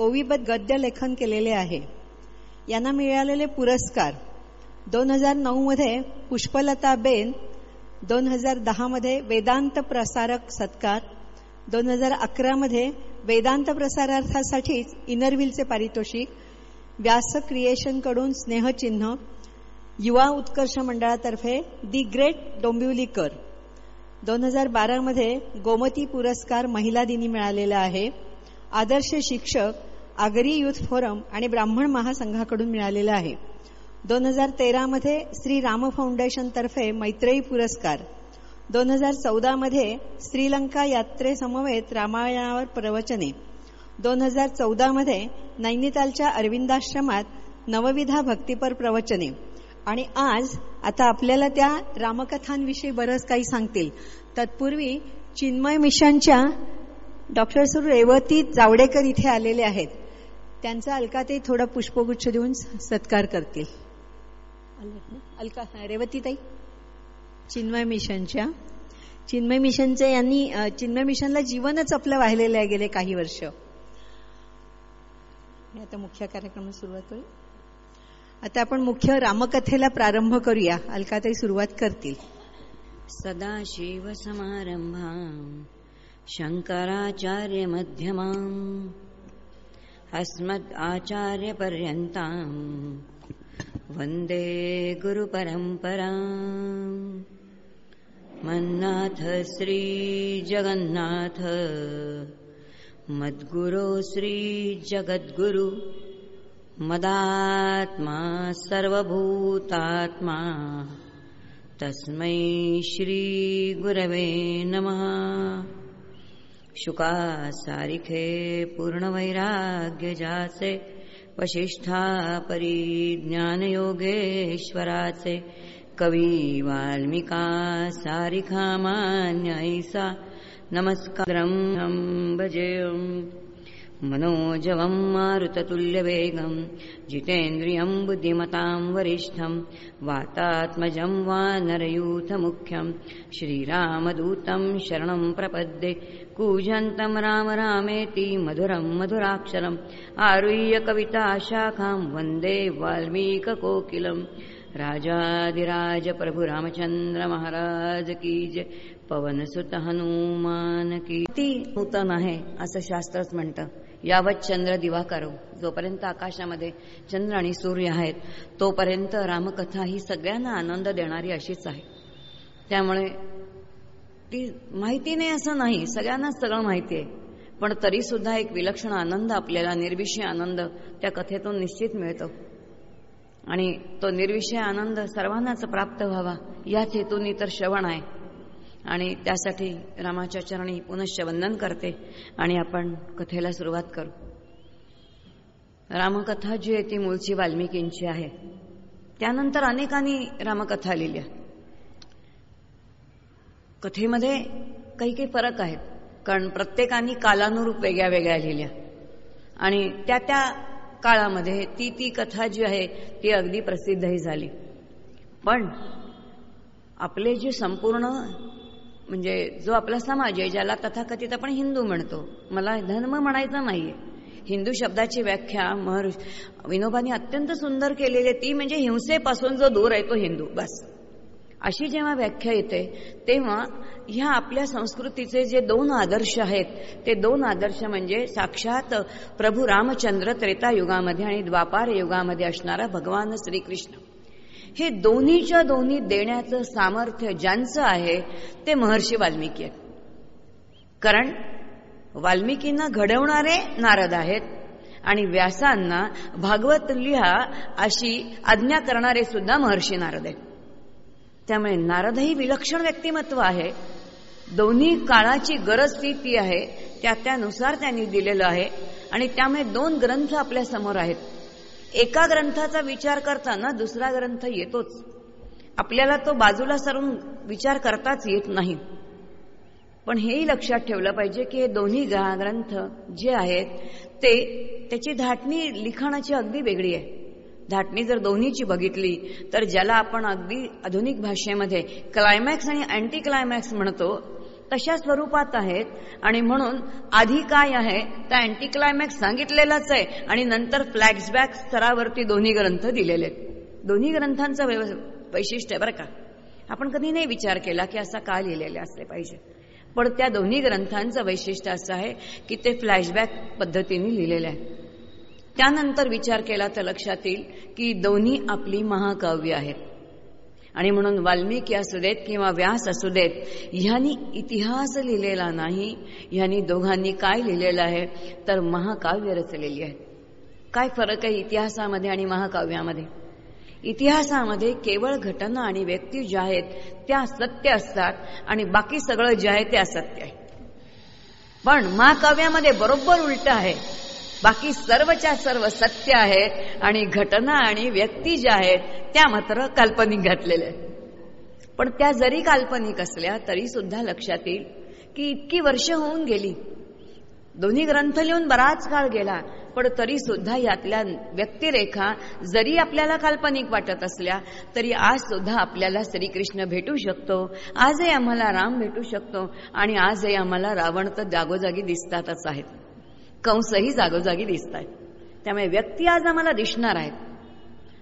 ओविबत गद्य लेखन केलेले आहे. यांना मिळालेले पुरस्कार दोन हजार नऊमध्ये पुष्पलता बेन दोन हजार दहामध्ये वेदांत प्रसारक सत्कार दोन हजार अकरामध्ये वेदांत प्रसारार्थासाठीच इनरव्हीलचे पारितोषिक व्यास क्रिएशनकडून स्नेहचिन्ह युवा उत्कर्ष मंडळातर्फे दी ग्रेट डोंबिवलीकर. दोन हजार बारामध्ये गोमती पुरस्कार महिला दिनी मिळालेला आहे. आदर्श शिक्षक आगरी युथ फोरम आणि ब्राह्मण महासंघाकडून मिळालेला आहे. दोन हजार तेरामध्ये श्री राम फाउंडेशनतर्फे मैत्रेयी पुरस्कार. दोन हजार चौदामध्ये श्रीलंका यात्रेसमवेत रामायणावर प्रवचने. दोन हजार चौदामध्ये नैनितालच्या अरविंदाश्रमात नवविधा भक्तीपर प्रवचने. आणि आज आता आपल्याला त्या रामकथांविषयी बरंच काही सांगतील. तत्पूर्वी चिन्मय मिशनच्या डॉक्टर सुरेवती जावडेकर इथे आलेले आहेत. त्यांचा अलका ते थोडा पुष्पगुच्छ देऊन सत्कार करतील. अलका रेवतीताई चिन्मय मिशनच्या चिन्मय मिशनचे यांनी चिन्मय मिशनला जीवनच आपलं वाहिलेलं आहे गेले काही वर्ष. आता मुख्य कार्यक्रम सुरुवात होईल. आता आपण मुख्य रामकथेला प्रारंभ करूया. अलकाताई सुरुवात करतील. सदाशिव समारंभा शंकराचार्य मध्यमां अस्मद् आचार्यपर्यन्ताम् वन्दे गुरुपरम्परा मन्नाथ श्रीजगन्नाथ। मद्गुरो श्रीजगद्गुरु। मदात्मा सर्वभूतात्मा। तस्मै श्रीगुरवे नमः। शुका सारिखे पूर्णवैराग्य जाचे वशिष्ठा परिज्ञानयोगेश्वराचे कवी वाल्मिका सारिखा मान्यैसा नमस्कारं भजेयम् मनोजवं मारुततुल्यवेगं जितेन्द्रियं बुद्धिमतां वरिष्ठं वातात्मजं वा नरयूथमुख्यं श्रीरामदूतं शरणं प्रपद्ये कूजन्तं राम रामेति मधुरं मधुराक्षरम्। आरुह्य कविता कविताशाखां वन्दे वाल्मीककोकिलम्। राजाधिराज प्रभु रामचंद्र महाराज की जय। पवनसुत हनुमान की ती नूतन आहे असं शास्त्रच म्हणतं। यावत चंद्र दिवा करो। जोपर्यंत आकाशामध्ये चंद्र आणि सूर्य आहेत तोपर्यंत रामकथा ही सगळ्यांना आनंद देणारी अशीच आहे. त्यामुळे ती माहिती नाही असं नाही सगळ्यांनाच सगळं माहिती आहे. पण तरी सुद्धा एक विलक्षण आनंद आपल्याला निर्विषय आनंद त्या कथेतून निश्चित मिळतो. आणि तो निर्विषय आनंद सर्वांनाच प्राप्त व्हावा याच हेतून तर श्रवण आहे. आणि त्यासाठी रामाच्या चरणी पुनश्च वंदन करते. आणि आपण कथेला सुरुवात करू. रामकथा जी आहे ती मूळची वाल्मिकींची आहे. त्यानंतर अनेकांनी रामकथा लिहिल्या. कथेमध्ये काही काही फरक आहेत. कारण प्रत्येकाने कालानुरूप वेगळ्या वेगळ्या लिहिल्या. आणि त्या त्या काळामध्ये ती ती कथा जी आहे ती अगदी प्रसिद्धही झाली. पण आपले जे संपूर्ण म्हणजे जो आपला समाज आहे ज्याला तथाकथित आपण हिंदू म्हणतो मला धर्म म्हणायचा नाहीये. हिंदू शब्दाची व्याख्या महर्ष विनोबानी अत्यंत सुंदर केलेली ती म्हणजे हिंसेपासून जो दूर आहे तो हिंदू बस. अशी जेव्हा व्याख्या येते तेव्हा ह्या आपल्या संस्कृतीचे जे दोन आदर्श आहेत ते दोन आदर्श म्हणजे साक्षात प्रभू रामचंद्र त्रेता युगामध्ये आणि द्वापार युगामध्ये असणारा भगवान श्रीकृष्ण. हे दोन्हीच्या दोन्ही देण्याचं सामर्थ्य ज्यांचं आहे ते महर्षी वाल्मिकी आहेत. कारण वाल्मिकींना घडवणारे नारद आहेत आणि व्यासांना भागवत लिहा अशी आज्ञा करणारे सुद्धा महर्षी नारद आहेत. त्यामुळे नारदही विलक्षण व्यक्तिमत्व आहे. दोन्ही काळाची गरज ती ती आहे त्या त्यानुसार त्यांनी दिलेलं आहे. आणि त्यामुळे दोन ग्रंथ आपल्यासमोर आहेत. एका ग्रंथाचा विचार करताना दुसरा ग्रंथ येतोच. आपल्याला तो बाजूला सरून विचार करताच येत नाही. पण हेही लक्षात ठेवलं पाहिजे की हे दोन्ही ग्रंथ जे आहेत ते त्याची धाटणी लिखाणाची अगदी वेगळी आहे. धाटणी जर दोन्हीची बघितली तर ज्याला आपण अगदी आधुनिक भाषेमध्ये क्लायमॅक्स आणि अँटी क्लायमॅक्स म्हणतो तशा स्वरूपात आहेत. आणि म्हणून आधी काय आहे तर अँटी क्लायमॅक्स सांगितलेलाच आहे. आणि नंतर फ्लॅक्सबॅक स्तरावरती दोन्ही ग्रंथ दिलेले आहेत. दोन्ही ग्रंथांचं वैशिष्ट्य आहे बरं का. आपण कधी नाही विचार केला की असा का लिहिलेले असले पाहिजे. पण त्या दोन्ही ग्रंथांचं वैशिष्ट्य असं आहे की ते फ्लॅशबॅक पद्धतीने लिहिलेले आहे त्यानंतर विचार केला तर लक्षात येईल की दोन्ही आपली महाकाव्य आहेत. आणि म्हणून वाल्मिकी असू देत किंवा व्यास असू देत ह्यांनी इतिहास लिहिलेला नाही ह्यांनी दोघांनी काय लिहिलेलं आहे तर महाकाव्य रचलेली आहे. काय फरक आहे इतिहासामध्ये आणि महाकाव्यामध्ये? इतिहासामध्ये केवळ घटना आणि व्यक्ती ज्या आहेत त्या सत्य असतात आणि बाकी सगळं जे आहे ते असत्य आहे. पण महाकाव्यामध्ये बरोबर उलट आहे. बाकी सर्वच्या सर्व सत्य आहेत आणि घटना आणि व्यक्ती ज्या आहेत त्या मात्र काल्पनिक घातलेल्या आहेत. पण त्या जरी काल्पनिक असल्या तरी सुद्धा लक्षात येईल की इतकी वर्ष होऊन गेली. दोन्ही ग्रंथ लिहून बराच काळ गेला पण तरी सुद्धा यातल्या व्यक्तिरेखा जरी आपल्याला काल्पनिक वाटत असल्या तरी आज सुद्धा आपल्याला श्रीकृष्ण भेटू शकतो आजही आम्हाला राम भेटू शकतो आणि आजही आम्हाला रावण तर जागोजागी दिसतातच आहेत. कंसही जागोजागी दिसत आहेत त्यामुळे व्यक्ती आज आम्हाला दिसणार आहेत.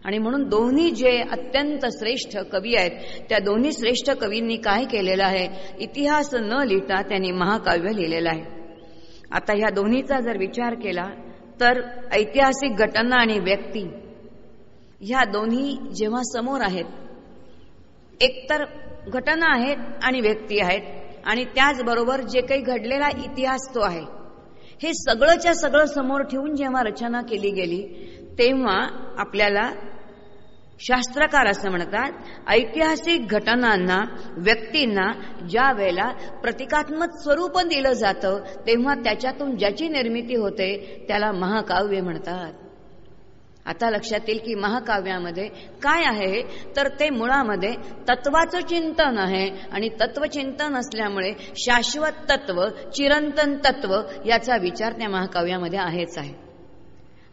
आणि म्हणून दोन्ही जे अत्यंत श्रेष्ठ कवी आहेत त्या दोन्ही श्रेष्ठ कवींनी काय केलेलं आहे इतिहास न लिहिता त्यांनी महाकाव्य लिहिलेलं आहे. आता ह्या दोन्हीचा जर विचार केला तर ऐतिहासिक घटना आणि व्यक्ती ह्या दोन्ही जेव्हा समोर आहेत एकतर घटना आहेत आणि व्यक्ती आहेत आणि त्याचबरोबर जे काही घडलेला इतिहास तो आहे हे सगळंच्या सगळं समोर ठेवून जेव्हा रचना केली गेली तेव्हा आपल्याला शास्त्रकार असं म्हणतात ऐतिहासिक घटनांना व्यक्तींना ज्या वेळेला प्रतिकात्मक स्वरूप दिलं जातं तेव्हा त्याच्यातून ज्याची निर्मिती होते त्याला महाकाव्य म्हणतात. आता लक्षात येईल की महाकाव्यामध्ये काय आहे तर ते मुळामध्ये तत्वाचं चिंतन आहे. आणि तत्वचिंतन असल्यामुळे शाश्वत तत्व चिरंतन तत्व याचा विचार त्या महाकाव्यामध्ये आहेच आहे.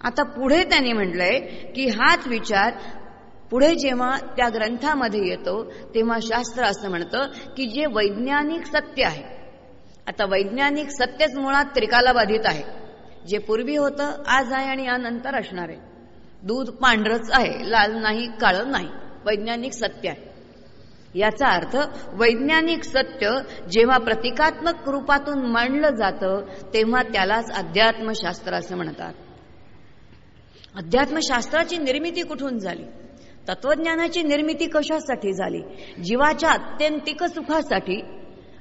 आता पुढे त्यांनी म्हटलंय की हाच विचार पुढे जेव्हा त्या ग्रंथामध्ये येतो तेव्हा शास्त्र असं म्हणतं की जे वैज्ञानिक सत्य आहे. आता वैज्ञानिक सत्यच मुळात त्रिकाला बाधित आहे. जे पूर्वी होतं आज आहे आणि यानंतर असणार आहे. दूध पांढरच आहे लाल नाही काळं नाही वैज्ञानिक सत्य आहे. याचा अर्थ वैज्ञानिक सत्य जेव्हा प्रतिकात्मक रूपातून मांडलं जातं तेव्हा त्यालाच अध्यात्मशास्त्र असं म्हणतात. अध्यात्मशास्त्राची निर्मिती कुठून झाली? तत्वज्ञानाची निर्मिती कशासाठी झाली? जीवाच्या अत्यंतिक सुखासाठी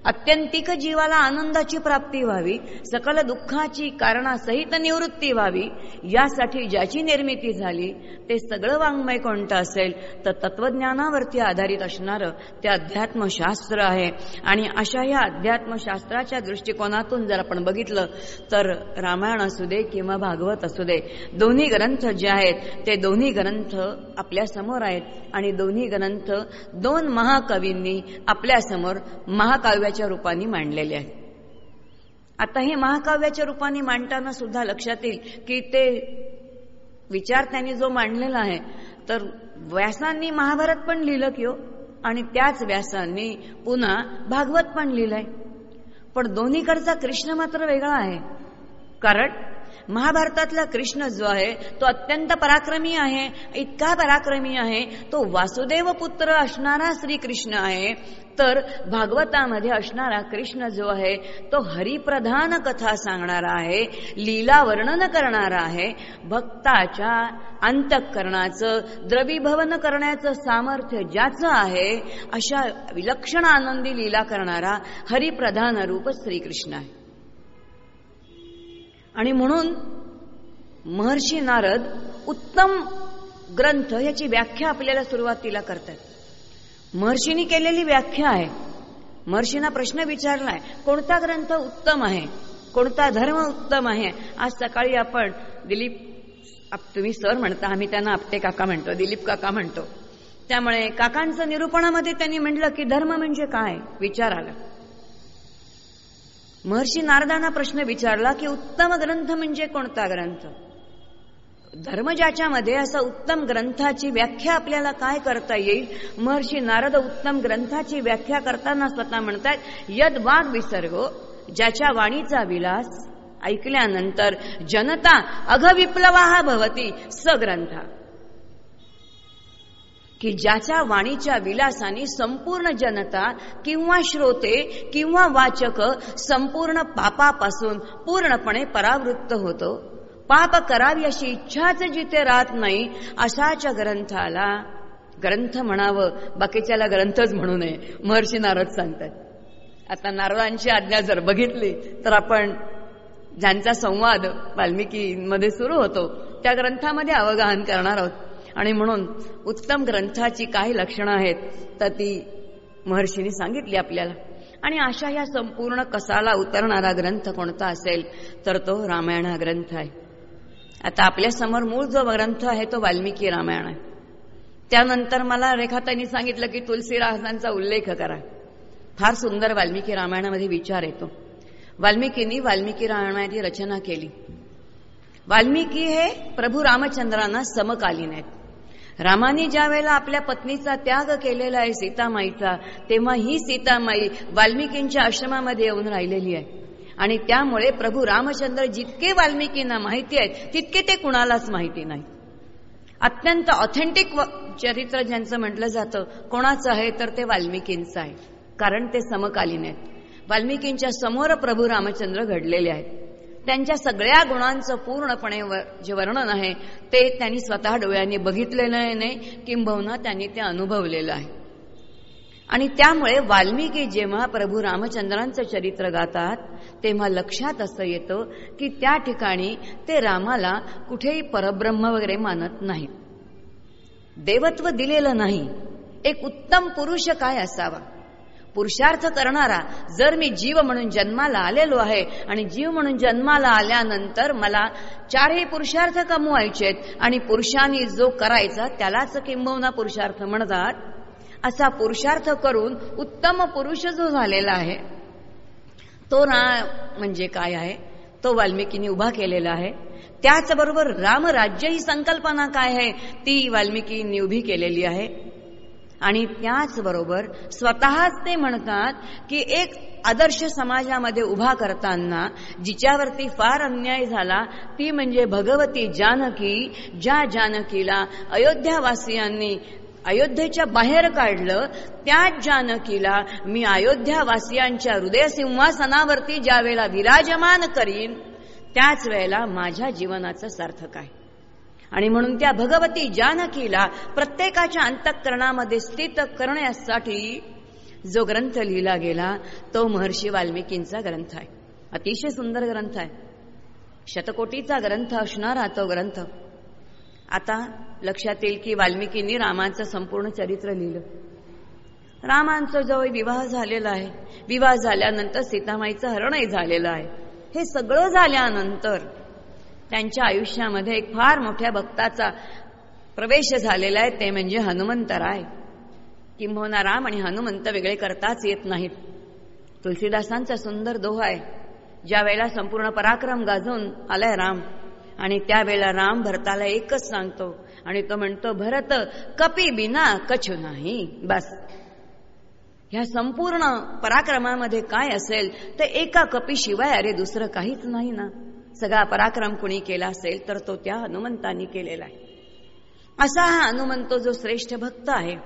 अत्यंतिक जीवाला आनंदाची प्राप्ती व्हावी सकल दुःखाची कारणासहित निवृत्ती व्हावी यासाठी ज्याची निर्मिती झाली ते सगळं वाङ्मय कोणतं असेल तर तत्वज्ञानावरती आधारित असणारं ते अध्यात्मशास्त्र आहे. आणि अशा या अध्यात्मशास्त्राच्या दृष्टिकोनातून जर आपण बघितलं तर रामायण असू दे किंवा भागवत असू दे दोन्ही ग्रंथ जे आहेत ते दोन्ही ग्रंथ आपल्यासमोर आहेत. आणि दोन्ही ग्रंथ दोन महाकवींनी आपल्यासमोर महाकाव्य महाकाव्याच्या रूपाने मांडलेले आहे आता हे महाकाव्याच्या रूपाने मांडताना सुद्धा लक्षात येईल की ते विचार त्यांनी जो मांडलेला आहे तर व्यासांनी महाभारत पण लिहिलं की हो आणि त्याच व्यासांनी पुन्हा भागवत पण लिहिलंय. पण दोन्हीकडचा कृष्ण मात्र वेगळा आहे. कारण महाभारतातला कृष्ण जो आहे तो अत्यंत पराक्रमी आहे. इतका पराक्रमी आहे तो वासुदेव पुत्र असणारा श्रीकृष्ण आहे. तर भागवतामध्ये असणारा कृष्ण जो आहे तो हरिप्रधान कथा सांगणारा आहे लीला वर्णन करणारा आहे भक्ताच्या अंतःकरणाचं द्रवीभवन करण्याचं सामर्थ्य ज्याचं आहे अशा विलक्षण आनंदी लीला करणारा हरिप्रधान रूप श्रीकृष्ण आहे. आणि म्हणून महर्षी नारद उत्तम ग्रंथ याची व्याख्या आपल्याला सुरुवातीला करतात. महर्षीनी केलेली व्याख्या आहे. महर्षीना प्रश्न विचारलाय कोणता ग्रंथ उत्तम आहे? कोणता धर्म उत्तम आहे? आज सकाळी आपण दिलीप तुम्ही सर म्हणता आम्ही त्यांना आपटे काका म्हणतो दिलीप काका म्हणतो. त्यामुळे काकांचं निरूपणामध्ये त्यांनी म्हटलं की धर्म म्हणजे काय? विचार आला. महर्षी नारदांना प्रश्न विचारला की उत्तम ग्रंथ म्हणजे कोणता ग्रंथ? धर्म ज्याच्यामध्ये असं उत्तम ग्रंथाची व्याख्या आपल्याला काय करता येईल? महर्षी नारद उत्तम ग्रंथाची व्याख्या करताना स्वतः म्हणतात यद वाघ विसर्ग ज्याच्या वाणीचा विलास ऐकल्यानंतर जनता अघविप्लवा भवती स ग्रंथा. की ज्याच्या वाणीच्या विलासाने संपूर्ण जनता किंवा श्रोते किंवा वाचक संपूर्ण पापापासून पूर्णपणे परावृत्त होतो? पाप करावी अशी इच्छाच जिथे राहत नाही अशाच्या ग्रंथाला ग्रंथ म्हणावं बाकीच्याला ग्रंथच म्हणू नये महर्षी नारद सांगतात. आता नारदांची आज्ञा जर बघितली तर आपण ज्यांचा संवाद वाल्मिकीमध्ये सुरू होतो त्या ग्रंथामध्ये अवगाहन करणार आहोत. आणि म्हणून उत्तम ग्रंथाची काही लक्षणं आहेत तर ती महर्षीने सांगितली आपल्याला. आणि अशा या संपूर्ण कसाला उतरणारा ग्रंथ कोणता असेल तर तो रामायण हा ग्रंथ आहे. आता आपल्यासमोर मूळ जो ग्रंथ आहे तो वाल्मिकी रामायण आहे. त्यानंतर मला रेखाताईंनी सांगितलं की तुलसीदासांचा उल्लेख करा. फार सुंदर वाल्मिकी रामायणामध्ये विचार येतो. वाल्मिकींनी वाल्मिकी रामायणाची रचना केली. वाल्मिकी हे प्रभू रामचंद्रांना समकालीन आहेत. रामाने ज्या वेळेला आपल्या पत्नीचा त्याग केलेला आहे सीतामाईचा तेव्हा ही सीतामाई वाल्मिकींच्या आश्रमामध्ये येऊन राहिलेली आहे. आणि त्यामुळे प्रभू रामचंद्र जितके वाल्मिकींना माहिती आहेत तितके ते कुणालाच माहिती नाही. अत्यंत ऑथेंटिक चरित्र ज्यांचं म्हटलं जातं कोणाचं आहे तर ते वाल्मिकींचं आहे. कारण ते समकालीन आहेत. वाल्मिकींच्या समोर प्रभू रामचंद्र घडलेले आहेत. त्यांच्या सगळ्या गुणांचं पूर्णपणे जे वर्णन आहे ते त्यांनी स्वतः डोळ्यांनी बघितलेलं नाही किंबहुना त्यांनी ते अनुभवलेलं आहे. आणि त्यामुळे वाल्मिकी जेव्हा प्रभू रामचंद्रांचं चरित्र गातात तेव्हा लक्षात असं येतं की त्या ठिकाणी ते रामाला कुठेही परब्रह्म वगैरे मानत नाहीत देवत्व दिलेलं नाही. एक उत्तम पुरुष काय असावा? पुरुषार्थ करणारा जर मी जीव म्हणून जन्माला आलेलो आहे आणि जीव म्हणून जन्माला आल्यानंतर मला चारही पुरुषार्थ कमवायचेत आणि पुरुषांनी जो करायचा त्यालाच किंबवना पुरुषार्थ म्हणतात असा पुरुषार्थ करून उत्तम पुरुष जो झालेला आहे तो ना म्हणजे काय आहे? तो वाल्मिकीने उभा केलेला आहे. त्याचबरोबर रामराज्य ही संकल्पना काय आहे? ती वाल्मिकींनी उभी केलेली आहे. आणि त्याचबरोबर स्वतःच ते म्हणतात की एक आदर्श समाजामध्ये उभा करताना जिच्यावरती फार अन्याय झाला ती म्हणजे भगवती जानकी. ज्या जानकीला अयोध्यावासियांनी अयोध्येच्या बाहेर काढलं त्याच जानकीला मी अयोध्यावासियांच्या हृदय सिंहासनावरती ज्या वेळेला विराजमान करीन त्याच वेळेला माझ्या जीवनाचं सार्थक आहे. आणि म्हणून त्या भगवती जानकीला प्रत्येकाच्या अंतःकरणामध्ये स्थित करण्यासाठी जो ग्रंथ लिहिला गेला तो महर्षी वाल्मिकींचा ग्रंथ आहे. अतिशय सुंदर ग्रंथ आहे. शतकोटीचा ग्रंथ असणारा तो ग्रंथ. आता लक्षात येईल की वाल्मिकींनी रामाचं संपूर्ण चरित्र लिहिलं. रामांचा जवळ विवाह झालेला आहे. विवाह झाल्यानंतर सीतामाईचं हरणही झालेलं आहे. हे सगळं झाल्यानंतर त्यांच्या आयुष्यामध्ये एक फार मोठ्या भक्ताचा प्रवेश झालेला आहे ते म्हणजे हनुमंतराय किंबहुना राम आणि हनुमंत वेगळे करताच येत नाहीत. तुलसीदासांचा सुंदर दोहा आहे. ज्या वेळेला संपूर्ण पराक्रम गाजून आलाय राम आणि त्यावेळेला राम भरताला एकच सांगतो आणि तो म्हणतो भरत कपी बिना कछु नाही. बस. ह्या संपूर्ण पराक्रमामध्ये काय असेल तर एका कपीशिवाय अरे दुसरं काहीच नाही ना. सगळा पराक्रम कुणी केला असेल तर तो त्या हनुमंतांनी केलेला आहे. असा हा हनुमंत जो श्रेष्ठ भक्त आहे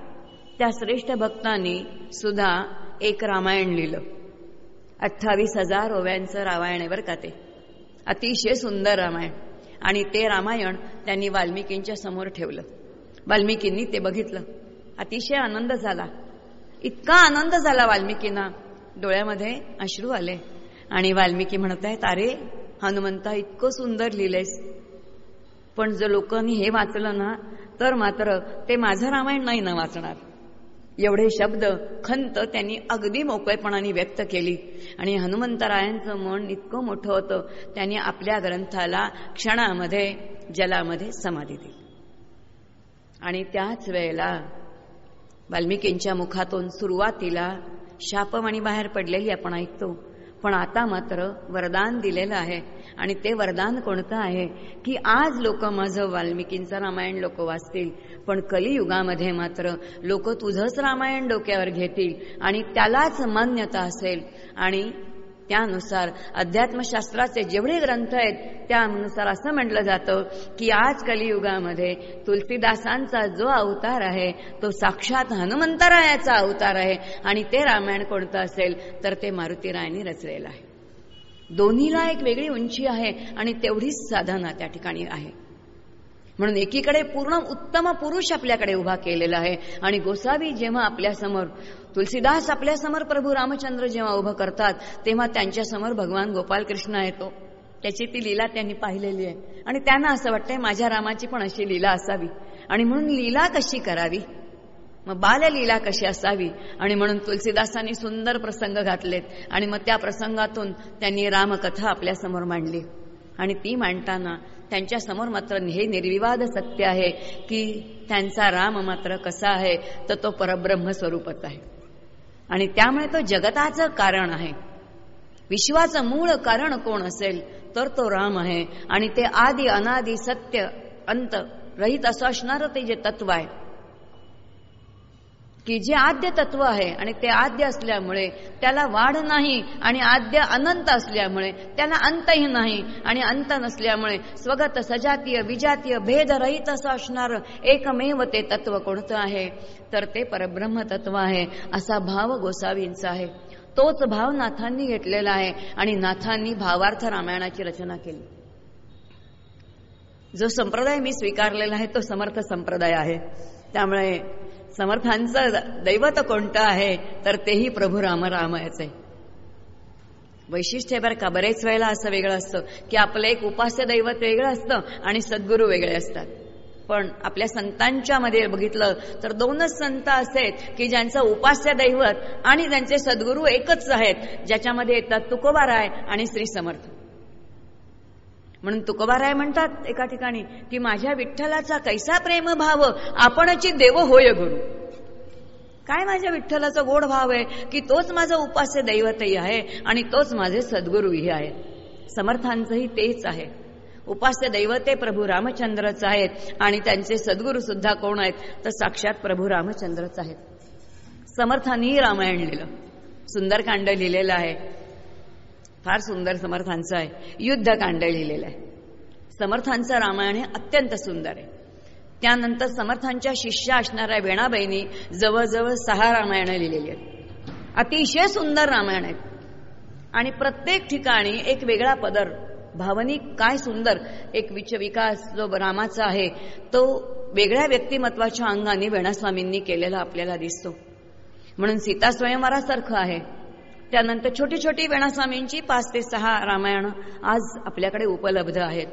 त्या श्रेष्ठ भक्तांनी सुद्धा एक रामायण लिहिलं. अठ्ठावीस हजार ओव्यांचं रामायण आहे बरं का ते. अतिशय सुंदर रामायण. आणि ते रामायण त्यांनी वाल्मिकींच्या समोर ठेवलं. वाल्मिकींनी ते बघितलं. अतिशय आनंद झाला. इतका आनंद झाला वाल्मिकींना. डोळ्यामध्ये अश्रू आले. आणि वाल्मिकी म्हणत आहेत अरे हनुमंता इतकं सुंदर लिहिलंयस. पण जर लोकांनी हे वाचलं ना तर मात्र ते माझं रामायण नाही ना वाचणार. एवढे शब्द खंत त्यांनी अगदी मोकळेपणाने व्यक्त केली. आणि हनुमंतरायांचं मन इतकं मोठं होतं त्यांनी आपल्या ग्रंथाला क्षणामध्ये जलामध्ये समाधी दिली. आणि त्याच वेळेला वाल्मिकींच्या मुखातून सुरुवातीला शापवाणी बाहेर पडलेली आपण ऐकतो. पण आता मात्र वरदान दिलेलं आहे. आणि ते वरदान कोणतं आहे? की आज लोक माझं वाल्मिकींचं रामायण लोक वाचतील पण कलियुगामध्ये मात्र लोक तुझंच रामायण डोक्यावर घेतील आणि त्यालाच मान्यता असेल. आणि त्यानुसार अध्यात्मशास्त्राचे जेवढे ग्रंथ आहेत त्यानुसार असं म्हटलं जातं की आज कलियुगामध्ये तुलसीदासांचा जो अवतार आहे तो साक्षात हनुमंतरायाचा अवतार आहे. आणि ते रामायण कोणतं असेल तर ते मारुतीरायांनी रचलेलं आहे. दोन्हीला एक वेगळी उंची आहे आणि तेवढीच साधना त्या ठिकाणी आहे. म्हणून एकीकडे पूर्ण उत्तम पुरुष आपल्याकडे उभा केलेला आहे आणि गोसावी जेव्हा आपल्यासमोर तुलसीदास आपल्यासमोर प्रभू रामचंद्र जेव्हा उभं करतात तेव्हा त्यांच्यासमोर भगवान गोपाल कृष्ण येतो. त्याची ती लीला त्यांनी पाहिलेली आहे. आणि त्यांना असं वाटतंय माझ्या रामाची पण अशी लीला असावी. आणि म्हणून लीला कशी करावी? मग बाललीला कशी असावी? आणि म्हणून तुलसीदासांनी सुंदर प्रसंग घातलेत. आणि मग त्या प्रसंगातून त्यांनी रामकथा आपल्यासमोर मांडली. आणि ती मांडताना त्यांच्यासमोर मात्र हे निर्विवाद सत्य आहे की त्यांचा राम मात्र कसा आहे तर तो परब्रह्म स्वरूपच आहे. आणि त्यामुळे तो जगताचं कारण आहे. विश्वाचं मूळ कारण कोण असेल तर तो राम आहे. आणि ते आदी अनादी सत्य अंत रहित असं असणारं ते जे तत्व आहे की जे आद्य तत्व आहे आणि ते आद्य असल्यामुळे त्याला वाढ नाही आणि आद्य अनंत असल्यामुळे त्याला अंतही नाही आणि अंत नसल्यामुळे स्वगत सजातीय विजातीय भेदरहित असं असणारं एकमेव ते तत्व कोणतं आहे? तर ते परब्रह्म तत्व आहे असा भाव गोसावींचा आहे. तोच भाव नाथांनी घेतलेला आहे आणि नाथांनी भावार्थ रामायणाची रचना केली. जो संप्रदाय मी स्वीकारलेला आहे तो समर्थ संप्रदाय आहे. त्यामुळे समर्थांचं दैवत कोणतं आहे तर तेही प्रभू रामरामायचं आहे वैशिष्ट्य बरं का बरेच वेळेला असं वेगळं असतं की आपलं एक उपास्य दैवत वेगळं असतं आणि सद्गुरू वेगळे असतात. पण आपल्या संतांच्या मध्ये बघितलं तर दोनच संत असे आहेत की ज्यांचं उपास्य दैवत आणि त्यांचे सद्गुरू एकच आहेत ज्याच्यामध्ये येतात तुकोबाराय आणि श्री समर्थ. म्हणून तुकोबाराय म्हणतात एका ठिकाणी की माझ्या विठ्ठलाचा कैसा प्रेमभाव आपणची देव होय गुरु. काय माझ्या विठ्ठलाचा गोड भाव आहे? की तोच माझं उपास्य दैवतही आहे आणि तोच माझे सद्गुरूही आहे समर्थांचंही तेच आहे. उपास्य दैवते प्रभू रामचंद्रच आहेत आणि त्यांचे सद्गुरू सुद्धा कोण आहेत? तर साक्षात प्रभू रामचंद्रच आहेत. समर्थांनीही रामायण लिहिलं. सुंदरकांड लिहिलेलं आहे. फार सुंदर समर्थांचं आहे. युद्धकांड लिहिलेलं आहे. समर्थांचं रामायण हे अत्यंत सुंदर आहे. त्यानंतर समर्थांच्या शिष्या असणाऱ्या वेणाबाईंनी जवळजवळ सहा रामायणं लिहिलेली आहेत. अतिशय सुंदर रामायण आहेत. आणि प्रत्येक ठिकाणी एक वेगळा पदर भावनिक काय सुंदर एक विच विकास जो रामाचा आहे तो वेगळ्या व्यक्तिमत्वाच्या अंगाने वेणास्वामींनी केलेला आपल्याला दिसतो. म्हणून सीता स्वयंवरासारखं आहे. त्यानंतर छोटी छोटी वेणास्वामींची पाच ते सहा रामायण आज आपल्याकडे उपलब्ध आहेत.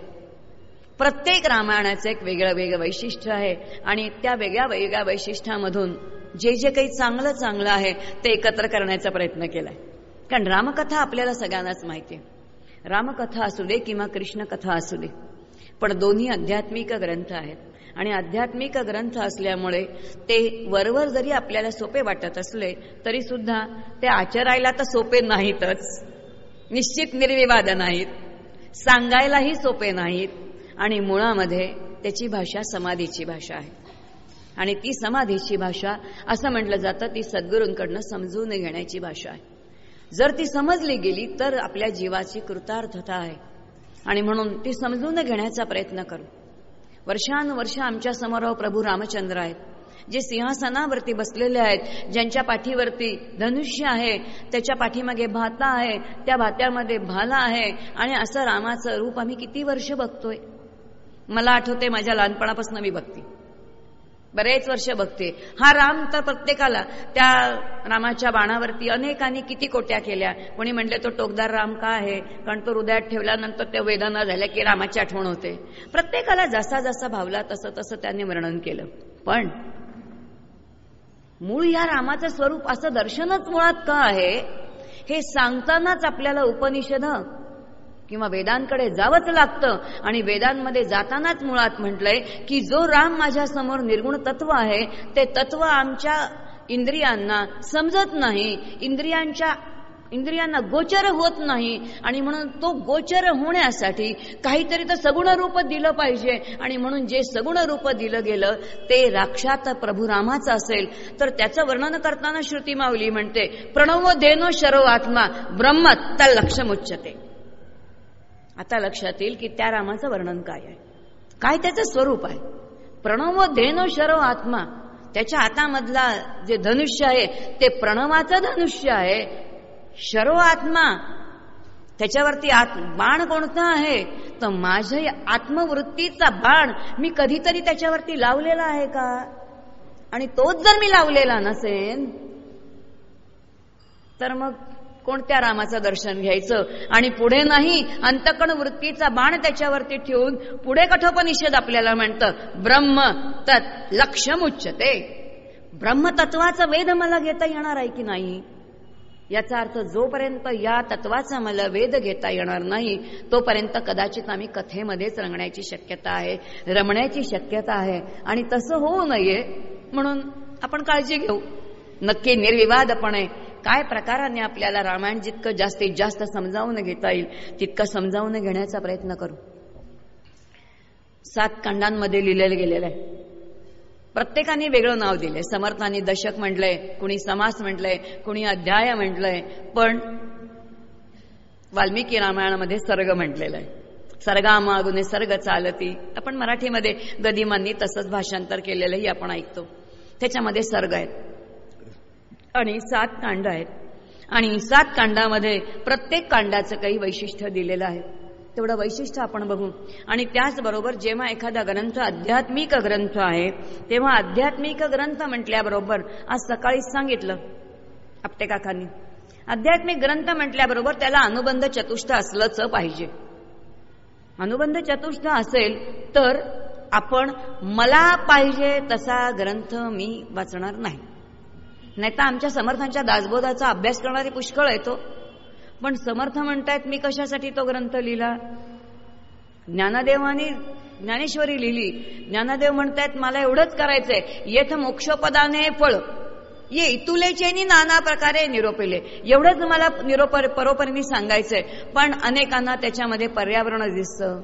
प्रत्येक रामायणाचं एक वेगळं वेगळं वैशिष्ट्य आहे आणि त्या वेगळ्या वेगळ्या वैशिष्ट्यामधून जे जे काही चांगलं चांगलं आहे ते एकत्र करण्याचा प्रयत्न केलाय. कारण रामकथा आपल्याला सगळ्यांनाच माहिती आहे. रामकथा असू दे किंवा कृष्णकथा असू दे पण दोन्ही आध्यात्मिक ग्रंथ आहेत. आणि आध्यात्मिक ग्रंथ असल्यामुळे ते वरवर जरी आपल्याला सोपे वाटत असले तरी सुद्धा ते आचरायला तर सोपे नाहीतच. निश्चित निर्विवाद नाहीत. सांगायलाही सोपे नाहीत. आणि मुळामध्ये त्याची भाषा समाधीची भाषा आहे. आणि ती समाधीची भाषा असं म्हटलं जातं ती सद्गुरूंकडनं समजून घेण्याची भाषा आहे. जर ती समजली गेली तर आपल्या जीवाची कृतार्थता आहे. आणि म्हणून ती समजून घेण्याचा प्रयत्न करू. वर्षानुवर्ष आमच्यासमोर प्रभू रामचंद्र आहेत. जे सिंहासनावरती बसलेले आहेत ज्यांच्या पाठीवरती धनुष्य आहे त्याच्या पाठीमागे भाता आहे त्या भात्यामध्ये भाला आहे आणि असं रामाचं रूप आम्ही किती वर्ष बघतोय. मला आठवते माझ्या लहानपणापासून मी बघते. बरेच वर्ष बघते. हा राम तर प्रत्येकाला त्या रामाच्या बाणावरती अनेकांनी किती कोट्या केल्या. कोणी म्हणले तो टोकदार राम का आहे? कारण तो हृदयात ठेवल्यानंतर त्या वेदना झाल्या की रामाची आठवण होते. प्रत्येकाला जसा जसा भावला तसं तसं त्यांनी वर्णन केलं. पण मूळ या रामाचं स्वरूप असं दर्शनच मुळात का आहे? हे सांगतानाच आपल्याला उपनिषद किंवा वेदांकडे जावंच लागतं. आणि वेदांमध्ये जातानाच मुळात म्हटलंय की जो राम माझ्यासमोर निर्गुण तत्व आहे ते तत्व आमच्या इंद्रियांना समजत नाही. इंद्रियांच्या इंद्रियांना गोचर होत नाही. आणि म्हणून तो गोचर होण्यासाठी काहीतरी तर सगुण रूप दिलं पाहिजे. आणि म्हणून जे सगुण रूप दिलं गेलं ते राक्षात प्रभू रामाचं असेल. तर त्याचं वर्णन करताना श्रुती माऊली म्हणते प्रणव देनो शरो आत्मा ब्रह्म त्या लक्षमुच्चते आता लक्षात येईल की त्या रामाचं वर्णन काय आहे. काय त्याचं स्वरूप आहे? प्रणव धेनो शरो आत्मा. त्याच्या हातामधला जे धनुष्य आहे ते प्रणवाचं धनुष्य आहे. शरो आत्मा. त्याच्यावरती आत बाण कोणता आहे? तर माझ्या आत्मवृत्तीचा बाण मी कधीतरी त्याच्यावरती लावलेला आहे का? आणि तोच जर मी लावलेला नसेन तर मग कोणत्या रामाचं दर्शन घ्यायचं? आणि पुढे नाही अंतकण वृत्तीचा बाण त्याच्यावरती ठेवून पुढे कठोपनिषद आपल्याला म्हणतं ब्रह्म तत् लक्ष्यम उच्चते ब्रह्मतत्वाचा वेध मला घेता येणार आहे की नाही? याचा अर्थ जोपर्यंत या तत्वाचा मला वेध घेता येणार नाही तोपर्यंत कदाचित आम्ही कथेमध्येच रंगण्याची शक्यता आहे रमण्याची शक्यता आहे आणि तसं होऊ नये म्हणून आपण काळजी घेऊ. नक्की निर्विवादपणे काय प्रकाराने आपल्याला रामायण जितकं जास्तीत जास्त समजावून घेता येईल तितकं समजावून घेण्याचा प्रयत्न करू. सात कांडांमध्ये लिहिलेलं गेलेलं आहे. प्रत्येकाने वेगळं नाव दिले समर्थांनी दशक म्हटलंय कुणी समास म्हटलंय कुणी अध्याय म्हटलंय पण वाल्मिकी रामायणामध्ये सर्ग म्हटलेलं आहे. सर्गामागुने सर्ग चालती. आपण मराठीमध्ये गदिमांनी तसंच भाषांतर केलेलंही आपण ऐकतो. त्याच्यामध्ये सर्ग आहेत. आणि सात कांड आहेत. आणि सात कांडामध्ये प्रत्येक कांडाचं काही वैशिष्ट्य दिलेलं आहे. तेवढं वैशिष्ट्य आपण बघू. आणि त्याचबरोबर जेव्हा एखादा ग्रंथ आध्यात्मिक ग्रंथ आहे तेव्हा आध्यात्मिक ग्रंथ म्हटल्याबरोबर आज सकाळीच सांगितलं आपटे काकांनी. आध्यात्मिक ग्रंथ म्हटल्याबरोबर त्याला अनुबंध चतुष्ट असलंच पाहिजे. अनुबंध चतुष्ट असेल तर आपण मला पाहिजे तसा ग्रंथ मी वाचणार नाही. नाही तर आमच्या समर्थांच्या दासबोधाचा अभ्यास करणारे पुष्कळ येतो हो. पण समर्थ म्हणतायत मी कशासाठी तो ग्रंथ लिहिला? ज्ञानदेवानी ज्ञानेश्वरी लिहिली. ज्ञानदेव म्हणतायत मला एवढंच करायचंय. येथ मोक्षपदाने फळ. ये इतुलेचेनी नाना प्रकारे निरोपिले. एवढंच मला निरोप परोपरीने सांगायचंय. पण अनेकांना त्याच्यामध्ये पर्यावरण दिसतं.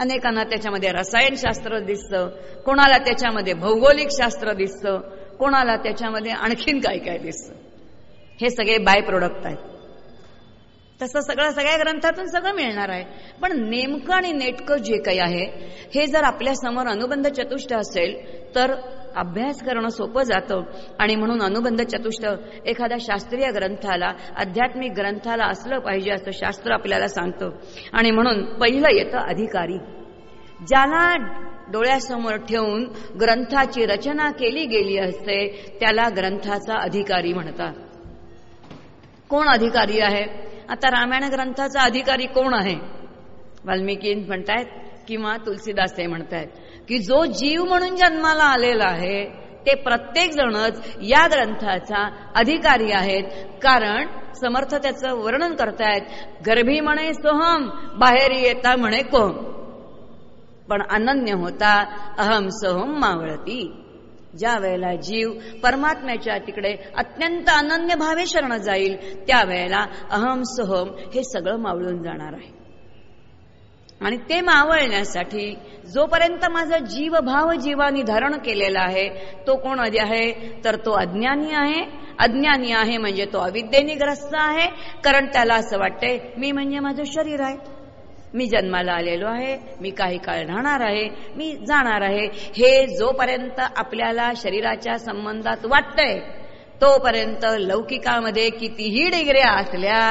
अनेकांना त्याच्यामध्ये रसायनशास्त्र दिसतं. कोणाला त्याच्यामध्ये भौगोलिक शास्त्र दिसतं. कोणाला त्याच्यामध्ये आणखीन काय काय दिसतं? हे सगळे बाय प्रोडक्ट आहेत. तसं सगळं सगळ्या ग्रंथातून सगळं मिळणार आहे. पण नेमकं आणि नेटकं जे काही आहे हे जर आपल्यासमोर अनुबंध चतुष्ट असेल तर अभ्यास करणं सोपं जातं. आणि म्हणून अनुबंध चतुष्ट एखाद्या शास्त्रीय ग्रंथाला आध्यात्मिक ग्रंथाला असलं पाहिजे असं शास्त्र आपल्याला सांगतं. आणि म्हणून पहिलं येतं अधिकारी. ज्याला डोळ्यासमोर ठेवून ग्रंथाची रचना केली गेली असते त्याला ग्रंथाचा अधिकारी म्हणतात. कोण अधिकारी आहे? आता रामायण ग्रंथाचा अधिकारी कोण आहे? वाल्मिकी म्हणतायत किंवा तुलसीदास ते म्हणतायत की जो जीव म्हणून जन्माला आलेला आहे ते प्रत्येक जणच या ग्रंथाचा अधिकारी आहेत. कारण समर्थ त्याचं वर्णन करतायत गर्भी म्हणे सोहम बाहेर येता म्हणे कोहम पण अनन्य होता अहम सहम मावळती. ज्या वेळेला जीव परमात्म्याच्या तिकडे अत्यंत अनन्य भावे शरण जाईल त्यावेळेला अहम सहम हे सगळं मावळून जाणार आहे. आणि ते मावळण्यासाठी जोपर्यंत माझा जीवभाव जीवानी धारण केलेला आहे तो कोण आहे? तर तो अज्ञानी आहे. अज्ञानी आहे म्हणजे तो अविद्येने ग्रस्त आहे कारण त्याला असं वाटतंय मी म्हणजे माझं शरीर आहे. मी जन्माला आलेलो आहे मी काही काळ राहणार आहे मी जाणार आहे. हे जोपर्यंत आपल्याला शरीराच्या संबंधात वाटतंय तोपर्यंत लौकिकामध्ये कितीही डिग्र्या असल्या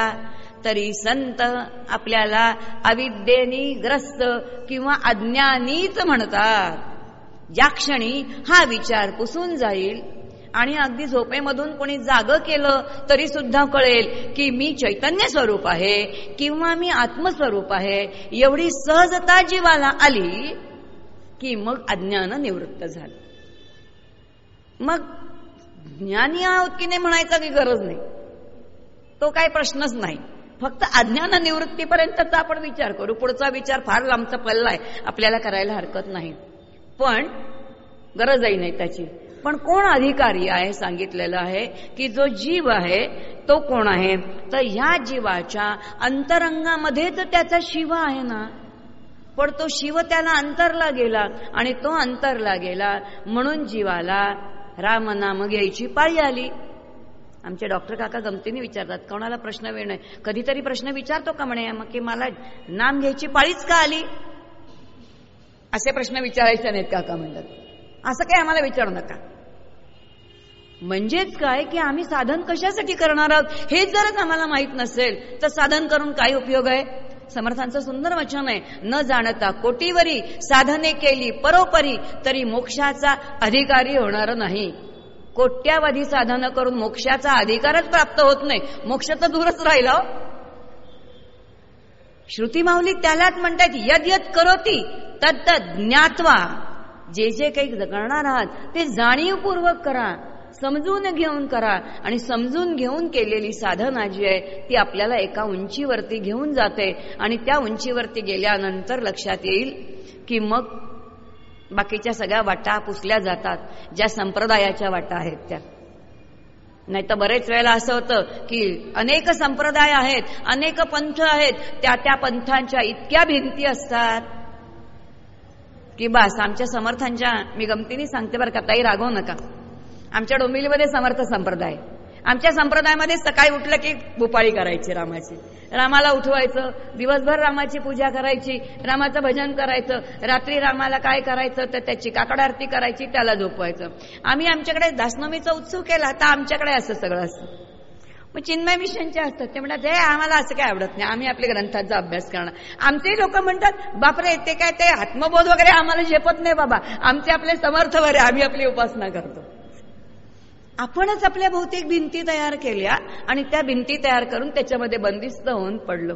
तरी संत आपल्याला अविद्येनी ग्रस्त किंवा अज्ञानीच म्हणतात. ज्या क्षणी हा विचार पुसून जाईल आणि अगदी झोपेमधून कोणी जाग केलं तरी सुद्धा कळेल की मी चैतन्य स्वरूप आहे किंवा मी आत्मस्वरूप आहे. एवढी सहजता जीवाला आली की मग अज्ञान निवृत्त झालं. मग ज्ञानी आहोत की नाही म्हणायचा की गरज नाही. तो काही प्रश्नच नाही. फक्त अज्ञान निवृत्तीपर्यंतचा आपण विचार करू. पुढचा विचार फार लांबचा पल्ला आहे आपल्याला करायला हरकत नाही. पण गरजही नाही त्याची. पण कोण अधिकारी आहे सांगितलेलं आहे की जो जीव आहे तो कोण आहे? तर ह्या जीवाच्या अंतरंगामध्ये तर त्याचा शिव आहे ना. पण तो शिव त्याला अंतरला गेला आणि तो अंतरला गेला म्हणून जीवाला रामनाम घ्यायची पाळी आली. आमचे डॉक्टर काका गमतीने विचारतात कोणाला प्रश्न वेळ नाही? कधीतरी प्रश्न विचारतो का म्हणे? मग की मला नाम घ्यायची पाळीच का आली? असे प्रश्न विचारायचे नाहीत काका म्हणतात. असं काही आम्हाला विचारू नका. म्हणजेच काय की आम्ही साधन कशासाठी करणार आहोत? हे जरच आम्हाला माहीत नसेल तर साधन करून काय उपयोग आहे? समर्थांचं सुंदर वचन आहे न जाणता कोटीवरी साधने केली परोपरी तरी मोक्षाचा अधिकारी होणार नाही. कोट्यावधी साधनं करून मोक्षाचा अधिकारच प्राप्त होत नाही. मोक्ष तर दूरच राहिला. श्रुती माऊली त्यालाच म्हणतात यद यद करोती तद ज्ञात्वा जे जे काही करणार आहात ते जाणीवपूर्वक करा समजून घेऊन करा. आणि समजून घेऊन केलेली साधना जी आहे ती आपल्याला एका उंचीवरती घेऊन जाते. आणि त्या उंचीवरती गेल्यानंतर लक्षात येईल की मग बाकीच्या सगळ्या वाटा पुसल्या जातात ज्या संप्रदायाच्या वाटा आहेत त्या. नाही तर बरेच वेळेला असं होतं की अनेक संप्रदाय आहेत अनेक पंथ आहेत त्या त्या पंथांच्या इतक्या भिंती असतात. की बस आमच्या समर्थांच्या मी गमतीने सांगते बरं का ताई रागवू नका. आमच्या डोंबिवलीमध्ये समर्थ संप्रदाय. आमच्या संप्रदायामध्ये सकाळी उठलं की भूपाळी करायची रामाची. रामाला उठवायचं दिवसभर रामाची पूजा करायची रामाचं भजन करायचं रात्री रामाला काय करायचं तर त्याची काकड आरती करायची त्याला झोपवायचं. आम्ही आमच्याकडे दासनमीचा उत्सव केला तर आमच्याकडे असं सगळं असतं. मग चिन्मय मिशनचे असतात. ते म्हणतात हे आम्हाला असं काय आवडत नाही. आम्ही आपल्या ग्रंथाचा अभ्यास करणार. आमचे लोक म्हणतात बापरे ते काय ते आत्मबोध वगैरे आम्हाला झेपत नाही बाबा. आमचे आपले समर्थ वगैरे आम्ही आपली उपासना करतो. आपणच आपल्या बहुतेक भिंती तयार केल्या आणि त्या भिंती तयार करून त्याच्यामध्ये बंदिस्त होऊन पडलो.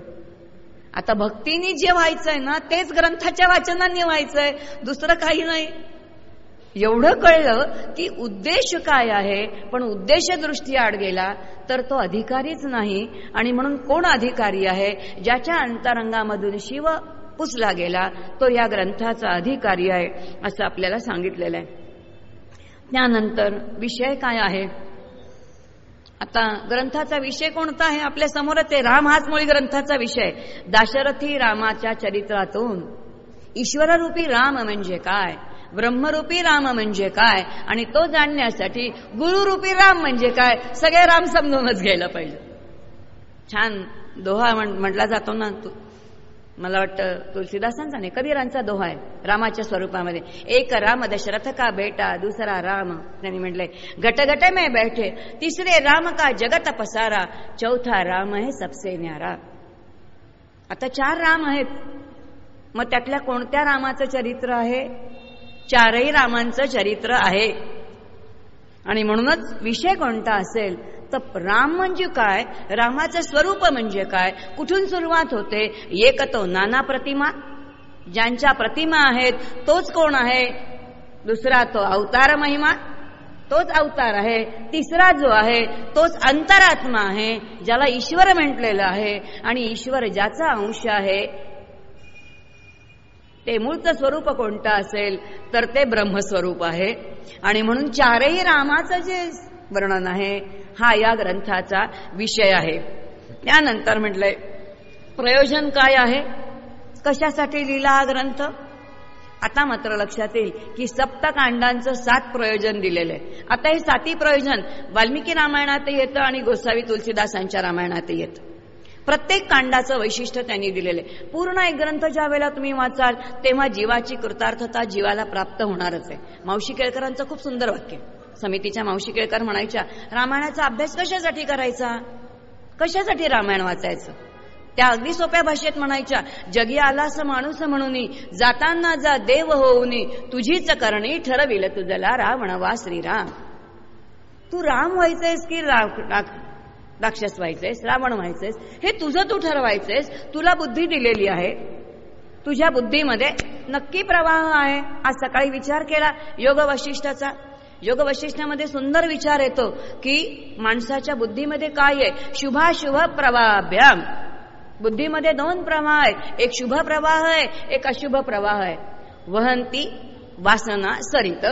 आता भक्तीनी जे व्हायचंय ना तेच ग्रंथाच्या वाचनांनी व्हायचंय. दुसरं काही नाही. एवढं कळलं की उद्देश काय आहे पण उद्देश दृष्टी आड गेला तर तो अधिकारीच नाही आणि म्हणून कोण अधिकारी आहे ज्याच्या अंतरंगामधून शिव पुसला गेला तो या ग्रंथाचा अधिकारी आहे असं आपल्याला सांगितलेलं आहे. त्यानंतर विषय काय आहे? आता ग्रंथाचा विषय कोणता आहे आपल्यासमोर? ते राम हाच मुळी ग्रंथाचा विषय. दाशरथी रामाच्या चरित्रातून ईश्वररूपी राम म्हणजे काय? ब्रह्मरूपी राम म्हणजे काय? आणि तो जाणण्यासाठी गुरुरूपी राम म्हणजे काय? सगळे राम समजूनच घ्यायला पाहिजे. छान दोहा म्हटला जातो ना तू. मला वाटतं तुलसीदासांचा नाही कबीरांचा दोहा आहे रामाच्या स्वरूपामध्ये. एक राम दशरथ का बेटा दुसरा राम. त्यांनी म्हटलंय गट गट में बैठे तिसरे राम का जगत पसारा चौथा राम आहे सबसे न्यारा. आता चार राम आहेत. मग त्यातल्या कोणत्या रामाचं चरित्र आहे? चारही रामांचं चरित्र आहे. आणि म्हणूनच विषय कोणता असेल तर राम म्हणजे काय रामाचं स्वरूप म्हणजे काय कुठून सुरुवात होते एक तो नाना प्रतिमा. ज्यांच्या प्रतिमा आहेत तोच कोण आहे? दुसरा तो अवतार महिमा. तोच अवतार आहे तिसरा जो आहे तोच अंतरात्मा आहे ज्याला ईश्वर म्हटलेला आहे. आणि ईश्वर ज्याचा अंश आहे ते मूळचं स्वरूप कोणतं असेल तर ते ब्रह्मस्वरूप आहे. आणि म्हणून चारही रामाचं जे वर्णन आहे हा या ग्रंथाचा विषय आहे. त्यानंतर म्हटलंय प्रयोजन काय आहे? कशासाठी लिहिला हा ग्रंथ? आता मात्र लक्षात येईल की सप्तकांडांचं सात प्रयोजन दिलेलं आहे. आता हे साती प्रयोजन वाल्मिकी रामायणात येतं आणि गोसावी तुलसीदासांच्या रामायणात येतं. प्रत्येक कांडाचं वैशिष्ट्य त्यांनी दिलेलं आहे. पूर्ण एक ग्रंथ ज्या वेळेला तुम्ही वाचाल तेव्हा जीवाची कृतार्थता जीवाला प्राप्त होणारच आहे. मावशी केळकरांचं खूप सुंदर वाक्य. समितीच्या मावशी केळकर म्हणायच्या रामायणाचा अभ्यास कशासाठी करायचा? कशासाठी रामायण वाचायचं? त्या अगदी सोप्या भाषेत म्हणायच्या जगी आलास माणूस म्हणून जाताना जा देव होऊन तुझीच करणी ठरविल तुझला रावण वा श्रीराम. तू राम व्हायचंयस की राक्षस व्हायचंयस रावण व्हायचंयस. हे तुझं तू ठरवायचंयस. तुला बुद्धी दिलेली आहे. तुझ्या बुद्धीमध्ये नक्की प्रवाह आहे. आज सकाळी विचार केला योग वशिष्ठाचा योग वैशिष्ट्यामध्ये सुंदर विचार येतो की माणसाच्या बुद्धीमध्ये काय आहे? शुभाशुभ प्रवाभ्याम बुद्धीमध्ये दोन प्रवाह आहे एक शुभ प्रवाह आहे एक अशुभ प्रवाह आहे. वहंती वासना सरित.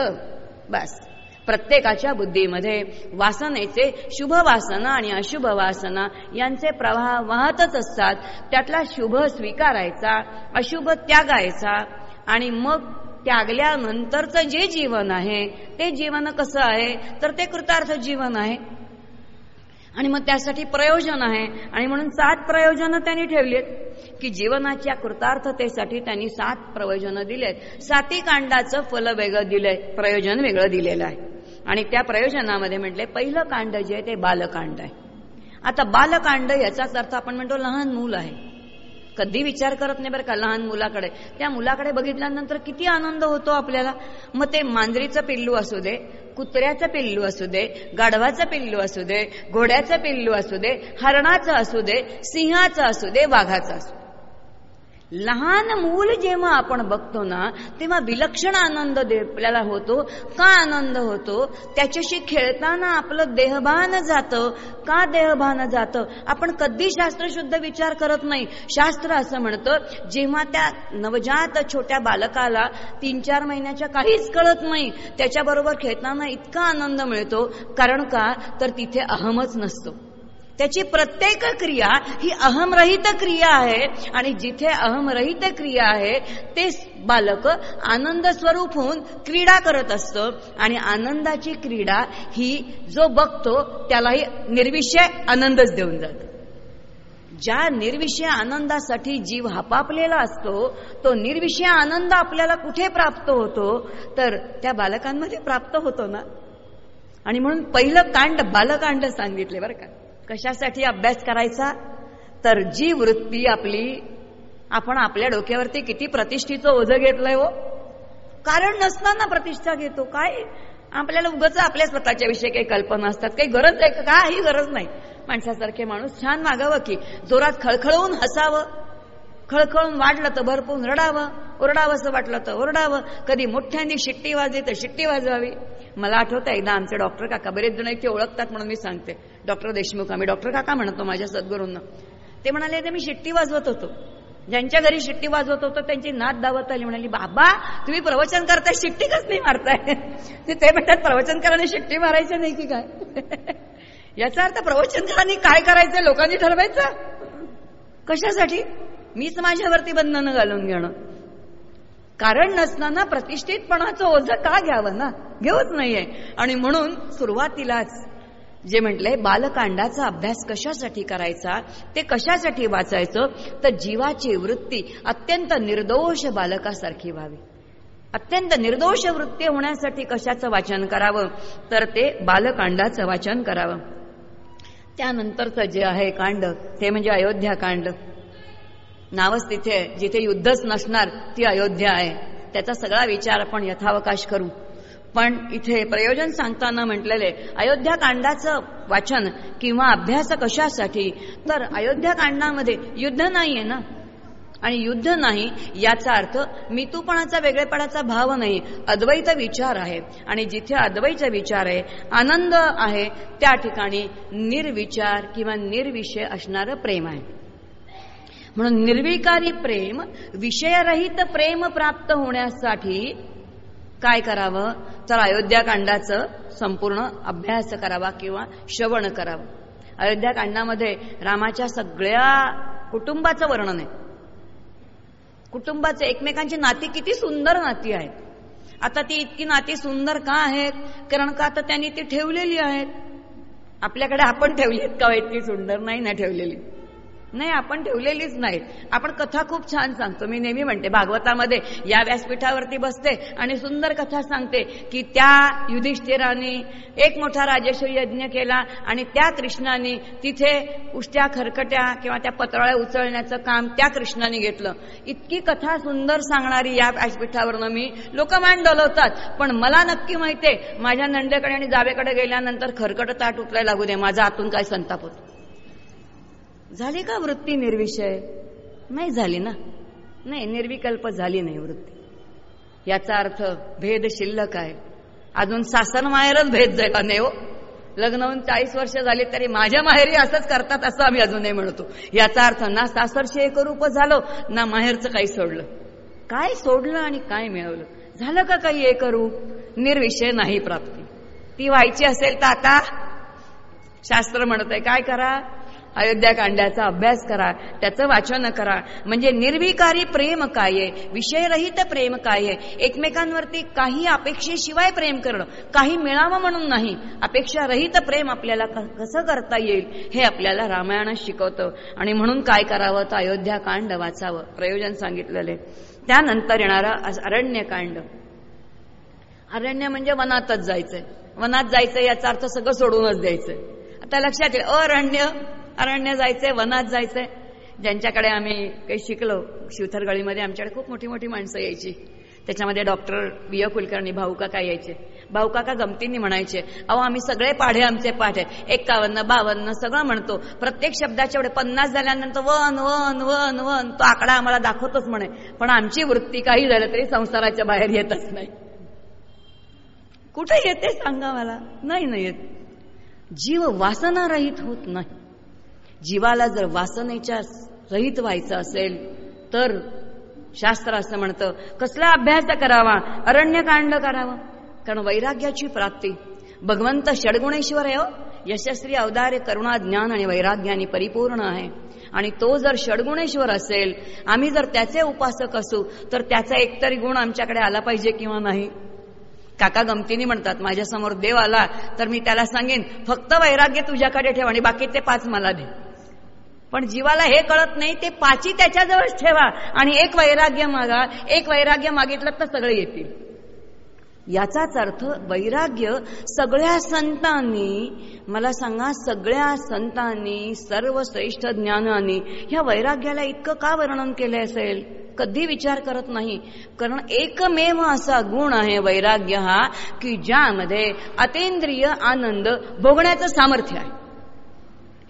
बस. प्रत्येकाच्या बुद्धीमध्ये वासनेचे शुभ वासना आणि अशुभ वासना यांचे प्रवाह वाहतच असतात. त्यातला शुभ स्वीकारायचा अशुभ त्यागायचा आणि मग त्यागल्यानंतरचं जे जीवन आहे ते जीवन कसं आहे? तर ते कृतार्थ जीवन आहे. आणि मग त्यासाठी प्रयोजन आहे. आणि म्हणून सात प्रयोजनं त्यांनी ठेवलीत की जीवनाच्या कृतार्थतेसाठी त्यांनी सात प्रयोजनं दिलेत. साती कांडाचं फल वेगळं दिलंय प्रयोजन वेगळं दिलेलं आहे. आणि त्या प्रयोजनामध्ये म्हटले पहिलं कांड जे आहे ते बालकांड आहे. आता बालकांड याचाच अर्थ आपण म्हणतो लहान मूल आहे. कधी विचार करत नाही बरं का लहान मुलाकडे. त्या मुलाकडे बघितल्यानंतर किती आनंद होतो आपल्याला. मग ते मांजरीचं पिल्लू असू दे कुत्र्याचं पिल्लू असू दे गाढवाचं पिल्लू असू दे घोड्याचं पिल्लू असू दे हरणाचं असू दे सिंहाचं असू दे वाघाचं असू दे. लहान मूल जेव्हा आपण बघतो ना तेव्हा विलक्षण आनंद आपल्याला होतो. का आनंद होतो? त्याच्याशी खेळताना आपलं देहभान जातं. का देहभान जातं? आपण कधी शास्त्रशुद्ध विचार करत नाही. शास्त्र असं म्हणतं जेव्हा त्या नवजात छोट्या बालकाला तीन चार महिन्याच्या काहीच कळत नाही त्याच्याबरोबर खेळताना इतका आनंद मिळतो. कारण का? तर तिथे अहमच नसतो. त्याची प्रत्येक क्रिया ही अहमरहित क्रिया आहे. आणि जिथे अहमरहित क्रिया आहे ते बालक आनंद स्वरूप होऊन क्रीडा करत असतं. आणि आनंदाची क्रीडा ही जो बघतो त्यालाही निर्विषय आनंदच देऊन जातो. ज्या निर्विषय आनंदासाठी जीव हापापलेला असतो तो निर्विषय आनंद आपल्याला कुठे प्राप्त होतो? तर त्या बालकांमध्ये प्राप्त होतो ना. आणि म्हणून पहिलं कांड बालकांड सांगितले बरं का. कशासाठी अभ्यास करायचा? तर जी वृत्ती आपली आपण आपल्या डोक्यावरती किती प्रतिष्ठेचं ओझं घेतलंय हो. कारण नसताना प्रतिष्ठा घेतो. काय? आपल्याला उगच आपल्या स्वतःच्या विषयी काही कल्पना असतात. काही गरज आहे का? काही गरज नाही. माणसासारखे माणूस छान मागावं की जोरात खळखळवून हसावं. खळखळून वाढलं तर भरपूर रडावं. ओरडावं असं वाटलं तर ओरडावं. कधी मोठ्यांनी शिट्टी वाजली तर शिट्टी वाजवावी. मला आठवतं एकदा आमचे डॉक्टर काका बरेच जण इथे ओळखतात म्हणून मी सांगते. डॉक्टर देशमुख आम्ही डॉक्टर काका म्हणतो माझ्या सद्गुरूंना. ते म्हणाले ते मी शिट्टी वाजवत होतो. ज्यांच्या घरी शिट्टी वाजवत होतो त्यांची नात दावत आली. म्हणाली बाबा तुम्ही प्रवचन करताय शिट्टी कस नाही मारताय. ते म्हणतात प्रवचन कराने शिट्टी मारायची नाही की काय? याचा अर्थ प्रवचनकारांनी काय करायचं लोकांनी ठरवायचं? कशासाठी? मीच माझ्यावरती बंधनं घालून घेणं. कारण नसताना प्रतिष्ठितपणाचं ओझं का घ्यावं ना? घेऊच नाहीये. आणि म्हणून सुरुवातीलाच जे म्हटलंय बालकांडाचा अभ्यास कशासाठी करायचा ते कशासाठी वाचायचं तर जीवाची वृत्ती अत्यंत निर्दोष बालकासारखी व्हावी. अत्यंत निर्दोष वृत्ती होण्यासाठी कशाचं वाचन करावं? तर ते बालकांडाचं वाचन करावं. त्यानंतरचं जे आहे कांड ते म्हणजे अयोध्या कांड. नावच तिथे जिथे युद्धच नसणार ती अयोध्या आहे. त्याचा सगळा विचार आपण यथावकाश करू. पण इथे प्रयोजन सांगताना म्हटलेले अयोध्या कांडाचं वाचन किंवा अभ्यास कशासाठी? तर अयोध्या कांडामध्ये युद्ध नाहीये ना? आणि युद्ध नाही याचा अर्थ मितूपणाचा वेगळेपणाचा भाव नाही अद्वैत विचार आहे. आणि जिथे अद्वैत विचार आहे आनंद आहे त्या ठिकाणी निर्विचार किंवा निर्विषय असणारं प्रेम आहे. म्हणून निर्विकारी प्रेम विषयरहित प्रेम प्राप्त होण्यासाठी काय करावं? तर अयोध्याकांडाचं संपूर्ण अभ्यास करावा किंवा श्रवण करावं. अयोध्याकांडामध्ये रामाच्या सगळ्या कुटुंबाचं वर्णन आहे. कुटुंबाचे एकमेकांची नाती किती सुंदर नाती आहेत. आता ती इतकी नाती सुंदर का आहेत? कारण का आता त्यांनी ती ठेवलेली आहेत? आपल्याकडे आपण ठेवली आहेत का हो? इतकी सुंदर नाही ना ठेवलेली. नाही आपण ठेवलेलीच नाहीत. आपण कथा खूप छान सांगतो. मी नेहमी म्हणते भागवतामध्ये या व्यासपीठावरती बसते आणि सुंदर कथा सांगते की त्या युधिष्ठिराने एक मोठा राजेश्वरी यज्ञ केला आणि त्या कृष्णाने तिथे उष्ट्या खरकट्या किंवा त्या पत्राळ्या उचलण्याचं काम त्या कृष्णाने घेतलं. इतकी कथा सुंदर सांगणारी या व्यासपीठावरनं मी लोक मान डोलवतात पण मला नक्की माहितीये माझ्या नंदेकडे आणि जावेकडे गेल्यानंतर खरकट ताट उचलायला लागू दे. माझा आतून काय संताप होतो? झाली का वृत्ती निर्विषय? नाही झाली ना. नाही निर्विकल्प झाली नाही वृत्ती. याचा अर्थ भेद शिल्लक आहे. अजून सासर माहेरच भेद जाय का नाही हो. लग्न होऊन चाळीस वर्ष झाली तरी माझ्या माहेरी असंच करतात असं आम्ही अजूनही म्हणतो. याचा अर्थ ना सासरशी एकरूप झालो ना माहेरचं काही सोडलं. काय सोडलं आणि काय मिळवलं? झालं का काही एकरूप? निर्विषय नाही प्राप्ती. ती व्हायची असेल तर आता शास्त्र म्हणत आहे काय करा? अयोध्याकांडाचा अभ्यास करा त्याचं वाचन करा. म्हणजे निर्विकारी प्रेम काय आहे? विषयरहित प्रेम काय आहे? एकमेकांवरती काही अपेक्षेशिवाय प्रेम करणं काही मिळावं म्हणून नाही. अपेक्षारहित प्रेम आपल्याला कसं करता येईल? हे आपल्याला रामायणात शिकवतं. आणि म्हणून काय करावं? तर अयोध्याकांड वाचावं. प्रयोजन सांगितलेलं आहे. त्यानंतर येणारं अरण्यकांड. अरण्य म्हणजे वनातच जायचंय. वनात जायचं याचा अर्थ सगळं सोडूनच द्यायचंय. आता लक्षात येईल अरण्य अरण्य जायचंय वनात जायचंय. ज्यांच्याकडे आम्ही काही शिकलो शिवथरगळीमध्ये आमच्याकडे खूप मोठी मोठी माणसं यायची. त्याच्यामध्ये डॉक्टर विय कुलकर्णी भाऊकाका यायचे? भाऊकाका गमतींनी म्हणायचे अहो आम्ही सगळे पाढे आमचे पाठ आहेत एक्कावन्न बावन्न सगळं म्हणतो. प्रत्येक शब्दाच्या एवढे पन्नास झाल्यानंतर वन वन वन वन तो आकडा आम्हाला दाखवतोच म्हणे. पण आमची वृत्ती काही झालं तरी संसाराच्या बाहेर येतच नाही. कुठे येते सांगा मला? नाही नाही येत. जीव वासना रहित होत नाही. जीवाला जर वासनेच्या रहित व्हायचं असेल तर शास्त्र असं म्हणतं कसला अभ्यास करावा? अरण्यकांड करावं? कारण वैराग्याची प्राप्ती. भगवंत षडगुणेश्वर आहे हो. यशस्वी अवदार्य करुणा ज्ञान आणि वैराग्याने परिपूर्ण आहे. आणि तो जर षडगुणेश्वर असेल आम्ही जर त्याचे उपासक असू तर त्याचा एकतरी गुण आमच्याकडे आला पाहिजे किंवा नाही? काका गमतीने म्हणतात माझ्यासमोर देव आला तर मी त्याला सांगेन फक्त वैराग्य तुझ्याकडे ठेवा आणि बाकी ते पाच मला दे. पण जीवाला हे कळत नाही ते पाची त्याच्याजवळच ठेवा आणि एक वैराग्य मागा. एक वैराग्य मागितलं तर सगळे येतील. याचाच अर्थ वैराग्य सगळ्या संतांनी मला सांगा सगळ्या संतांनी सर्वश्रेष्ठ ज्ञानाने ह्या वैराग्याला इतकं का वर्णन केलं असेल? कधी विचार करत नाही. कारण एकमेव असा गुण आहे वैराग्य हा की ज्यामध्ये अतेंद्रिय आनंद भोगण्याचं सामर्थ्य आहे.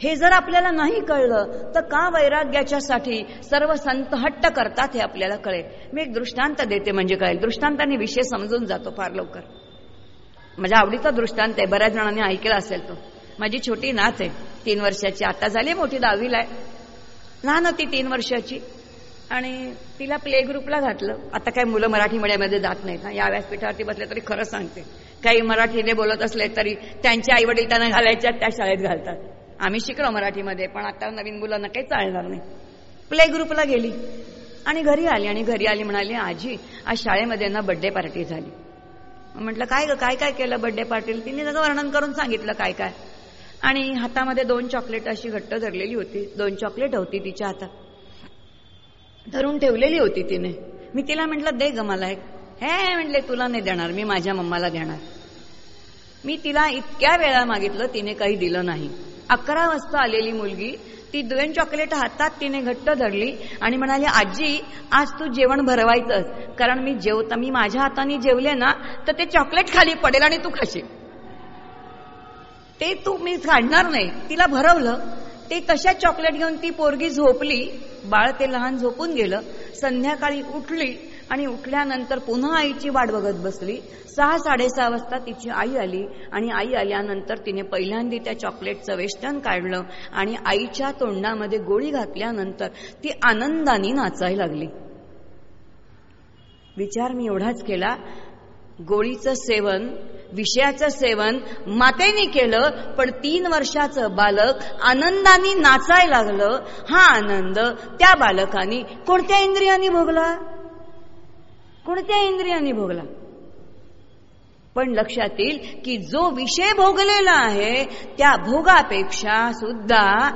हे जर आपल्याला नाही कळलं तर का वैराग्याच्यासाठी सर्व संत हट्ट करतात हे आपल्याला कळेल. मी एक दृष्टांत देते म्हणजे कळेल. दृष्टांताने विषय समजून जातो फार लवकर. माझ्या आवडीचा दृष्टांत आहे. बऱ्याच जणांनी ऐकला असेल तो. माझी छोटी नात आहे. तीन वर्षाची. आता झाली मोठी दहावीला आहे. लहान होती तीन वर्षाची. आणि तिला प्ले ग्रुपला घातलं. आता काही मुलं मराठी मीडियममध्ये जात नाहीत ना. या व्यासपीठावरती बसले तरी खरं सांगते. काही मराठीने बोलत असले तरी त्यांच्या आईवडील त्यांना घालायच्या त्या शाळेत घालतात. आम्ही शिकलो मराठीमध्ये पण आता नवीन मुलांना काही चालणार नाही. प्ले ग्रुपला गेली. आणि घरी आली आणि घरी आली म्हणाली आजी आज शाळेमध्ये ना बड्डे पार्टी झाली. म्हटलं काय ग काय काय केलं बड्डे पार्टीला तिने सगळं वर्णन करून सांगितलं काय काय. आणि हातामध्ये दोन चॉकलेट अशी घट्ट धरलेली होती. दोन चॉकलेट होती तिच्या हातात. धरून ठेवलेली होती तिने. मी तिला म्हटलं दे ग मला एक. हे म्हटले तुला नाही देणार मी माझ्या मम्माला देणार. मी तिला इतक्या वेळा मागितलं तिने काही दिलं नाही. अकरा वाजता आलेली मुलगी ती दोन चॉकलेट हातात तिने घट्ट धरली आणि म्हणाली आजी आज तू जेवण भरवायचंच कारण मी जेवता मी माझ्या हाताने जेवले ना तर ते चॉकलेट खाली पडेल आणि तू खाशील. ते तू मी काढणार नाही. तिला भरवलं. ते कशा चॉकलेट घेऊन ती पोरगी झोपली. बाळ ते लहान झोपून गेलं. संध्याकाळी उठली. आणि उठल्यानंतर पुन्हा आईची वाट बघत बसली. सहा साडेसहा वाजता तिची आई आली आणि आई आल्यानंतर तिने पहिल्यांदा त्या चॉकलेटचं वेस्टर्न काढलं आणि आईच्या तोंडामध्ये गोळी घातल्यानंतर ती आनंदाने नाचायला लागली. विचार मी एवढाच केला गोळीचं सेवन विषयाचं सेवन मातेने केलं पण तीन वर्षाचं बालक आनंदाने नाचायला लागलं. हा आनंद त्या बालकाने कोणत्या इंद्रियाने भोगला? कोणत्या इंद्रियांनी भोगला? पण लक्षात येईल की जो विषय भोगलेला आहे त्या भोगापेक्षा सुद्धा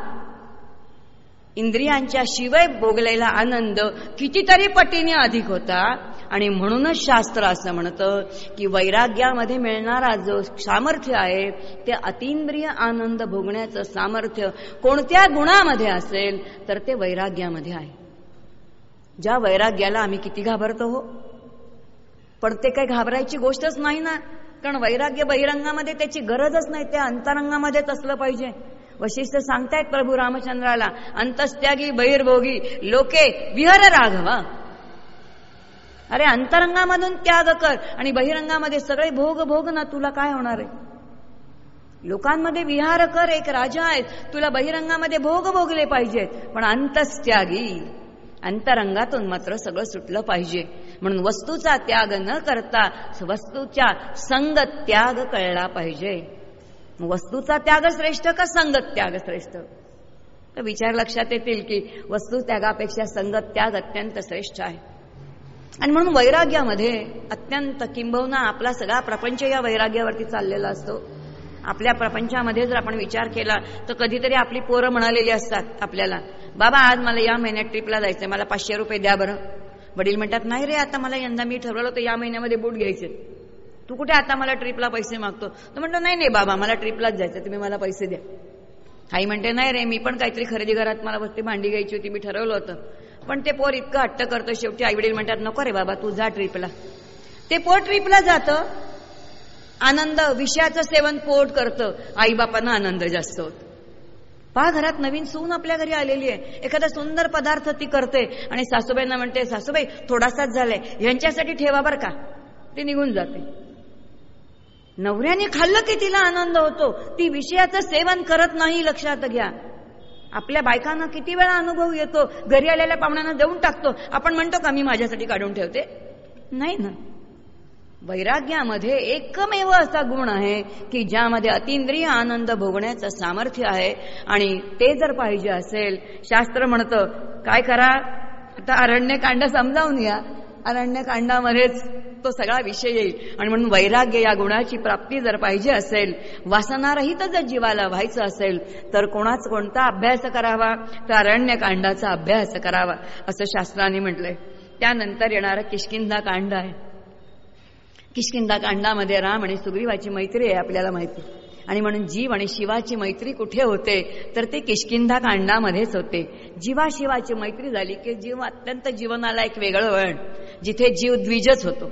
इंद्रियांच्या शिवाय भोगलेला आनंद कितीतरी पटीने अधिक होता. आणि म्हणूनच शास्त्र असं म्हणतं की वैराग्यामध्ये मिळणारा जो सामर्थ्य आहे ते अतिंद्रिय आनंद भोगण्याचं सामर्थ्य कोणत्या गुणामध्ये असेल तर ते वैराग्यामध्ये आहे. ज्या वैराग्याला आम्ही किती घाबरतो हो? पण ते काही घाबरायची गोष्टच नाही ना. कारण वैराग्य बहिरंगामध्ये त्याची गरजच नाही त्या अंतरंगामध्येच असलं पाहिजे. वशिष्ठ सांगतायत प्रभू रामचंद्राला अंतस्त्यागी बहिर्भोगी लोके विहर राघवा. अरे अंतरंगामधून त्याग कर आणि बहिरंगामध्ये सगळे भोग भोग ना तुला काय होणार आहे? लोकांमध्ये विहार कर एक राजा आहेत तुला बहिरंगामध्ये भोग भोगले पाहिजेत पण अंतस्त्यागी. अंतरंगातून मात्र सगळं सुटलं पाहिजे. म्हणून वस्तूचा त्याग न करता वस्तूच्या संगत त्याग कळला पाहिजे. वस्तूचा त्याग श्रेष्ठ का संगत त्याग श्रेष्ठ? तर विचार लक्षात येतील की वस्तू त्यागापेक्षा संगत त्याग अत्यंत श्रेष्ठ आहे. आणि म्हणून वैराग्यामध्ये अत्यंत किंबहुना आपला सगळा प्रपंच या वैराग्यावरती चाललेला असतो. आपल्या प्रपंचामध्ये जर आपण विचार केला तर कधीतरी आपली पोरं म्हणालेली असतात आपल्याला बाबा आज मला या महिन्यात ट्रिपला जायचंय मला पाचशे रुपये द्या बरं. वडील म्हणतात नाही रे आता मला यंदा मी ठरवलं तर या महिन्यामध्ये बूट घ्यायचे. तू कुठे आता मला ट्रिपला पैसे मागतो? तो म्हणतो नाही नाही बाबा मला ट्रिपलाच जायचं तुम्ही मला पैसे द्या. आई म्हणते नाही रे मी पण काहीतरी खरेदी घरात मला वस्ती भांडी घ्यायची होती मी ठरवलं होतं. पण ते पोर इतकं हट्ट करतं शेवटी आई वडील म्हणतात नको रे बाबा तू जा ट्रिपला. ते पोर ट्रिपला जातं आनंद विषयाचं सेवन पोट करतं. आईबापांना आनंद जास्त होत. पहा घरात नवीन सून आपल्या घरी आलेली आहे. एखादा सुंदर पदार्थ ती करते आणि सासूबाईंना म्हणते सासूबाई थोडासाच झालाय. यांच्यासाठी ठेवा बर का. ती निघून जाते. नवऱ्याने खाल्लं की तिला आनंद होतो. ती विषयाचं सेवन करत नाही लक्षात घ्या. आपल्या बायकांना किती वेळा अनुभव येतो. घरी आलेल्या पाहुण्यांना देऊन टाकतो. आपण म्हणतो का मी माझ्यासाठी काढून ठेवते? नाही ना. वैराग्यामध्ये एकमेव असा गुण आहे की ज्यामध्ये अतिंद्रिय आनंद भोगण्याचं सामर्थ्य आहे. आणि ते जर पाहिजे असेल शास्त्र म्हणतं काय करा? आता अरण्यकांड समजावून घ्या. अरण्यकांडामध्येच तो सगळा विषय येईल. आणि म्हणून वैराग्य या गुणाची प्राप्ती जर पाहिजे असेल वासनारहित जर जीवाला व्हायचं असेल तर कोणाच कोणता अभ्यास करावा? तर अरण्यकांडाचा अभ्यास करावा असं शास्त्राने म्हटलंय. त्यानंतर येणारं किशकिंधा कांड आहे. किशकिंदा कांडामध्ये राम आणि सुग्रीवाची मैत्री आहे आपल्याला माहिती. आणि म्हणून जीव आणि शिवाची मैत्री कुठे होते? तर ते किशकिंदा कांडामध्येच होते. जीवा शिवाची मैत्री झाली की जीव अत्यंत जीवनाला एक वेगळं वळण. जिथे जीव द्विजच होतो.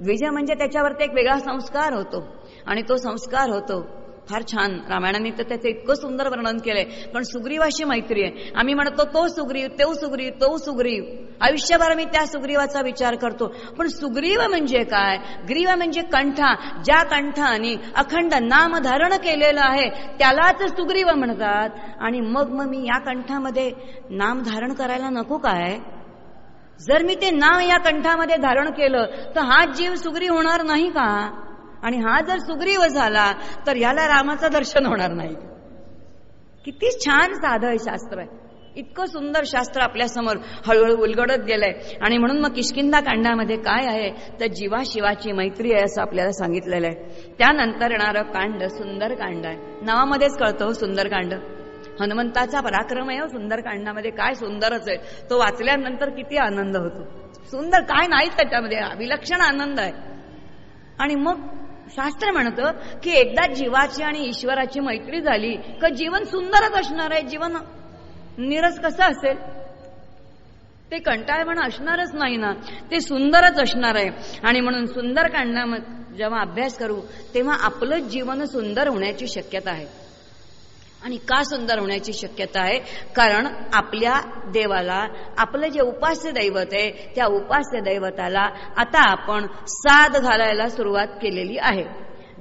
द्विज म्हणजे त्याच्यावरती एक वेगळा संस्कार होतो. आणि तो संस्कार होतो फार छान. रामायणाने तर त्याचं इतकं सुंदर वर्णन केलंय. पण सुग्रीवाशी मैत्री आहे. आम्ही म्हणतो तो सुग्रीव तो सुग्रीव तो सुग्रीव. आयुष्यभर मी त्या सुग्रीवाचा विचार करतो. पण सुग्रीव म्हणजे काय? ग्रीव म्हणजे कंठा. ज्या कंठाने अखंड नाम धारण केलेलं आहे त्यालाच सुग्रीव म्हणतात. आणि मग मग मी या कंठामध्ये नाम धारण करायला नको काय? जर मी ते नाव या कंठामध्ये धारण केलं तर हा जीव सुग्री होणार नाही का? आणि हा जर सुग्रीव झाला तर याला रामाचं दर्शन होणार नाही. किती छान साधं शास्त्र आहे. इतकं सुंदर शास्त्र आपल्यासमोर हळूहळू उलगडत गेलंय. आणि म्हणून मग किशकिंदा कांडामध्ये काय आहे तर जीवा शिवाची मैत्री आहे असं आपल्याला सांगितलेलं आहे. त्यानंतर येणारं कांड सुंदर कांड आहे. नावामध्येच कळतं हो, सुंदर कांड. हनुमंताचा पराक्रम आहे हो, सुंदर कांडामध्ये काय सुंदरच आहे. तो वाचल्यानंतर किती आनंद होतो. सुंदर काय नाही त्याच्यामध्ये. विलक्षण आनंद आहे. आणि मग शास्त्र म्हणतं की एकदा जीवाची आणि ईश्वराची मैत्री झाली का जीवन सुंदरच असणार आहे? जीवन निरस कसं असेल? ते कंटाळवण असणारच नाही ना. ते सुंदरच असणार आहे. आणि म्हणून सुंदर कांडामध्ये जेव्हा अभ्यास करू तेव्हा आपलं जीवन सुंदर होण्याची शक्यता आहे. आणि का सुंदर होण्याची शक्यता आहे? कारण आपल्या देवाला आपलं जे उपास्य दैवत आहे त्या उपास्य दैवताला आता आपण साध घालायला सुरुवात केलेली आहे.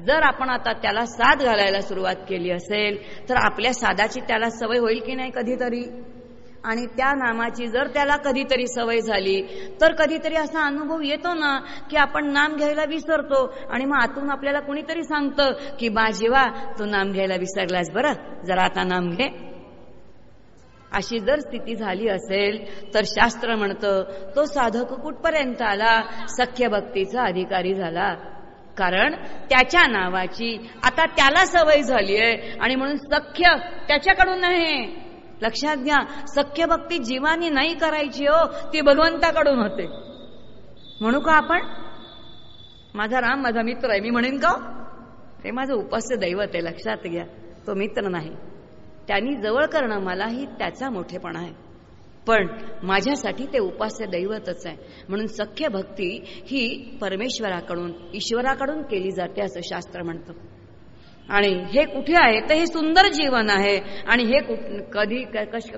जर आपण आता त्याला साथ घालायला सुरुवात केली असेल तर आपल्या साधाची त्याला सवय होईल की नाही कधीतरी? आणि त्या नामाची जर त्याला कधीतरी सवय झाली तर कधीतरी असा अनुभव येतो ना की आपण नाम घ्यायला विसरतो. आणि मग आतून आपल्याला कुणीतरी सांगतं की बा जेवा तू नाम घ्यायला विसरलास बरं जरा आता नाम घे. अशी जर स्थिती झाली असेल तर शास्त्र म्हणतं तो साधक कुठपर्यंत आला? सख्य भक्तीचा अधिकारी झाला. कारण त्याच्या नावाची आता त्याला सवय झाली आहे आणि म्हणून सख्य त्याच्याकडून नाही. लक्षात घ्या सख्य भक्ती जीवानी नाही करायची हो ती भगवंताकडून होते. म्हणू का आपण? माझा राम माझा मित्र आहे मी म्हणेन का हो? ते माझं उपास्य दैवत आहे लक्षात घ्या तो मित्र नाही. त्यांनी जवळ करणं मलाही त्याचा मोठेपणा आहे. पण माझ्यासाठी ते उपास्य दैवतच आहे. म्हणून सख्य भक्ती ही परमेश्वराकडून ईश्वराकडून केली जाते असं शास्त्र म्हणतं. आणि हे कुठे आहे? तर हे सुंदर जीवन आहे. आणि हे कधी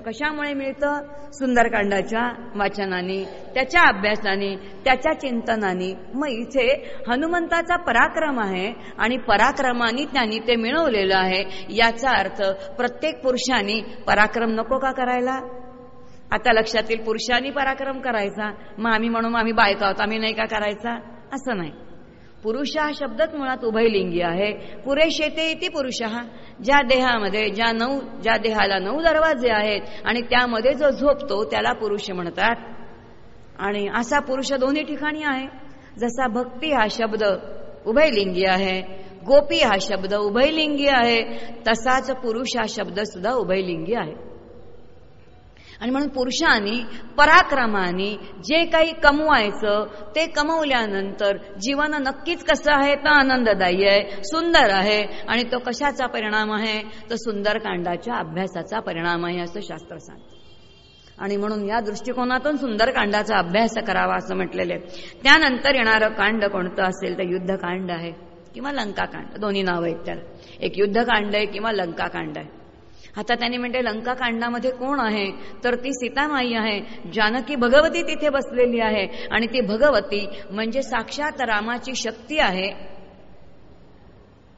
कशामुळे मिळतं? सुंदरकांडाच्या वाचनाने त्याच्या अभ्यासाने त्याच्या चिंतनाने. मग इथे हनुमंताचा पराक्रम आहे आणि पराक्रमाने त्यांनी ते मिळवलेलं आहे. याचा अर्थ प्रत्येक पुरुषाने पराक्रम नको का करायला? आता लक्षात येईल पुरुषांनी पराक्रम करायचा. मग आम्ही म्हणून आम्ही बायका आहोत आम्ही नाही का करायचा? असं नाही. पुरुष हा शब्दच मुळात उभयलिंगी आहे. पुरेशेते इति पुरुष. हा ज्या देहामध्ये ज्या नऊ ज्या देहाला नऊ दरवाजे आहेत आणि त्यामध्ये जो झोपतो त्याला पुरुष म्हणतात. आणि असा पुरुष दोन्ही ठिकाणी आहे. जसा भक्ती हा शब्द उभयलिंगी आहे गोपी हा शब्द उभयलिंगी आहे तसाच पुरुष हा शब्द सुद्धा उभयलिंगी आहे. आणि म्हणून पुरुषांनी पराक्रमाने जे काही कमवायचं ते कमवल्यानंतर जीवन नक्कीच कसं आहे तर आनंददायी आहे सुंदर आहे. आणि तो कशाचा परिणाम आहे? तर सुंदरकांडाच्या अभ्यासाचा परिणाम आहे असं शास्त्र सांगतं. आणि म्हणून या दृष्टिकोनातून सुंदरकांडाचा अभ्यास करावा असं म्हटलेलं आहे. त्यानंतर येणारं कांड कोणतं असेल तर युद्धकांड आहे किंवा लंकाकांड. दोन्ही नावं आहेत त्याला. एक युद्धकांड आहे किंवा लंकाकांड आहे. आता त्यांनी म्हणते लंका कांडामध्ये कोण आहे? तर ती सीतामाई आहे जानकी भगवती तिथे बसलेली आहे. आणि ती भगवती म्हणजे साक्षात रामाची शक्ती आहे.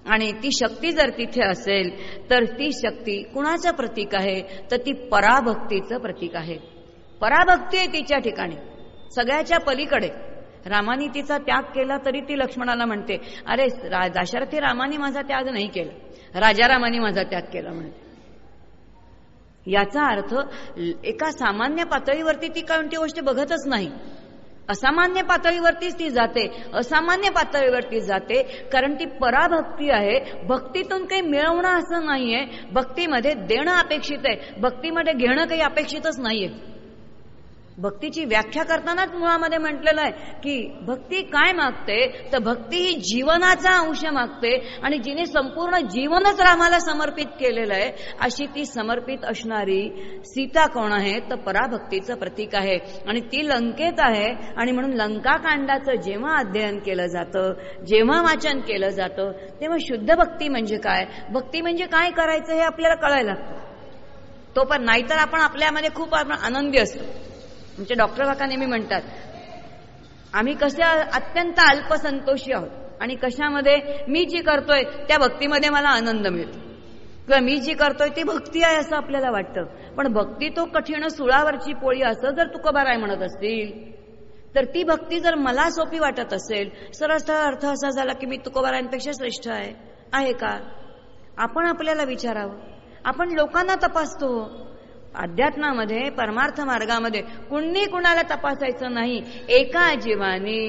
आणि ती शक्ती जर तिथे असेल तर ती शक्ती कुणाचं प्रतीक आहे? तर ती पराभक्तीचं प्रतीक आहे. पराभक्ती आहे तिच्या ठिकाणी सगळ्याच्या पलीकडे. रामाने तिचा त्याग केला तरी ती लक्ष्मणाला म्हणते अरे दाशरथी रामाने माझा त्याग नाही केला. राजारामाने माझा त्याग केला म्हणते. याचा अर्थ एका सामान्य पातळीवरती ती कोणती गोष्ट बघतच नाही. असामान्य पातळीवरतीच ती जाते असामान्य पातळीवरती जाते कारण ती पराभक्ती आहे. भक्तीतून काही मिळवणं असं नाहीये. भक्तीमध्ये देणं अपेक्षित आहे. भक्तीमध्ये घेणं काही अपेक्षितच नाहीये. भक्तीची व्याख्या करतानाच मुळामध्ये म्हटलेलं आहे की भक्ती काय मागते? तर भक्ती ही जीवनाचा अंश मागते. आणि जिने संपूर्ण जीवनच रामाला समर्पित केलेलं आहे अशी ती समर्पित असणारी सीता कोण आहे? तर पराभक्तीचं प्रतीक आहे. आणि ती लंकेत आहे. आणि म्हणून लंकाकांडाचं जेव्हा अध्ययन केलं जातं जेव्हा वाचन केलं जातं तेव्हा शुद्ध भक्ती म्हणजे काय? भक्ती म्हणजे काय करायचं हे आपल्याला कळायला तो पण नाहीतर आपण आपल्यामध्ये खूप आनंदी असतो. म्हणजे डॉक्टर काका नेहमी म्हणतात आम्ही कसे अत्यंत अल्पसंतोषी आहोत आणि कशामध्ये मी जी करतोय त्या भक्तीमध्ये मला आनंद मिळतो. किंवा मी जी करतोय ती भक्ती आहे असं आपल्याला वाटतं. पण भक्ती तो कठीण सुळावरची पोळी असं जर तुकोबाराय म्हणत असतील तर ती भक्ती जर मला सोपी वाटत असेल सरळ अर्थ असा झाला की मी तुकोबारायांपेक्षा श्रेष्ठ आहे. आहे का? आपण आपल्याला विचारावं. आपण लोकांना तपासतो. अध्यात्मामध्ये परमार्थ मार्गामध्ये कुणी कुणाला तपासायचं नाही. एका जीवाने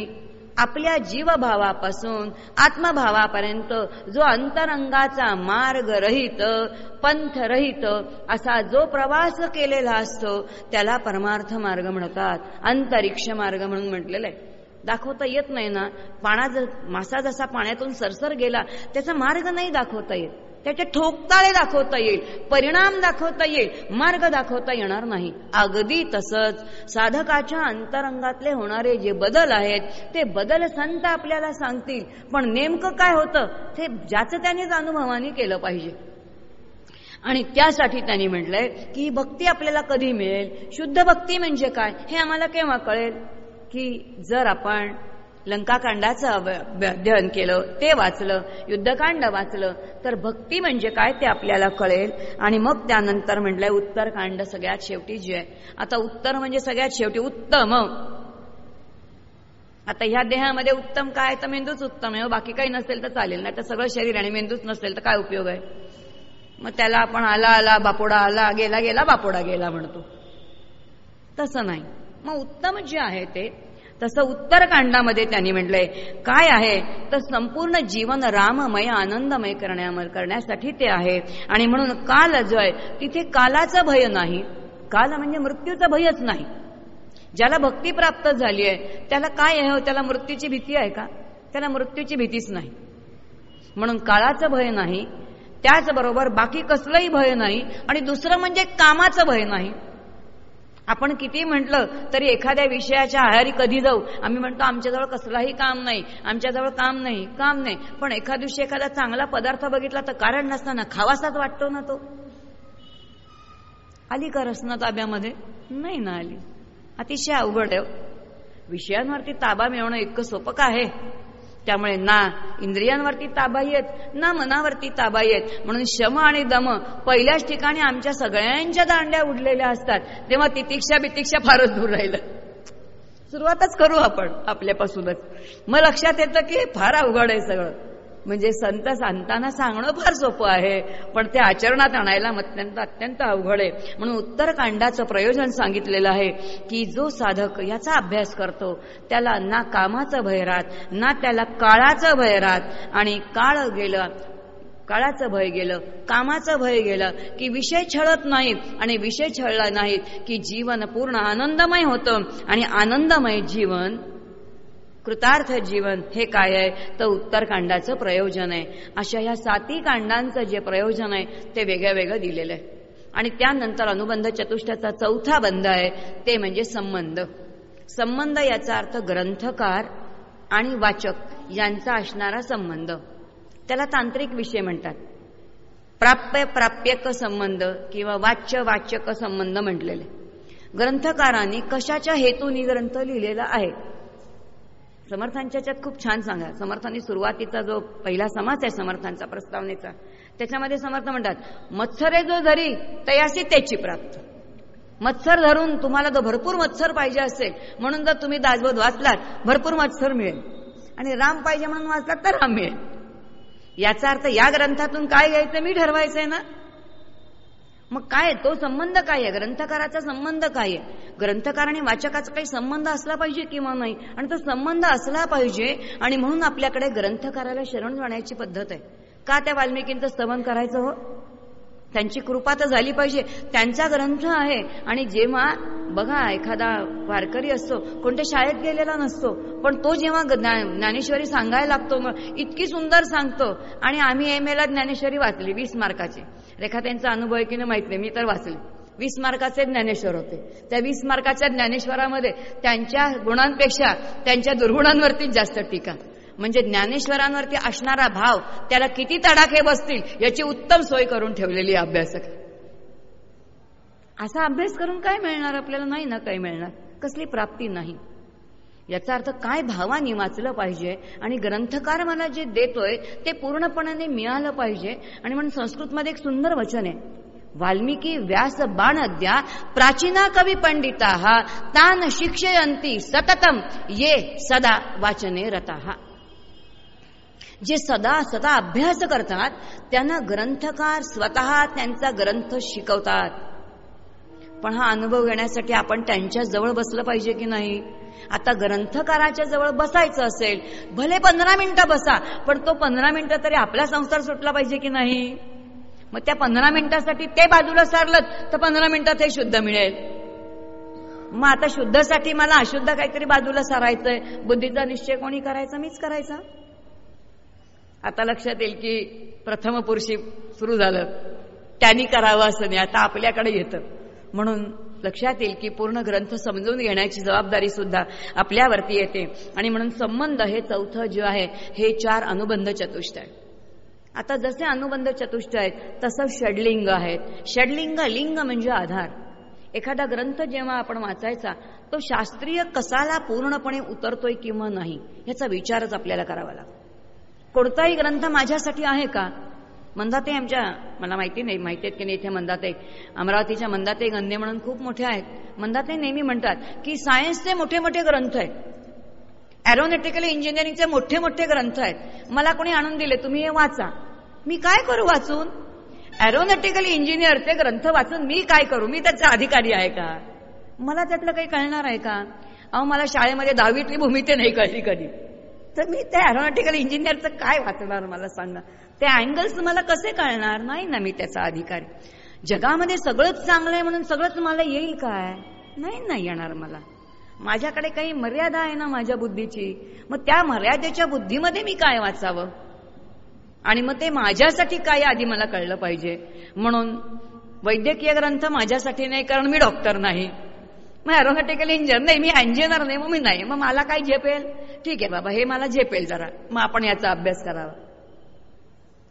आपल्या जीवभावापासून आत्मभावापर्यंत जो अंतरंगाचा मार्ग रहित पंथ रहित असा जो प्रवास केलेला असतो त्याला परमार्थ मार्ग म्हणतात. अंतरिक्ष मार्ग म्हणून म्हटलेलं आहे दाखवता येत नाही ना? पाणा मासा जसा पाण्यातून सरसर गेला त्याचा मार्ग नाही दाखवता येत. त्याचे ठोकताळे दाखवता येईल परिणाम दाखवता येईल मार्ग दाखवता येणार नाही. अगदी तसंच साधकाच्या अंतरंगातले होणारे जे बदल आहेत ते बदल संत आपल्याला सांगतील. पण नेमकं काय होतं ते ज्याचं त्यानेच अनुभवाने केलं पाहिजे. आणि त्यासाठी त्यांनी म्हटलंय की भक्ती आपल्याला कधी मिळेल? शुद्ध भक्ती म्हणजे काय? हे आम्हाला केव्हा कळेल? की जर आपण लंकाकांडाचं अध्ययन केलं ते वाचलं युद्धकांड वाचलं तर भक्ती म्हणजे काय ते आपल्याला कळेल. आणि मग त्यानंतर म्हटलंय उत्तरकांड सगळ्यात शेवटी जे आहे. आता उत्तर म्हणजे सगळ्यात शेवटी उत्तम. आता ह्या देहामध्ये उत्तम काय? तर मेंदूच उत्तम आहे. हो, बाकी काही नसेल तर चालेल. नाही तर सगळं शरीर आणि मेंदूच नसेल तर काय उपयोग आहे? मग त्याला आपण आला आला बापोडा आला गेला गेला बापोडा गेला म्हणतो. तसं नाही. मग उत्तम जे आहे ते तसं उत्तरकांडामध्ये त्यांनी म्हटलंय काय आहे? तर संपूर्ण जीवन राममय आनंदमय करण्या करण्यासाठी ते आहे. आणि म्हणून काल जो आहे तिथे कालाचं भय नाही. काल म्हणजे मृत्यूचं भयच नाही. ज्याला भक्ती प्राप्त झाली आहे त्याला काय आहे हो? त्याला मृत्यूची भीती आहे का? त्याला मृत्यूची भीतीच नाही. म्हणून काळाचं भय नाही त्याचबरोबर बाकी कसलंही भय नाही आणि दुसरं म्हणजे कामाचं भय नाही. आपण किती म्हटलं तरी एखाद्या विषयाच्या आहारी कधी जाऊ? आम्ही म्हणतो आमच्याजवळ कसलाही काम नाही आमच्याजवळ काम नाही काम नाही. पण एखाद दिवशी एखादा चांगला पदार्थ बघितला तर कारण नसताना खावासाच वाटतो ना तो. आली का रसना ताब्यामध्ये नाही ना आली. अतिशय अवघड आहे हो. विषयांवरती ताबा मिळवणं इतकं सोपं का आहे? त्यामुळे ना इंद्रियांवरती ताबा येत ना मनावरती ताबा येत. म्हणून शम आणि दम पहिल्याच ठिकाणी आमच्या सगळ्यांच्या दांड्या उडलेल्या असतात. तेव्हा तितिक्षा बितिक्षा फारच दूर राहिलं. सुरुवातच करू आपण आपल्यापासूनच. मग लक्षात येतं की फार अवघड आहे सगळं. म्हणजे संत सांगताना सांगणं फार सोपं आहे. पण ते आचरणात आणायला अत्यंत अत्यंत अवघड आहे. म्हणून उत्तरकांडाचं प्रयोजन सांगितलेलं आहे की जो साधक याचा अभ्यास करतो त्याला ना कामाचं भय राहत ना त्याला काळाचं भय राहत. आणि काळ गेलं काळाचं भय गेलं कामाचं भय गेलं की विषय छळत नाहीत. आणि विषय छळला नाहीत की जीवन पूर्ण आनंदमय होतं. आणि आनंदमय जीवन कृतार्थ जीवन हे काय आहे? तर उत्तरकांडाचं प्रयोजन आहे. अशा ह्या साती कांडांचं जे प्रयोजन आहे ते वेगळं वेगळं दिलेलं आहे. आणि त्यानंतर अनुबंध चतुष्टाचा चौथा बंध आहे ते म्हणजे संबंध. संबंध याचा अर्थ ग्रंथकार आणि वाचक यांचा असणारा संबंध. त्याला तांत्रिक विषय म्हणतात. प्राप्य प्राप्यक संबंध किंवा वाच्य वाचक संबंध म्हटलेले. ग्रंथकारांनी कशाच्या हेतूनी ग्रंथ लिहिलेला आहे? समर्थांच्याच्यात खूप छान सांगा. समर्थांनी सुरुवातीचा जो पहिला समाज आहे समर्थांचा प्रस्तावनेचा त्याच्यामध्ये समर्थ म्हणतात मत्सरे जो धरी तयाशी त्याची प्राप्त. मत्सर धरून तुम्हाला जो भरपूर मत्सर पाहिजे असेल म्हणून जर तुम्ही दासबोध वाचलात भरपूर मत्सर मिळेल. आणि राम पाहिजे म्हणून वाचलात तर राम मिळेल. याचा अर्थ या ग्रंथातून काय घ्यायचं मी ठरवायचंय ना? मग काय तो संबंध काय आहे? ग्रंथकाराचा संबंध काय आहे? ग्रंथकार आणि वाचकाचा काही संबंध असला पाहिजे किंवा नाही? आणि तो संबंध असला पाहिजे आणि म्हणून आपल्याकडे ग्रंथकाराला शरण जाण्याची पद्धत आहे. का त्या वाल्मिकींचं स्तवन करायचं हो? त्यांची कृपा तर झाली पाहिजे. त्यांचा ग्रंथ आहे. आणि जेव्हा बघा एखादा वारकरी असतो कोणत्या शाळेत गेलेला नसतो पण तो जेव्हा ज्ञानेश्वरी सांगायला लागतो मग इतकी सुंदर सांगतो. आणि आम्ही एम एला ज्ञानेश्वरी वाचली वीस मार्काची. रेखा त्यांचा अनुभव आहे की नाही माहीत नाही. मी तर वाचले. वीस मार्काचे ज्ञानेश्वर होते. त्या वीस मार्काच्या ज्ञानेश्वरामध्ये त्यांच्या गुणांपेक्षा त्यांच्या दुर्गुणांवरतीच जास्त टीका. म्हणजे ज्ञानेश्वरांवरती असणारा भाव त्याला किती तडाखे बसतील याची उत्तम सोय करून ठेवलेली अभ्यासक. असा अभ्यास करून काय मिळणार? आपल्याला नाही ना काही मिळणार. कसली प्राप्ती नाही. याचा अर्थ काय भावानी वाचलं पाहिजे आणि ग्रंथकार मला जे देतोय ते पूर्णपणाने मिळालं पाहिजे. आणि म्हणून संस्कृतमध्ये एक सुंदर वचन आहे. वाल्मिकी व्यास बाणद्या प्राचीना कवी पंडिता तान शिक्षयंती सततम ये सदा वाचने रता. जे सदा सदा अभ्यास करतात त्यांना ग्रंथकार स्वतः त्यांचा ग्रंथ शिकवतात. पण हा अनुभव घेण्यासाठी आपण त्यांच्या जवळ बसलं पाहिजे की नाही? आता ग्रंथकाराच्या जवळ बसायचं असेल भले पंधरा मिनिटं बसा पण तो पंधरा मिनिटं तरी आपला संसार सुटला पाहिजे की नाही? मग त्या पंधरा मिनिटासाठी ते बाजूला सारलं तर पंधरा मिनिटात हे शुद्ध मिळेल. मग आता शुद्धसाठी मला अशुद्ध काहीतरी बाजूला सारायचंय. बुद्धीचा निश्चय कोणी करायचा? मीच करायचा. आता लक्षात येईल की प्रथम पुरुषी सुरू झालं. त्यांनी करावं असं नाही. आता आपल्याकडे येतं. म्हणून लक्षात येईल की पूर्ण ग्रंथ समजून घेण्याची जबाबदारी सुद्धा आपल्यावरती येते. आणि म्हणून संबंध हे चौथं जे आहे हे चार अनुबंध चतुष्ट आहे आता जसे अनुबंध चतुष्ट आहेत तसं षडलिंग आहेत. षडलिंग लिंग म्हणजे आधार. एखादा ग्रंथ जेव्हा आपण वाचायचा तो शास्त्रीय कसाला पूर्णपणे उतरतोय किंवा नाही याचा विचारच आपल्याला करावा लागतो. कोणताही ग्रंथ माझ्यासाठी आहे का? मंदाते आमच्या. मला माहिती नाही माहिती आहेत की नाही इथे मंदाते अमरावतीच्या मंदाते गंदे म्हणून खूप मोठे आहेत. मंदाते नेहमी म्हणतात की सायन्सचे मोठे मोठे ग्रंथ आहेत. एरोनॉटिकल इंजिनिअरिंगचे मोठे मोठे ग्रंथ आहेत. मला कोणी आणून दिले तुम्ही हे वाचा. मी काय करू वाचून? एरोनॉटिकल इंजिनिअरचे ग्रंथ वाचून मी काय करू? मी त्याचा अधिकारी आहे का? मला त्यातलं काही कळणार आहे का? अहो मला शाळेमध्ये दहावीतली भूमिती नाही कळली कधी. तर मी त्या एरोनॉटिकल इंजिनिअरचं काय वाचणार मला सांगा. ते अँगल्स मला कसे कळणार? नाही ना मी त्याचा अधिकारी. जगामध्ये सगळंच चांगलं आहे म्हणून सगळंच मला येईल काय? नाही नाही येणार मला. माझ्याकडे काही मर्यादा आहे ना माझ्या बुद्धीची? मग त्या मर्यादेच्या बुद्धीमध्ये मी काय वाचावं? आणि मग ते माझ्यासाठी काय आधी मला कळलं पाहिजे? म्हणून वैद्यकीय ग्रंथ माझ्यासाठी नाही कारण मी डॉक्टर नाही. मग एरोनॉटिकल इंजिनियर नाही मी इंजिनियर नाही मग मी नाही. मग मला काय झेपेल? ठीक आहे बाबा हे मला झेपेल जरा. मग आपण याचा अभ्यास करावा.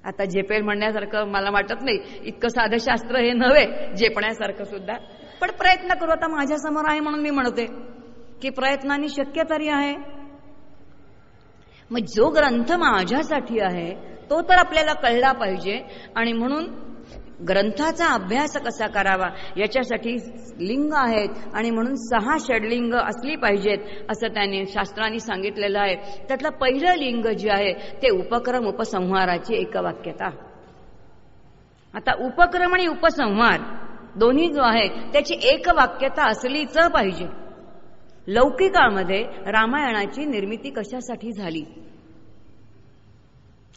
आता झेपेल म्हणण्यासारखं मला वाटत नाही. इतकं साधं शास्त्र हे नव्हे झेपण्यासारखं सुद्धा. पण प्रयत्न करू आता माझ्यासमोर आहे म्हणून मी म्हणते की प्रयत्नाने शक्य तरी आहे. मग जो ग्रंथ माझ्यासाठी आहे तो तर आपल्याला कळला पाहिजे. आणि म्हणून ग्रंथाचा अभ्यास कसा करावा? याच्यासाठी लिंग आहेत आणि म्हणून सहा षडलिंग असली पाहिजेत असं त्यांनी शास्त्रांनी सांगितलेलं आहे. त्यातलं पहिलं लिंग जे आहे ते उपक्रम उपसंहाराची एकवाक्यता. आता उपक्रम आणि उपसंहार दोन्ही जो आहे त्याची एक वाक्यता असलीच पाहिजे. लौकिकामध्ये रामायणाची निर्मिती कशासाठी झाली?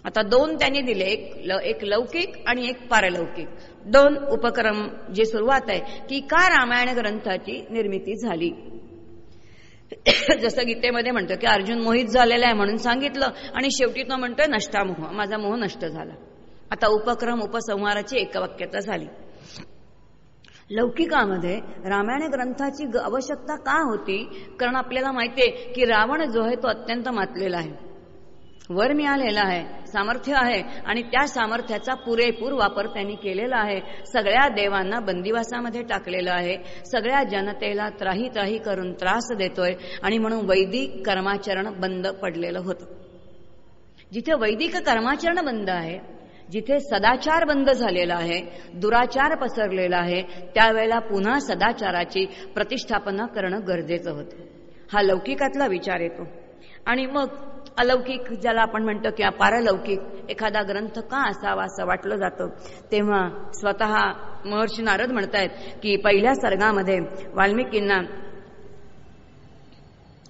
आता दोन त्यांनी दिले एक एक लौकिक आणि एक पारलौकिक. दोन उपक्रम जे सुरुवात आहे की का रामायण ग्रंथाची निर्मिती झाली? जसं गीतेमध्ये म्हणतो की अर्जुन मोहित झालेला आहे म्हणून सांगितलं आणि शेवटी तो म्हणतोय नष्टा मोह माझा मोह नष्ट झाला. आता उपक्रम उपसंहाराची एकवाक्यता झाली. लौकिकामध्ये रामायण ग्रंथाची आवश्यकता का होती? कारण आपल्याला माहितीये की रावण जो आहे तो अत्यंत मातलेला आहे. वर मिळालेला आहे सामर्थ्य आहे आणि त्या सामर्थ्याचा पुरेपूर वापर त्यांनी केलेला आहे. सगळ्या देवांना बंदिवासामध्ये टाकलेलं आहे. सगळ्या जनतेला त्राही त्राही करून त्रास देतोय आणि म्हणून वैदिक कर्माचरण बंद पडलेलं होतं. जिथे वैदिक कर्माचरण बंद आहे जिथे सदाचार बंद झालेला आहे दुराचार पसरलेला आहे त्यावेळेला पुन्हा सदाचाराची प्रतिष्ठापना करणं गरजेचं होतं. हा लौकिकातला विचार येतो. आणि मग अलौकिक ज्याला आपण म्हणतो किंवा पारलौकिक एखादा ग्रंथ का असावा असं वाटलं जातं? तेव्हा स्वतः महर्षी नारद म्हणतायत की पहिल्या सर्गामध्ये वाल्मिकींना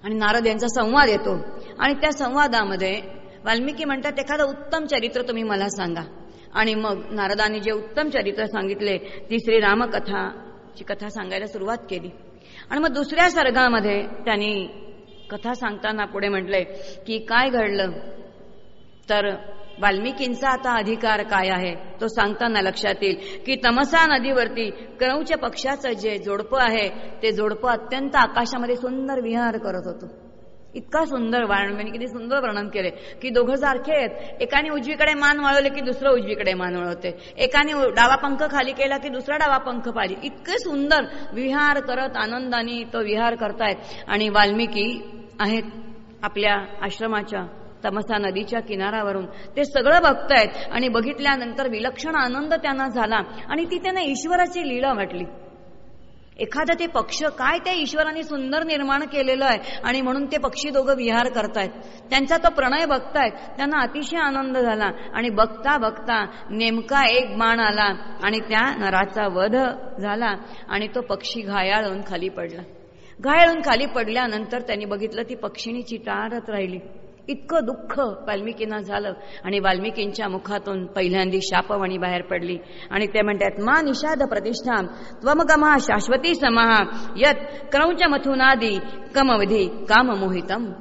आणि नारद यांचा संवाद येतो. आणि त्या संवादामध्ये वाल्मिकी म्हणतात एखादं उत्तम चरित्र तुम्ही मला सांगा. आणि मग नारदांनी जे उत्तम चरित्र सांगितले ती श्री रामकथाची कथा सांगायला सुरुवात केली. आणि मग दुसऱ्या सर्गामध्ये त्यांनी कथा सांगताना पुढे म्हटलंय की काय घडलं? तर वाल्मिकींचा आता अधिकार काय आहे? तो सांगताना लक्षात येईल की तमसा नदीवरती क्रौच्या पक्षाचं जे जोडपं आहे ते जोडपं अत्यंत आकाशामध्ये सुंदर विहार करत होतं. इतका सुंदर वाळवणी किती सुंदर वर्णन केले की दोघं सारखे आहेत. एकाने उजवीकडे मान वळवले की दुसरं उजवीकडे मान वळवते. एकाने डावा पंख खाली केला की दुसरा डावा पंख पाहिजे. इतके सुंदर विहार करत आनंदाने तो विहार करतायत. आणि वाल्मिकी आहेत आपल्या आश्रमाच्या तमसा नदीच्या किनाऱ्यावरून. ते सगळं बघतायत आणि बघितल्यानंतर विलक्षण आनंद त्यांना झाला आणि ती त्यांना ईश्वराची लीला वाटली. एखादं ते पक्ष काय त्या ईश्वराने सुंदर निर्माण केलेलं आहे आणि म्हणून ते पक्षी दोघं विहार करतायत. त्यांचा तो प्रणय बघतायत. त्यांना अतिशय आनंद झाला आणि बघता बघता नेमका एक बाण आला आणि त्या नराचा वध झाला आणि तो पक्षी घायाळून खाली पडला. घायळून खाली पडल्यानंतर त्यांनी बघितलं ती पक्षिणी चिटारत राहिली. इतकं दुःख वाल्मिकींना झालं आणि वाल्मिकींच्या मुखातून पहिल्यांदी शापवाणी बाहेर पडली. आणि ते म्हणतात मा निषाद प्रतिष्ठा त्वमगमा शाश्वती समाहा यत क्रौच मथुनादी कमवधी काम मोहितम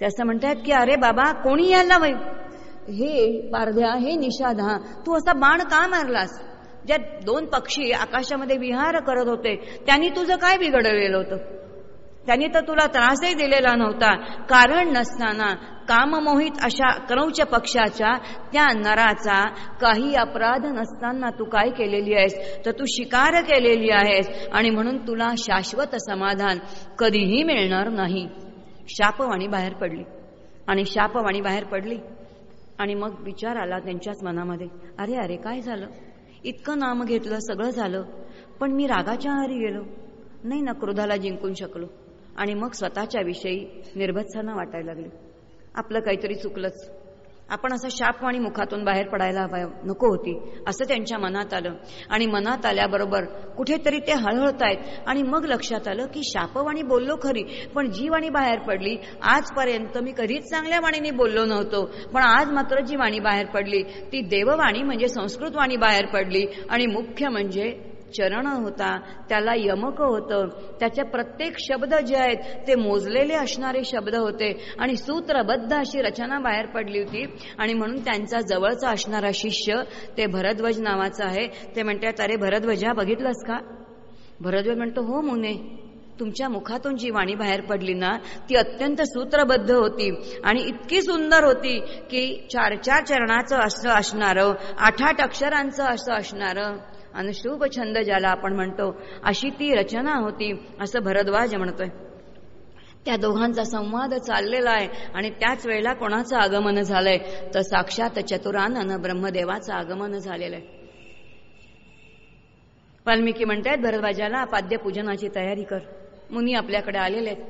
त्याचं म्हणतात की अरे बाबा कोणी यायला हे पारध्या हे निषाद हा तू असा बाण का मारलास? ज्या दोन पक्षी आकाशामध्ये विहार करत होते त्यांनी तुझं काय बिघडलेलं होतं? त्यांनी तर तुला त्रासही दिलेला नव्हता. कारण नसताना काममोहित अशा क्रौच पक्षाच्या त्या नराचा काही अपराध नसताना तू काय केलेली आहेस? तर तू शिकार केलेली आहेस. आणि म्हणून तुला शाश्वत समाधान कधीही मिळणार नाही. शापवाणी बाहेर पडली. आणि शापवाणी बाहेर पडली. आणि मग विचार आला त्यांच्याच मनामध्ये. अरे अरे काय झालं? इतकं नाम घेतलं सगळं झालं. पण मी रागाच्या आहारी गेलो. नाही ना क्रोधाला जिंकून शकलो. आणि मग स्वतःच्या विषयी निर्भत्साना वाटायला लागली. आपलं काहीतरी चुकलंच. आपण असं शापवाणी मुखातून बाहेर पडायला नको होती असं त्यांच्या मनात आलं. आणि मनात आल्याबरोबर कुठेतरी ते हळहळत आहेत आणि मग लक्षात आलं की शापवाणी बोललो खरी पण जी वाणी बाहेर पडली. आजपर्यंत मी कधीच चांगल्या वाणीने बोललो नव्हतो पण आज मात्र जी वाणी बाहेर पडली. ती देववाणी म्हणजे संस्कृत वाणी बाहेर पडली. आणि मुख्य म्हणजे चरण होता त्याला यमक होतं. त्याचे प्रत्येक शब्द जे आहेत ते मोजलेले असणारे शब्द होते. आणि सूत्रबद्ध अशी रचना बाहेर पडली होती. आणि म्हणून त्यांचा जवळचा असणारा शिष्य ते भरद्वज नावाचा आहे. ते म्हणतात अरे भरद्वजा बघितलंस का? भरद्वज म्हणतो हो मुने तुमच्या मुखातून जी वाणी बाहेर पडली ना ती अत्यंत सूत्रबद्ध होती. आणि इतकी सुंदर होती की चार चार चरणाचं असं असणारं आठ आठ अक्षरांचं असं असणारं आणि शुभ छंद ज्याला आपण म्हणतो अशी ती रचना होती असं भरद्वाज म्हणतोय. त्या दोघांचा संवाद चाललेला आहे आणि त्याच वेळेला कोणाचं आगमन झालंय? तर साक्षात चतुरानन ब्रह्मदेवाचं आगमन झालेलं आहे. वाल्मिकी म्हणतायत भरद्वाजाला पाद्यपूजनाची तयारी कर. मुनी आपल्याकडे आलेले आहेत.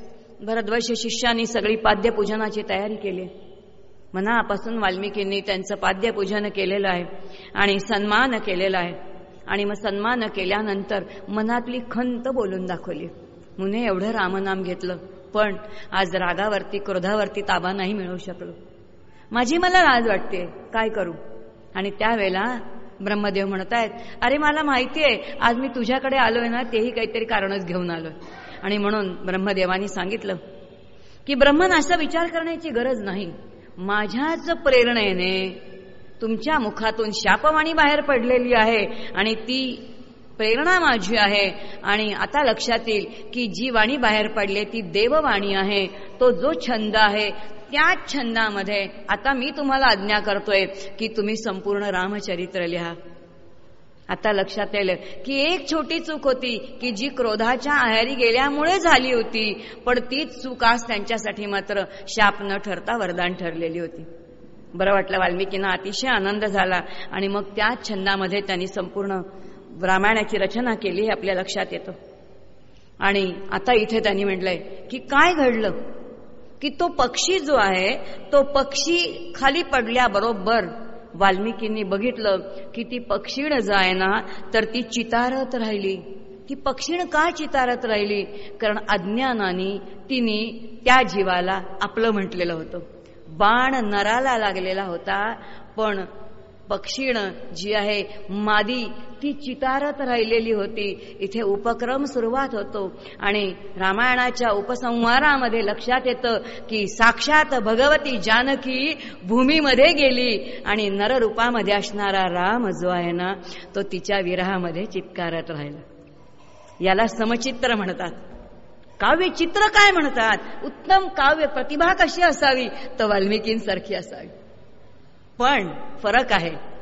भरद्वाज शिष्यांनी सगळी पाद्यपूजनाची तयारी केली मनापासून वाल्मिकींनी त्यांचं पाद्यपूजन केलेलं आहे आणि सन्मान केलेला आहे. आणि मग सन्मान केल्यानंतर मनातली खंत बोलून दाखवली. मुने एवढं रामनाम घेतलं पण आज रागावरती क्रोधावरती ताबा नाही मिळवू शकलो. माझी मला लाज वाटते काय करू? आणि त्यावेळेला ब्रह्मदेव म्हणतायत अरे मला माहिती आहे आज मी तुझ्याकडे आलोय ना तेही काहीतरी कारणच घेऊन आलोय. आणि म्हणून ब्रह्मदेवानी सांगितलं की ब्रह्मन असा विचार करण्याची गरज नाही. माझ्याच प्रेरणेने तुमच्या मुखातून शापवाणी बाहेर पडलेली आहे आणि ती प्रेरणा माझी आहे. आणि आता लक्षात येईल की जी वाणी बाहेर पडली ती देववाणी आहे. तो जो छंद आहे त्याच छंदामध्ये आता मी तुम्हाला आज्ञा करतोय की तुम्ही संपूर्ण रामचरित्र लिहा. आता लक्षात येईल की एक छोटी चूक होती की जी क्रोधाच्या आहारी गेल्यामुळे झाली होती पण तीच चूक आज त्यांच्यासाठी मात्र शाप न ठरता वरदान ठरलेली होती. बरं वाटलं वाल्मिकींना अतिशय आनंद झाला. आणि मग त्याच छंदामध्ये त्यांनी संपूर्ण रामायणाची रचना केली हे आपल्या लक्षात येतं. आणि आता इथे त्यांनी म्हटलंय की काय घडलं? की तो पक्षी जो आहे तो पक्षी खाली पडल्याबरोबर वाल्मिकींनी बघितलं की ती पक्षीण जाय ना तर ती चितारत राहिली. ती पक्षीण का चितारत राहिली? कारण अज्ञानाने तिने त्या जीवाला आपलं म्हटलेलं होतं. बाण नराला लागलेला होता. पण पक्षीण जी आहे मादी ती चितारत राहिलेली होती. इथे उपक्रम सुरुवात होतो. आणि रामायणाच्या उपसंहारामध्ये लक्षात येतं की साक्षात भगवती जानकी भूमीमध्ये गेली. आणि नररूपामध्ये असणारा राम जो आहे ना तो तिच्या विरहामध्ये चितकारत राहिला. याला समचित्र म्हणतात. काव्य चित्र काय म्हणतात? उत्तम काव्य प्रतिभा कशी असावी? तर वाल्मिकींसारखी असावी. पण फरक आहे.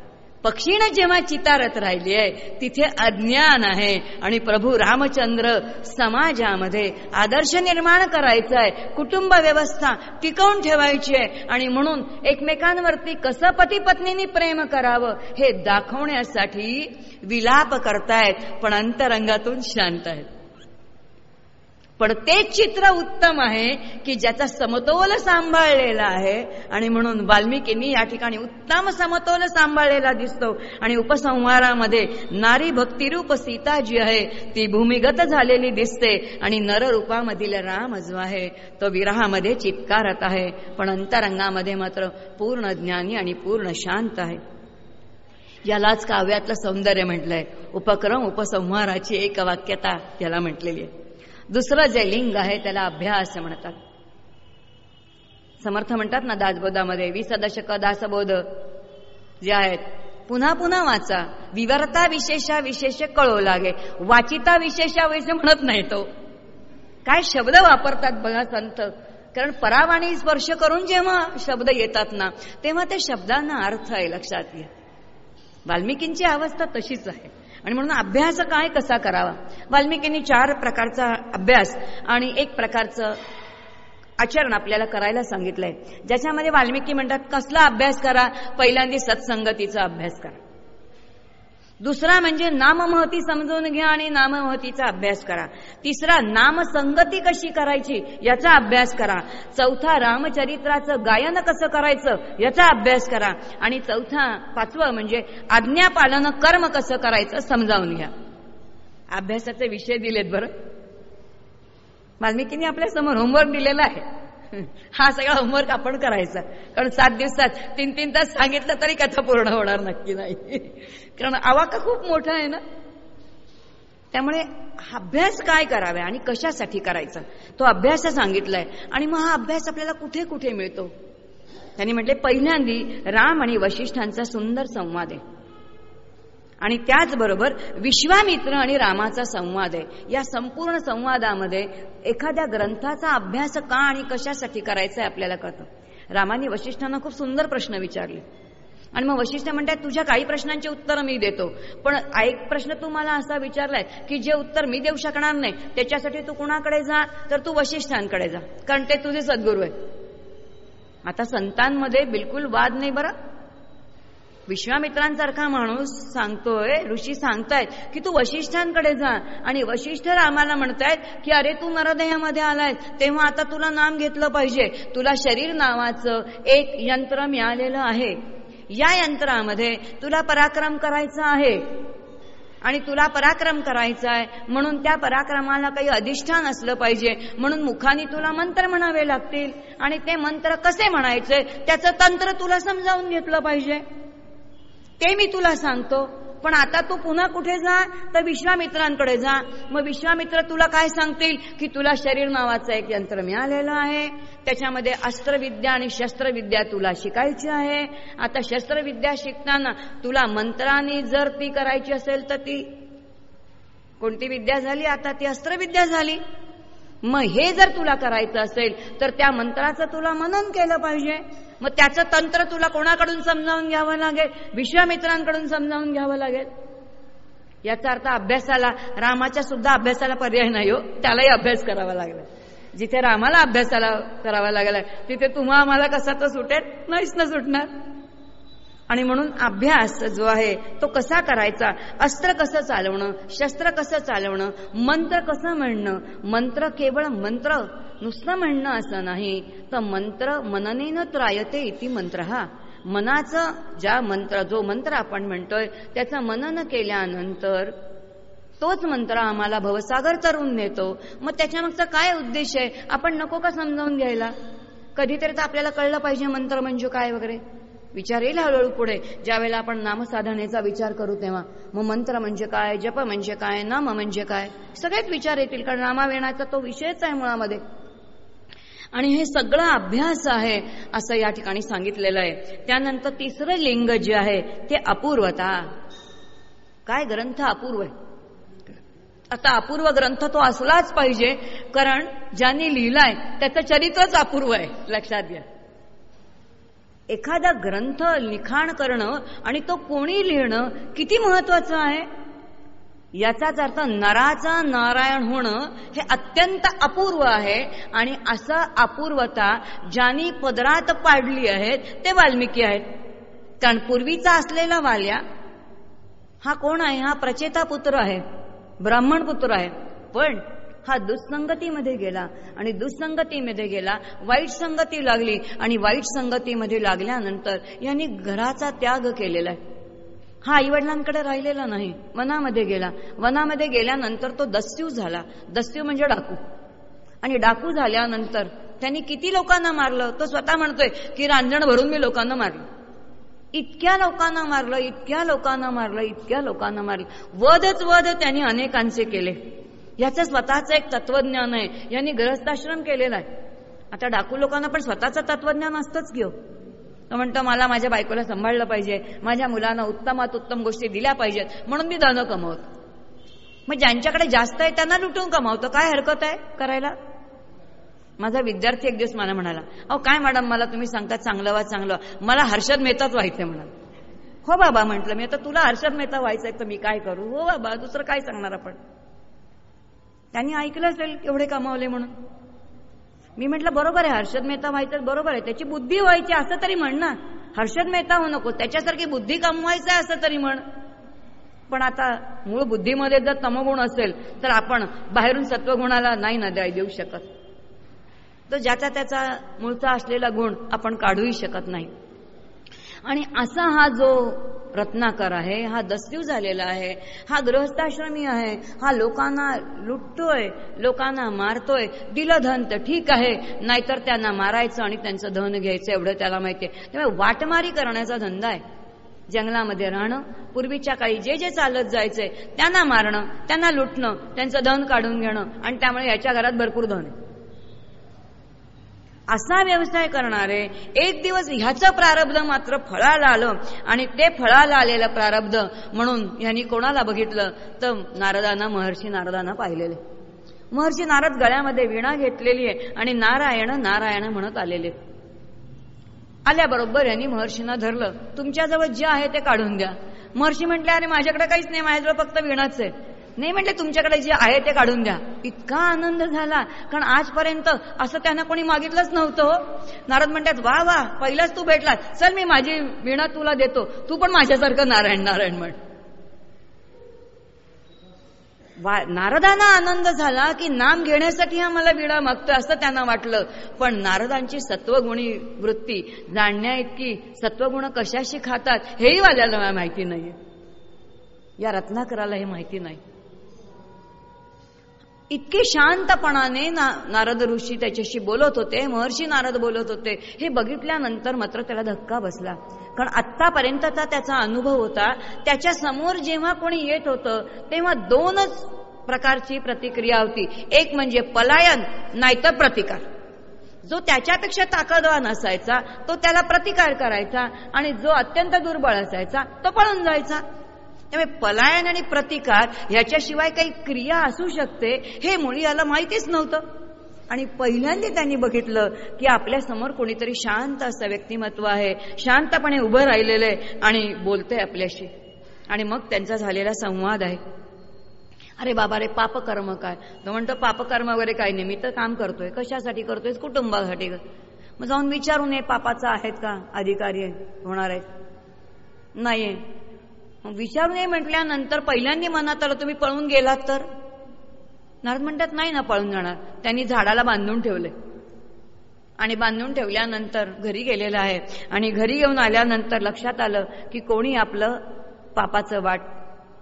पक्षीनं जेव्हा चितारत राहिली आहे तिथे अज्ञान आहे. आणि प्रभू रामचंद्र समाजामध्ये आदर्श निर्माण करायचा आहे कुटुंब व्यवस्था टिकवून ठेवायची आहे. आणि म्हणून एकमेकांवरती कसं पती पत्नीनी प्रेम करावं हे दाखवण्यासाठी विलाप करतायत पण अंतरंगातून शांत आहेत. पण ते चित्र उत्तम आहे की ज्याचा समतोल सांभाळलेला आहे. आणि म्हणून वाल्मिकींनी या ठिकाणी उत्तम समतोल सांभाळलेला दिसतो. आणि उपसंहारामध्ये नारी भक्तिरूप सीता जी आहे. ती भूमिगत झालेली दिसते. आणि नररूपामधील राम जो आहे तो विरहामध्ये चित्कारत आहे. पण अंतरंगामध्ये मात्र पूर्ण ज्ञानी आणि पूर्ण शांत आहे. यालाच काव्यातलं सौंदर्य म्हटलंय. उपक्रम उपसंहाराची एक वाक्यता याला म्हटलेली आहे. दुसरं जे लिंग आहे त्याला अभ्यास म्हणतात. समर्थ म्हणतात ना दासबोधामध्ये वीस दशक दासबोध जे आहेत. पुन्हा पुन्हा वाचा. विवरता विशेषा विशेष कळो लागे. वाचिता विशेषा वैसे म्हणत नाही तो. काय शब्द वापरतात बघा संत. कारण परावाणी स्पर्श करून जेव्हा शब्द येतात ना तेव्हा त्या शब्दांना अर्थ आहे लक्षात घ्या. वाल्मिकींची अवस्था तशीच आहे. आणि म्हणून अभ्यास काय कसा करावा? वाल्मिकींनी चार प्रकारचा अभ्यास आणि एक प्रकारचं आचरण आपल्याला करायला सांगितलंय. ज्याच्यामध्ये वाल्मिकी म्हणतात कसला अभ्यास करा? पहिल्यांदा सत्संगतीचा अभ्यास करा. दुसरा म्हणजे नाममहती समजून घ्या आणि नाममहतीचा अभ्यास करा. तिसरा नामसंगती कशी करायची याचा अभ्यास करा. चौथा रामचरित्राचं गायन कसं करायचं याचा अभ्यास करा. आणि चौथा पाचवं म्हणजे आज्ञापालन कर्म कसं करायचं समजावून घ्या. अभ्यासाचे विषय दिलेत बरं. वाल्मिकीने आपल्यासमोर होमवर्क दिलेला आहे. हा सगळा होमवर्क आपण करायचा. कारण सात दिवसात तीन तीन तास सांगितलं तरी कथा पूर्ण होणार नक्की नाही. कारण आवाका खूप मोठा आहे ना? त्यामुळे अभ्यास काय करावे आणि कशासाठी करायचा? तो अभ्यास सांगितलाय. आणि मग हा अभ्यास आपल्याला कुठे कुठे मिळतो? त्यांनी म्हटले पहिल्यांदी राम आणि वशिष्ठांचा सुंदर संवाद आहे. आणि त्याचबरोबर विश्वामित्र आणि रामाचा संवाद आहे. या संपूर्ण संवादामध्ये एखाद्या ग्रंथाचा अभ्यास का आणि कशासाठी करायचा आहे आपल्याला कळतं. रामाने वशिष्ठांना खूप सुंदर प्रश्न विचारले. आणि मग वशिष्ठ म्हणतात तुझ्या काही प्रश्नांची उत्तर मी देतो. पण एक प्रश्न तू मला असा विचारलाय की जे उत्तर मी देऊ शकणार नाही त्याच्यासाठी तू कुणाकडे जा? तर तू वशिष्ठांकडे जा. कारण ते तुझे सद्गुरू आहे आता संतांमध्ये बिलकुल वाद नाही बरं. विश्वामित्रांसारखा माणूस सांगतोय ऋषी सांगतायत की तू वशिष्ठांकडे जा आणि वशिष्ठ रामाला म्हणतायत की अरे तू नरदेहामध्ये आलाय तेव्हा आता तुला नाम घेतलं पाहिजे. तुला शरीर नावाचं एक यंत्र मिळालेलं आहे. या यंत्रामध्ये तुला पराक्रम करायचा आहे. आणि तुला पराक्रम करायचा आहे म्हणून त्या पराक्रमाला काही अधिष्ठान असलं पाहिजे. म्हणून मुखाने तुला मंत्र म्हणावे लागतील. आणि ते मंत्र कसे म्हणायचे त्याचं तंत्र तुला समजावून घेतलं पाहिजे. ते मी तुला सांगतो. पण आता तू पुन्हा कुठे जा? तर विश्वामित्रांकडे जा. मग विश्वामित्र तुला काय सांगतील? की तुला शरीर नावाचं एक यंत्र मिळालेलं आहे. त्याच्यामध्ये अस्त्रविद्या आणि शस्त्रविद्या तुला शिकायची आहे. आता शस्त्रविद्या शिकताना तुला मंत्राने जर ती करायची असेल तर ती कोणती विद्या झाली? आता ती अस्त्रविद्या झाली. मग हे जर तुला करायचं असेल तर त्या मंत्राचं तुला मनन केलं पाहिजे. मग त्याचं तंत्र तुला कोणाकडून समजावून घ्यावं लागेल? विश्वामित्रांकडून समजावून घ्यावं लागेल. याचा अर्थ अभ्यासाला रामाच्या सुद्धा अभ्यासाला पर्याय नाही हो. त्यालाही अभ्यास करावा लागला. जिथे रामाला अभ्यासाला करावा लागला तिथे तुम्हा आम्हाला कसा तर सुटेल? नाहीच ना सुटणार. आणि म्हणून अभ्यास जो आहे तो कसा करायचा? अस्त्र कसं चालवणं? शस्त्र कसं चालवणं? मंत्र कसं म्हणणं? मंत्र केवळ मंत्र? नुसतं म्हणणं असं नाही. तर मंत्र मननेनं त्रायते इति मंत्र. हा मनाचं ज्या मंत्र जो मंत्र आपण म्हणतोय त्याचं मनन केल्यानंतर तोच मंत्र आम्हाला भवसागर तरून नेतो. मग त्याच्यामागचा काय उद्देश आहे? आपण नको का समजावून घ्यायला? कधीतरी तर आपल्याला कळलं पाहिजे मंत्र म्हणजे काय वगैरे. विचार येईल हळूहळू पुढे. ज्यावेळेला आपण नामसाधनेचा विचार करू तेव्हा. मग मंत्र म्हणजे काय जप म्हणजे काय नाम म्हणजे काय सगळेच विचार येतील. कारण नामावेणाचा तो विषयच आहे मुळामध्ये. आणि हे सगळं अभ्यास आहे असं या ठिकाणी सांगितलेलं आहे. त्यानंतर तिसरं लिंग जे आहे ते अपूर्वता. काय ग्रंथ अपूर्व आहे? आता अपूर्व ग्रंथ तो असलाच पाहिजे. कारण ज्यांनी लिहिलाय त्याचं चरित्रच अपूर्व आहे लक्षात घ्या. एखादा ग्रंथ लिखाण करणं आणि तो कोणी लिहिणं किती महत्वाचं आहे? याचाच अर्थ नराचा नारायण होणं हे अत्यंत अपूर्व आहे आणि असं अपूर्वता ज्यांनी पदरात पाडली आहेत ते वाल्मिकी आहेत. कारण पूर्वीचा असलेला वाल्या हा कोण आहे? हा प्रचेता पुत्र आहे ब्राह्मण पुत्र आहे. पण हा दुःसंगतीमध्ये गेला आणि दुःसंगतीमध्ये गेला वाईट संगती लागली आणि वाईट संगतीमध्ये लागल्यानंतर यांनी घराचा त्याग केलेला आहे. हा आईवडिलांकडे राहिलेला नाही वनामध्ये गेला. वनामध्ये गेल्यानंतर तो दस्यू झाला. दस्यू म्हणजे डाकू. आणि डाकू झाल्यानंतर त्यांनी किती लोकांना मारलं? तो स्वतः म्हणतोय की रांजण भरून मी लोकांना मारलं. इतक्या लोकांना मारलं इतक्या लोकांना मारलं इतक्या लोकांना मारलं. वधच वध त्यांनी अनेकांचे केले. याचं स्वतःचं एक तत्वज्ञान आहे. यांनी ग्रहस्थाश्रम केलेला आहे. आता डाकू लोकांना पण स्वतःचं तत्वज्ञान असतंच घेऊ हो. तो म्हणतो मला माझ्या बायकोला सांभाळलं पाहिजे. माझ्या मुलांना उत्तमात उत्तम गोष्टी दिल्या पाहिजेत. म्हणून मी धन कमवतो. मग ज्यांच्याकडे जास्त आहे त्यांना लुटून कमावतो. काय हरकत आहे करायला? माझा विद्यार्थी एक दिवस मला म्हणाला अहो काय मॅडम मला तुम्ही सांगता चांगलं वा चांगलं. मला हर्षद मेहताच व्हायचंय म्हणाल. हो बाबा म्हटलं मी आता तुला हर्षद मेहता व्हायचंय तर मी काय करू? हो बाबा दुसरं काय सांगणार आपण? त्यांनी ऐकलं असेल एवढे कमावले म्हणून. मी म्हटलं बरोबर आहे हर्षद मेहता व्हायचं बरोबर आहे. त्याची बुद्धी व्हायची असं तरी म्हण ना. हर्षद मेहता हो नको त्याच्यासारखी बुद्धी कमवायचं आहे असं तरी म्हण. पण आता मूळ बुद्धीमध्ये जर तमगुण असेल तर आपण बाहेरून सत्वगुणाला नाही ना देऊ शकत. तर ज्याचा त्याचा मूळचा असलेला गुण आपण काढूही शकत नाही. आणि असा हा जो रत्नाकर आहे हा दस्यू झालेला आहे हा गृहस्थाश्रमी आहे हा लोकांना लुटतोय लोकांना मारतोय दिलं धन तर ठीक आहे नाहीतर त्यांना मारायचं आणि त्यांचं धन घ्यायचं एवढं त्याला माहिती आहे. त्यामुळे वाटमारी करण्याचा धंदा आहे. जंगलामध्ये राहणं पूर्वीच्या काळी जे जे चालत जायचंय त्यांना मारणं त्यांना लुटणं त्यांचं धन काढून घेणं आणि त्यामुळे याच्या घरात भरपूर धन आहे. असा व्यवसाय करणारे एक दिवस ह्याचं प्रारब्ध मात्र फळाला आलं आणि ते फळाला आलेलं प्रारब्ध म्हणून यांनी कोणाला बघितलं? तर नारदांना महर्षी नारदांना पाहिलेले. महर्षी नारद गळ्यामध्ये विणा घेतलेली आहे आणि नारायण नारायण म्हणत आलेले. आल्याबरोबर यांनी महर्षींना धरलं तुमच्याजवळ जे आहे ते काढून द्या. महर्षी म्हटले अरे माझ्याकडे काहीच नाही माझ्याजवळ फक्त विणाच आहे. नाही म्हटले तुमच्याकडे जे आहे ते काढून द्या. इतका आनंद झाला. कारण आजपर्यंत असं त्यांना कोणी मागितलंच नव्हतं. नारद म्हणतात वा वा पहिलाच तू भेटला चल मी माझी विणा तुला देतो. तू पण माझ्यासारखं नारायण नारायण म्हण. नारदांना आनंद झाला की नाम घेण्यासाठी हा मला विडा मागतोय असं त्यांना वाटलं. पण नारदांची सत्वगुणी वृत्ती जाणण्या इतकी सत्वगुण कशाशी खातात हेही वाल्याला माहिती नाहीये. या रत्नाकराला हे माहिती नाही. इतके शांतपणाने ना नारद ऋषी त्याच्याशी बोलत होते महर्षी नारद बोलत होते. हे बघितल्यानंतर मात्र त्याला धक्का बसला. कारण आत्तापर्यंतचा त्याचा अनुभव होता. त्याच्यासमोर जेव्हा कोणी येत होतं तेव्हा दोनच प्रकारची प्रतिक्रिया होती. एक म्हणजे पलायन नाहीतर प्रतिकार. जो त्याच्यापेक्षा ताकदवान असायचा तो त्याला प्रतिकार करायचा आणि जो अत्यंत दुर्बळ असायचा तो पळून जायचा. त्यामुळे पलायन आणि प्रतिकार ह्याच्याशिवाय काही क्रिया असू शकते हे मुळी याला माहितीच नव्हतं. आणि पहिल्यांदा त्यांनी बघितलं की आपल्यासमोर कोणीतरी शांत असं व्यक्तिमत्व आहे शांतपणे उभं राहिलेलं आहे आणि बोलतंय आपल्याशी. आणि मग त्यांचा झालेला संवाद आहे. अरे बाबा रे पापकर्म काय? तो म्हणतो पापकर्म वगैरे काय नाही. मी तर काम करतोय. कशासाठी करतोय कुटुंबासाठी. मग जाऊन विचारून ये पापाचा आहेत का? अधिकारी होणार आहेत? नाही विचारू विचारून म्हटल्यानंतर पहिल्यांदा मनात आलं तुम्ही पळून गेलात तर? नारद म्हणतात नाही ना पळून जाणार. त्यांनी झाडाला बांधून ठेवले. आणि बांधून ठेवल्यानंतर घरी गेलेलं आहे. आणि घरी येऊन आल्यानंतर लक्षात आलं की कोणी आपलं पापाचं वाट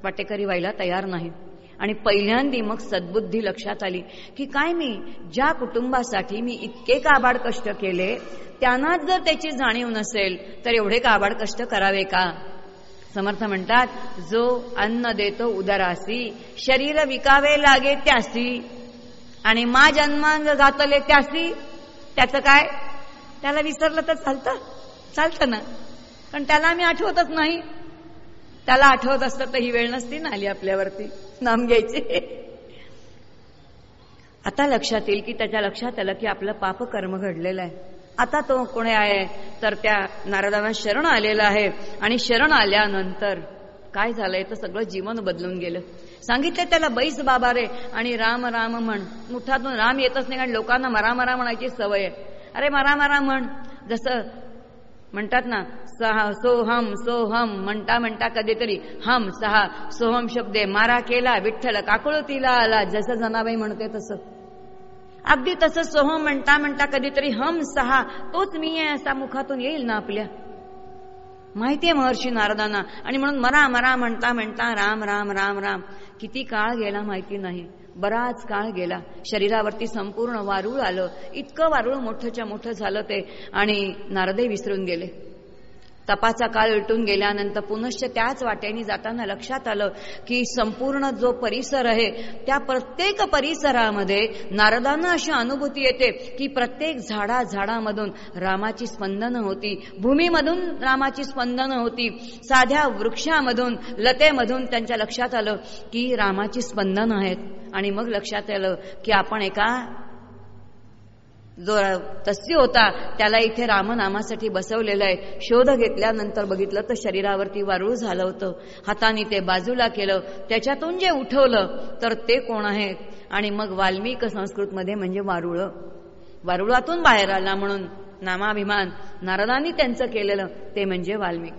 वाटेकरी व्हायला तयार नाही. आणि पहिल्यांदी मग सद्बुद्धी लक्षात आली की काय मी ज्या कुटुंबासाठी मी इतके काबाड कष्ट केले त्यांनाच जर त्याची जाणीव नसेल तर एवढे काबाड कष्ट करावे का? समर्थ म्हणतात जो अन्न देतो उदरासी शरीर विकावे लागे त्यासी. आणि मा जन्मान जातले त्यासी. त्याचं काय? त्याला विसरलं तर चालतं. चालतं ना. पण त्याला आम्ही आठवतच नाही. त्याला आठवत असतं तर ही वेळ नसती ना आली आपल्यावरती. नाम घ्यायचे. आता लक्षात येईल की त्याच्या लक्षात आलं की आपलं पाप कर्म घडलेलं आहे. आता तो कोणी आहे? तर त्या नारदांना शरण आलेला आहे. आणि शरण आल्यानंतर काय झालंय? तर सगळं जीवन बदलून गेलं. सांगितलं त्याला बैस बाबा रे. आणि राम राम म्हण मुठातून राम येतच नाही कारण लोकांना मरा मरा म्हणायची सवय आहे. अरे मरा मरा म्हण. जसं म्हणतात ना सहा सोहम सोहम. म्हणता म्हणता कधीतरी हम सहा सोहम शब्दे मारा केला विठ्ठल काकुळतीला आला. जसं जनाबाई म्हणते तसं. अगदी तसं सोह म्हणता म्हणता कधीतरी हम सहा तोच मी आहे असा मुखातून येईल ना आपल्या? माहितीये महर्षी नारदांना? आणि म्हणून मरा मरा म्हणता म्हणता राम राम राम राम. किती काळ गेला माहिती नाही. बराच काळ गेला. शरीरावरती संपूर्ण वारूळ आलं. इतकं वारूळ मोठंच्या मोठं झालं ते. आणि नारदे विसरून गेले. तपाचा काळ उलटून गेल्यानंतर पुनश्च त्याच वाट्याने जाताना लक्षात आलं की संपूर्ण जो परिसर आहे त्या प्रत्येक परिसरामध्ये नारदांना अशी अनुभूती येते की प्रत्येक झाडा झाडामधून रामाची स्पंदनं होती भूमीमधून रामाची स्पंदनं होती साध्या वृक्षामधून लतेमधून त्यांच्या लक्षात आलं की रामाची स्पंदनं आहेत. आणि मग लक्षात आलं की आपण एका जो तस्सी होता त्याला इथे रामनामासाठी बसवलेलं आहे. शोध घेतल्यानंतर बघितलं तर शरीरावरती वारूळ झालं होतं. हाताने ते बाजूला केलं. त्याच्यातून जे उठवलं तर ते कोण आहे? आणि मग वाल्मिक संस्कृतमध्ये म्हणजे वारुळ. वारुळातून बाहेर आला म्हणून नामाभिमान. नारदांनी त्यांचं केलेलं ते म्हणजे वाल्मिक.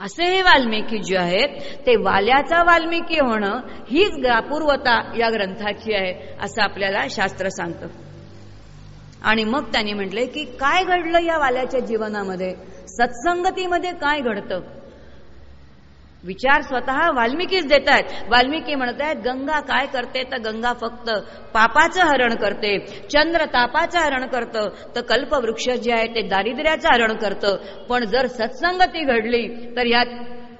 असे हे वाल्मिकी जे आहेत ते वाल्याचा वाल्मिकी होणं हीच अपूर्वता या ग्रंथाची आहे असं आपल्याला शास्त्र सांगतं. आणि मग त्यांनी म्हटले की काय घडलं या वाल्याच्या जीवनामध्ये? सत्संगतीमध्ये काय घडतं? विचार स्वतः वाल्मिकीच देत आहेत वाल्मिकी म्हणत आहेत गंगा काय करते तर गंगा फक्त पापाचं हरण करते. चंद्र तापाचं हरण करतं. तर कल्पवृक्ष जे आहे ते दारिद्र्याचं हरण करतं. पण जर सत्संगती घडली तर यात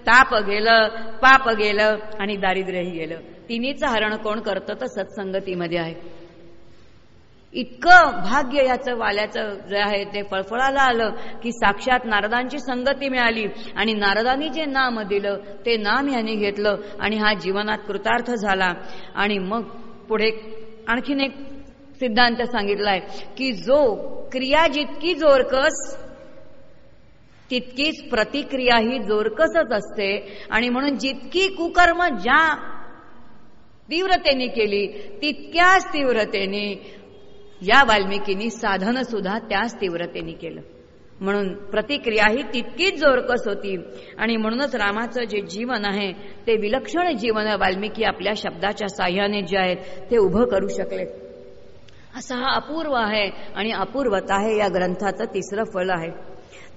ताप गेलं पाप गेलं आणि दारिद्र्यही गेलं. तिन्हीचं हरण कोण करतं? तर सत्संगतीमध्ये आहे. इतकं भाग्य याचं वाल्याचं जे आहे ते फळफळाला आलं की साक्षात नारदांची संगती मिळाली. आणि नारदांनी जे नाम दिलं ते नाम याने घेतलं आणि हा जीवनात कृतार्थ झाला. आणि मग पुढे आणखीन एक सिद्धांत सांगितलाय की जो क्रिया जितकी जोरकस तितकीच प्रतिक्रिया ही जोरकसच असते. आणि म्हणून जितकी कुकर्म ज्या तीव्रतेने केली तितक्याच तीव्रतेने या वाल्मिकीनी साधन सुद्धा त्याच तीव्रतेने केलं. म्हणून प्रतिक्रिया ही तितकीच जोरकस होती. आणि म्हणूनच रामाचं जे जीवन आहे ते विलक्षण जीवन वाल्मिकी आपल्या शब्दाच्या साह्याने जे आहेत ते उभं करू शकले. असा हा अपूर्व आहे आणि अपूर्वता आहे या ग्रंथाचं तिसरं फल आहे.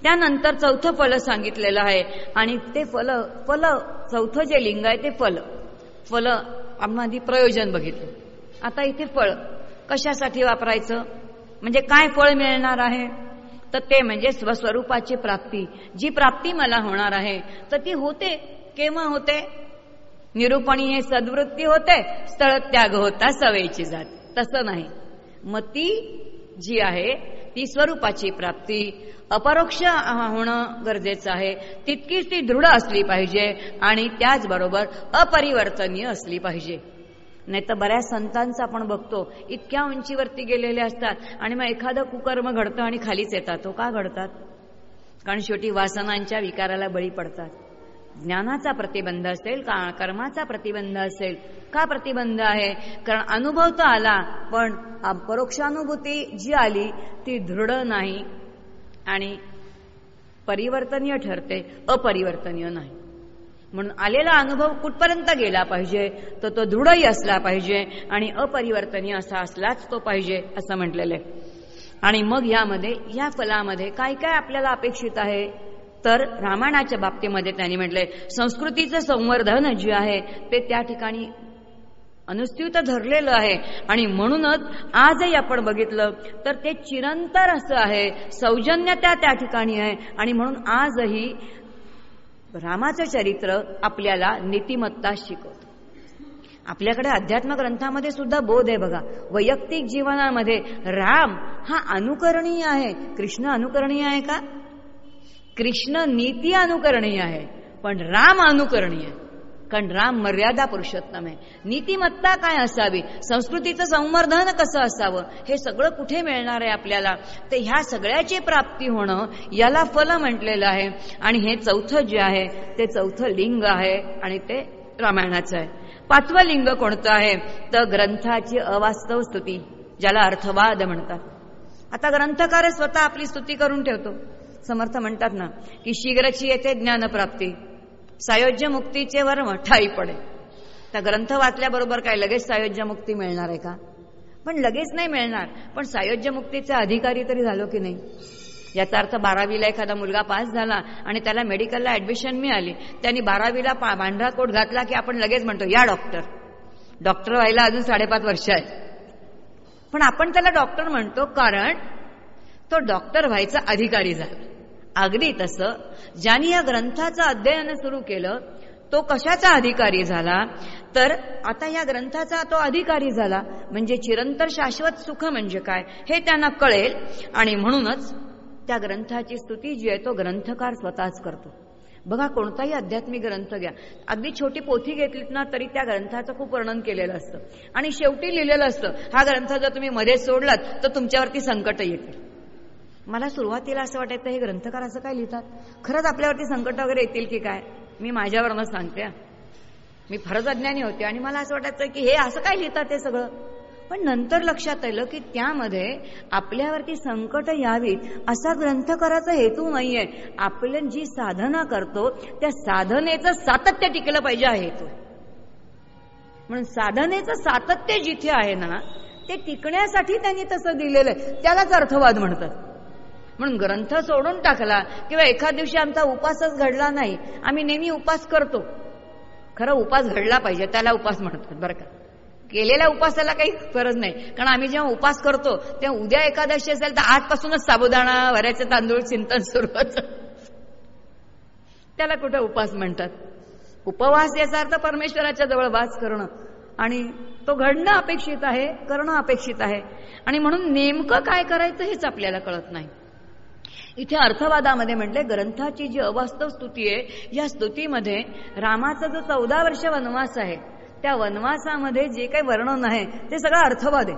त्यानंतर चौथं फल सांगितलेलं आहे आणि ते फल फल चौथं जे लिंग आहे ते फल. फल आपण आधी प्रयोजन बघितलं. आता इथे फळ. कशासाठी वापरायचं? म्हणजे काय फळ मिळणार आहे? तर ते म्हणजे स्वस्वरूपाची प्राप्ती. जी प्राप्ती मला होणार आहे तर ती होते. केव्हा होते? निरूपणी हे सद्वृत्ती होते स्थळ त्याग होता सवयीची जात. तसं नाही. मग ती जी आहे ती स्वरूपाची प्राप्ती. अपरोक्ष होणं गरजेचं आहे. तितकीच ती दृढ असली पाहिजे आणि त्याचबरोबर अपरिवर्तनीय असली पाहिजे. नाही तर बऱ्याच संतांचा आपण बघतो इतक्या उंचीवरती गेलेले असतात आणि मग एखादं कुकर्म घडतं आणि खालीच येतात. तो का घडतात? कारण शेवटी वासनांच्या विकाराला बळी पडतात. ज्ञानाचा प्रतिबंध असेल का कर्माचा प्रतिबंध असेल का प्रतिबंध आहे? कारण अनुभव तर आला पण परोक्षानुभूती जी आली ती दृढ नाही आणि परिवर्तनीय ठरते अपरिवर्तनीय नाही. म्हणून आलेला अनुभव कुठपर्यंत गेला पाहिजे? तर तो दृढही असला पाहिजे आणि अपरिवर्तनीय असा असलाच तो पाहिजे असं म्हटलेलं आहे. आणि मग यामध्ये या फलामध्ये काय काय आपल्याला अपेक्षित आहे? तर रामायणाच्या बाबतीमध्ये त्यांनी म्हटलंय संस्कृतीचं संवर्धन जे आहे ते त्या ठिकाणी अनुस्यूत धरलेलं आहे. आणि म्हणूनच आजही आपण बघितलं तर ते चिरंतर असं आहे सौजन्यता त्या ठिकाणी आहे. आणि म्हणून आजही रामाचं चरित्र आपल्याला नीतिमत्ता शिकवतं. आपल्याकडे अध्यात्म ग्रंथामध्ये सुद्धा बोध आहे बघा. वैयक्तिक जीवनामध्ये राम हा अनुकरणीय आहे. कृष्ण अनुकरणीय आहे का? कृष्ण नीती अनुकरणीय आहे. पण राम अनुकरणीय कारण राम मर्यादा पुरुषोत्तम आहे. नीतिमत्ता काय असावी? संस्कृतीचं संवर्धन कसं असावं? हे सगळं कुठे मिळणार आहे आपल्याला? तर ह्या सगळ्याची प्राप्ती होणं याला फल म्हटलेलं आहे. आणि हे चौथं जे आहे ते चौथं लिंग आहे आणि ते रामायणाचं आहे. पाचवं लिंग कोणतं आहे? तर ग्रंथाची अवास्तव स्तुती ज्याला अर्थवाद म्हणतात. आता ग्रंथकार स्वतः आपली स्तुती करून ठेवतो. समर्थ म्हणतात ना की शीघ्रची येते ज्ञानप्राप्ती. सायोज्य मुक्तीचे वर्म ठाई पडे. त्या ग्रंथ वाचल्याबरोबर काय लगेच सायोज्य मुक्ती मिळणार आहे का? पण लगेच नाही मिळणार. पण सायोज्य मुक्तीचा अधिकारी तरी झालो की नाही? याचा अर्थ बारावीला एखादा मुलगा पास झाला आणि त्याला मेडिकलला ऍडमिशन मिळाली. त्यांनी बारावीला पांढरा कोट घातला की आपण लगेच म्हणतो या डॉक्टर डॉक्टर व्हायला अजून साडेपाच वर्ष आहे पण आपण त्याला डॉक्टर म्हणतो कारण तो डॉक्टर व्हायचा अधिकारी झाला. अगदी तसं ज्यांनी या ग्रंथाचं अध्ययन सुरू केलं तो कशाचा अधिकारी झाला? तर आता या ग्रंथाचा तो अधिकारी झाला. म्हणजे चिरंतर शाश्वत सुख म्हणजे काय? हे त्यांना कळेल. आणि म्हणूनच त्या ग्रंथाची स्तुती जी आहे तो ग्रंथकार स्वतःच करतो. बघा कोणताही आध्यात्मिक ग्रंथ घ्या. अगदी छोटी पोथी घेतलीत ना तरी त्या ग्रंथाचं खूप वर्णन केलेलं असतं. आणि शेवटी लिहिलेलं असतं हा ग्रंथ जर तुम्ही मध्ये सोडलात तर तुमच्यावरती संकट येतील. मला सुरुवातीला असं वाटायचं हे ग्रंथकार असं काय लिहितात? खरंच आपल्यावरती संकट वगैरे येतील की काय? मी माझ्यावरनं सांगते. मी फारच अज्ञानी होते आणि मला असं वाटायचं की हे असं काय लिहितात ते सगळं? पण नंतर लक्षात आलं की त्यामध्ये आपल्यावरती संकट यावीत असा ग्रंथकाराचा हेतू नाहीये. आपण जी साधना करतो त्या साधनेचं सातत्य टिकलं पाहिजे हा हेतू. म्हणून साधनेचं सातत्य जिथे आहे ना ते टिकण्यासाठी त्यांनी तसं दिलेलं आहे. त्यालाच अर्थवाद म्हणतात. म्हणून ग्रंथ सोडून टाकला. किंवा एखाद दिवशी आमचा उपासच घडला नाही आम्ही नेहमी उपास करतो. खरं उपास घडला पाहिजे त्याला उपास म्हणतात बरं का? केलेल्या उपासाला काही गरज नाही. कारण आम्ही जेव्हा उपास करतो तेव्हा उद्या एकादशी असेल तर आजपासूनच साबुदाणा वऱ्याचे तांदूळ चिंतन सुरू होत. त्याला कुठं उपास म्हणतात? उपवास याचा अर्थ परमेश्वराच्या जवळ वास करणं. आणि तो घडणं अपेक्षित आहे करणं अपेक्षित आहे. आणि म्हणून नेमकं काय करायचं हेच आपल्याला कळत नाही. इथे अर्थवादामध्ये म्हटले ग्रंथाची जी अवास्तव स्तुती आहे या स्तुतीमध्ये रामाचा जो चौदा वर्ष वनवास आहे त्या वनवासामध्ये जे काही वर्णन आहे ते सगळं अर्थवाद आहे.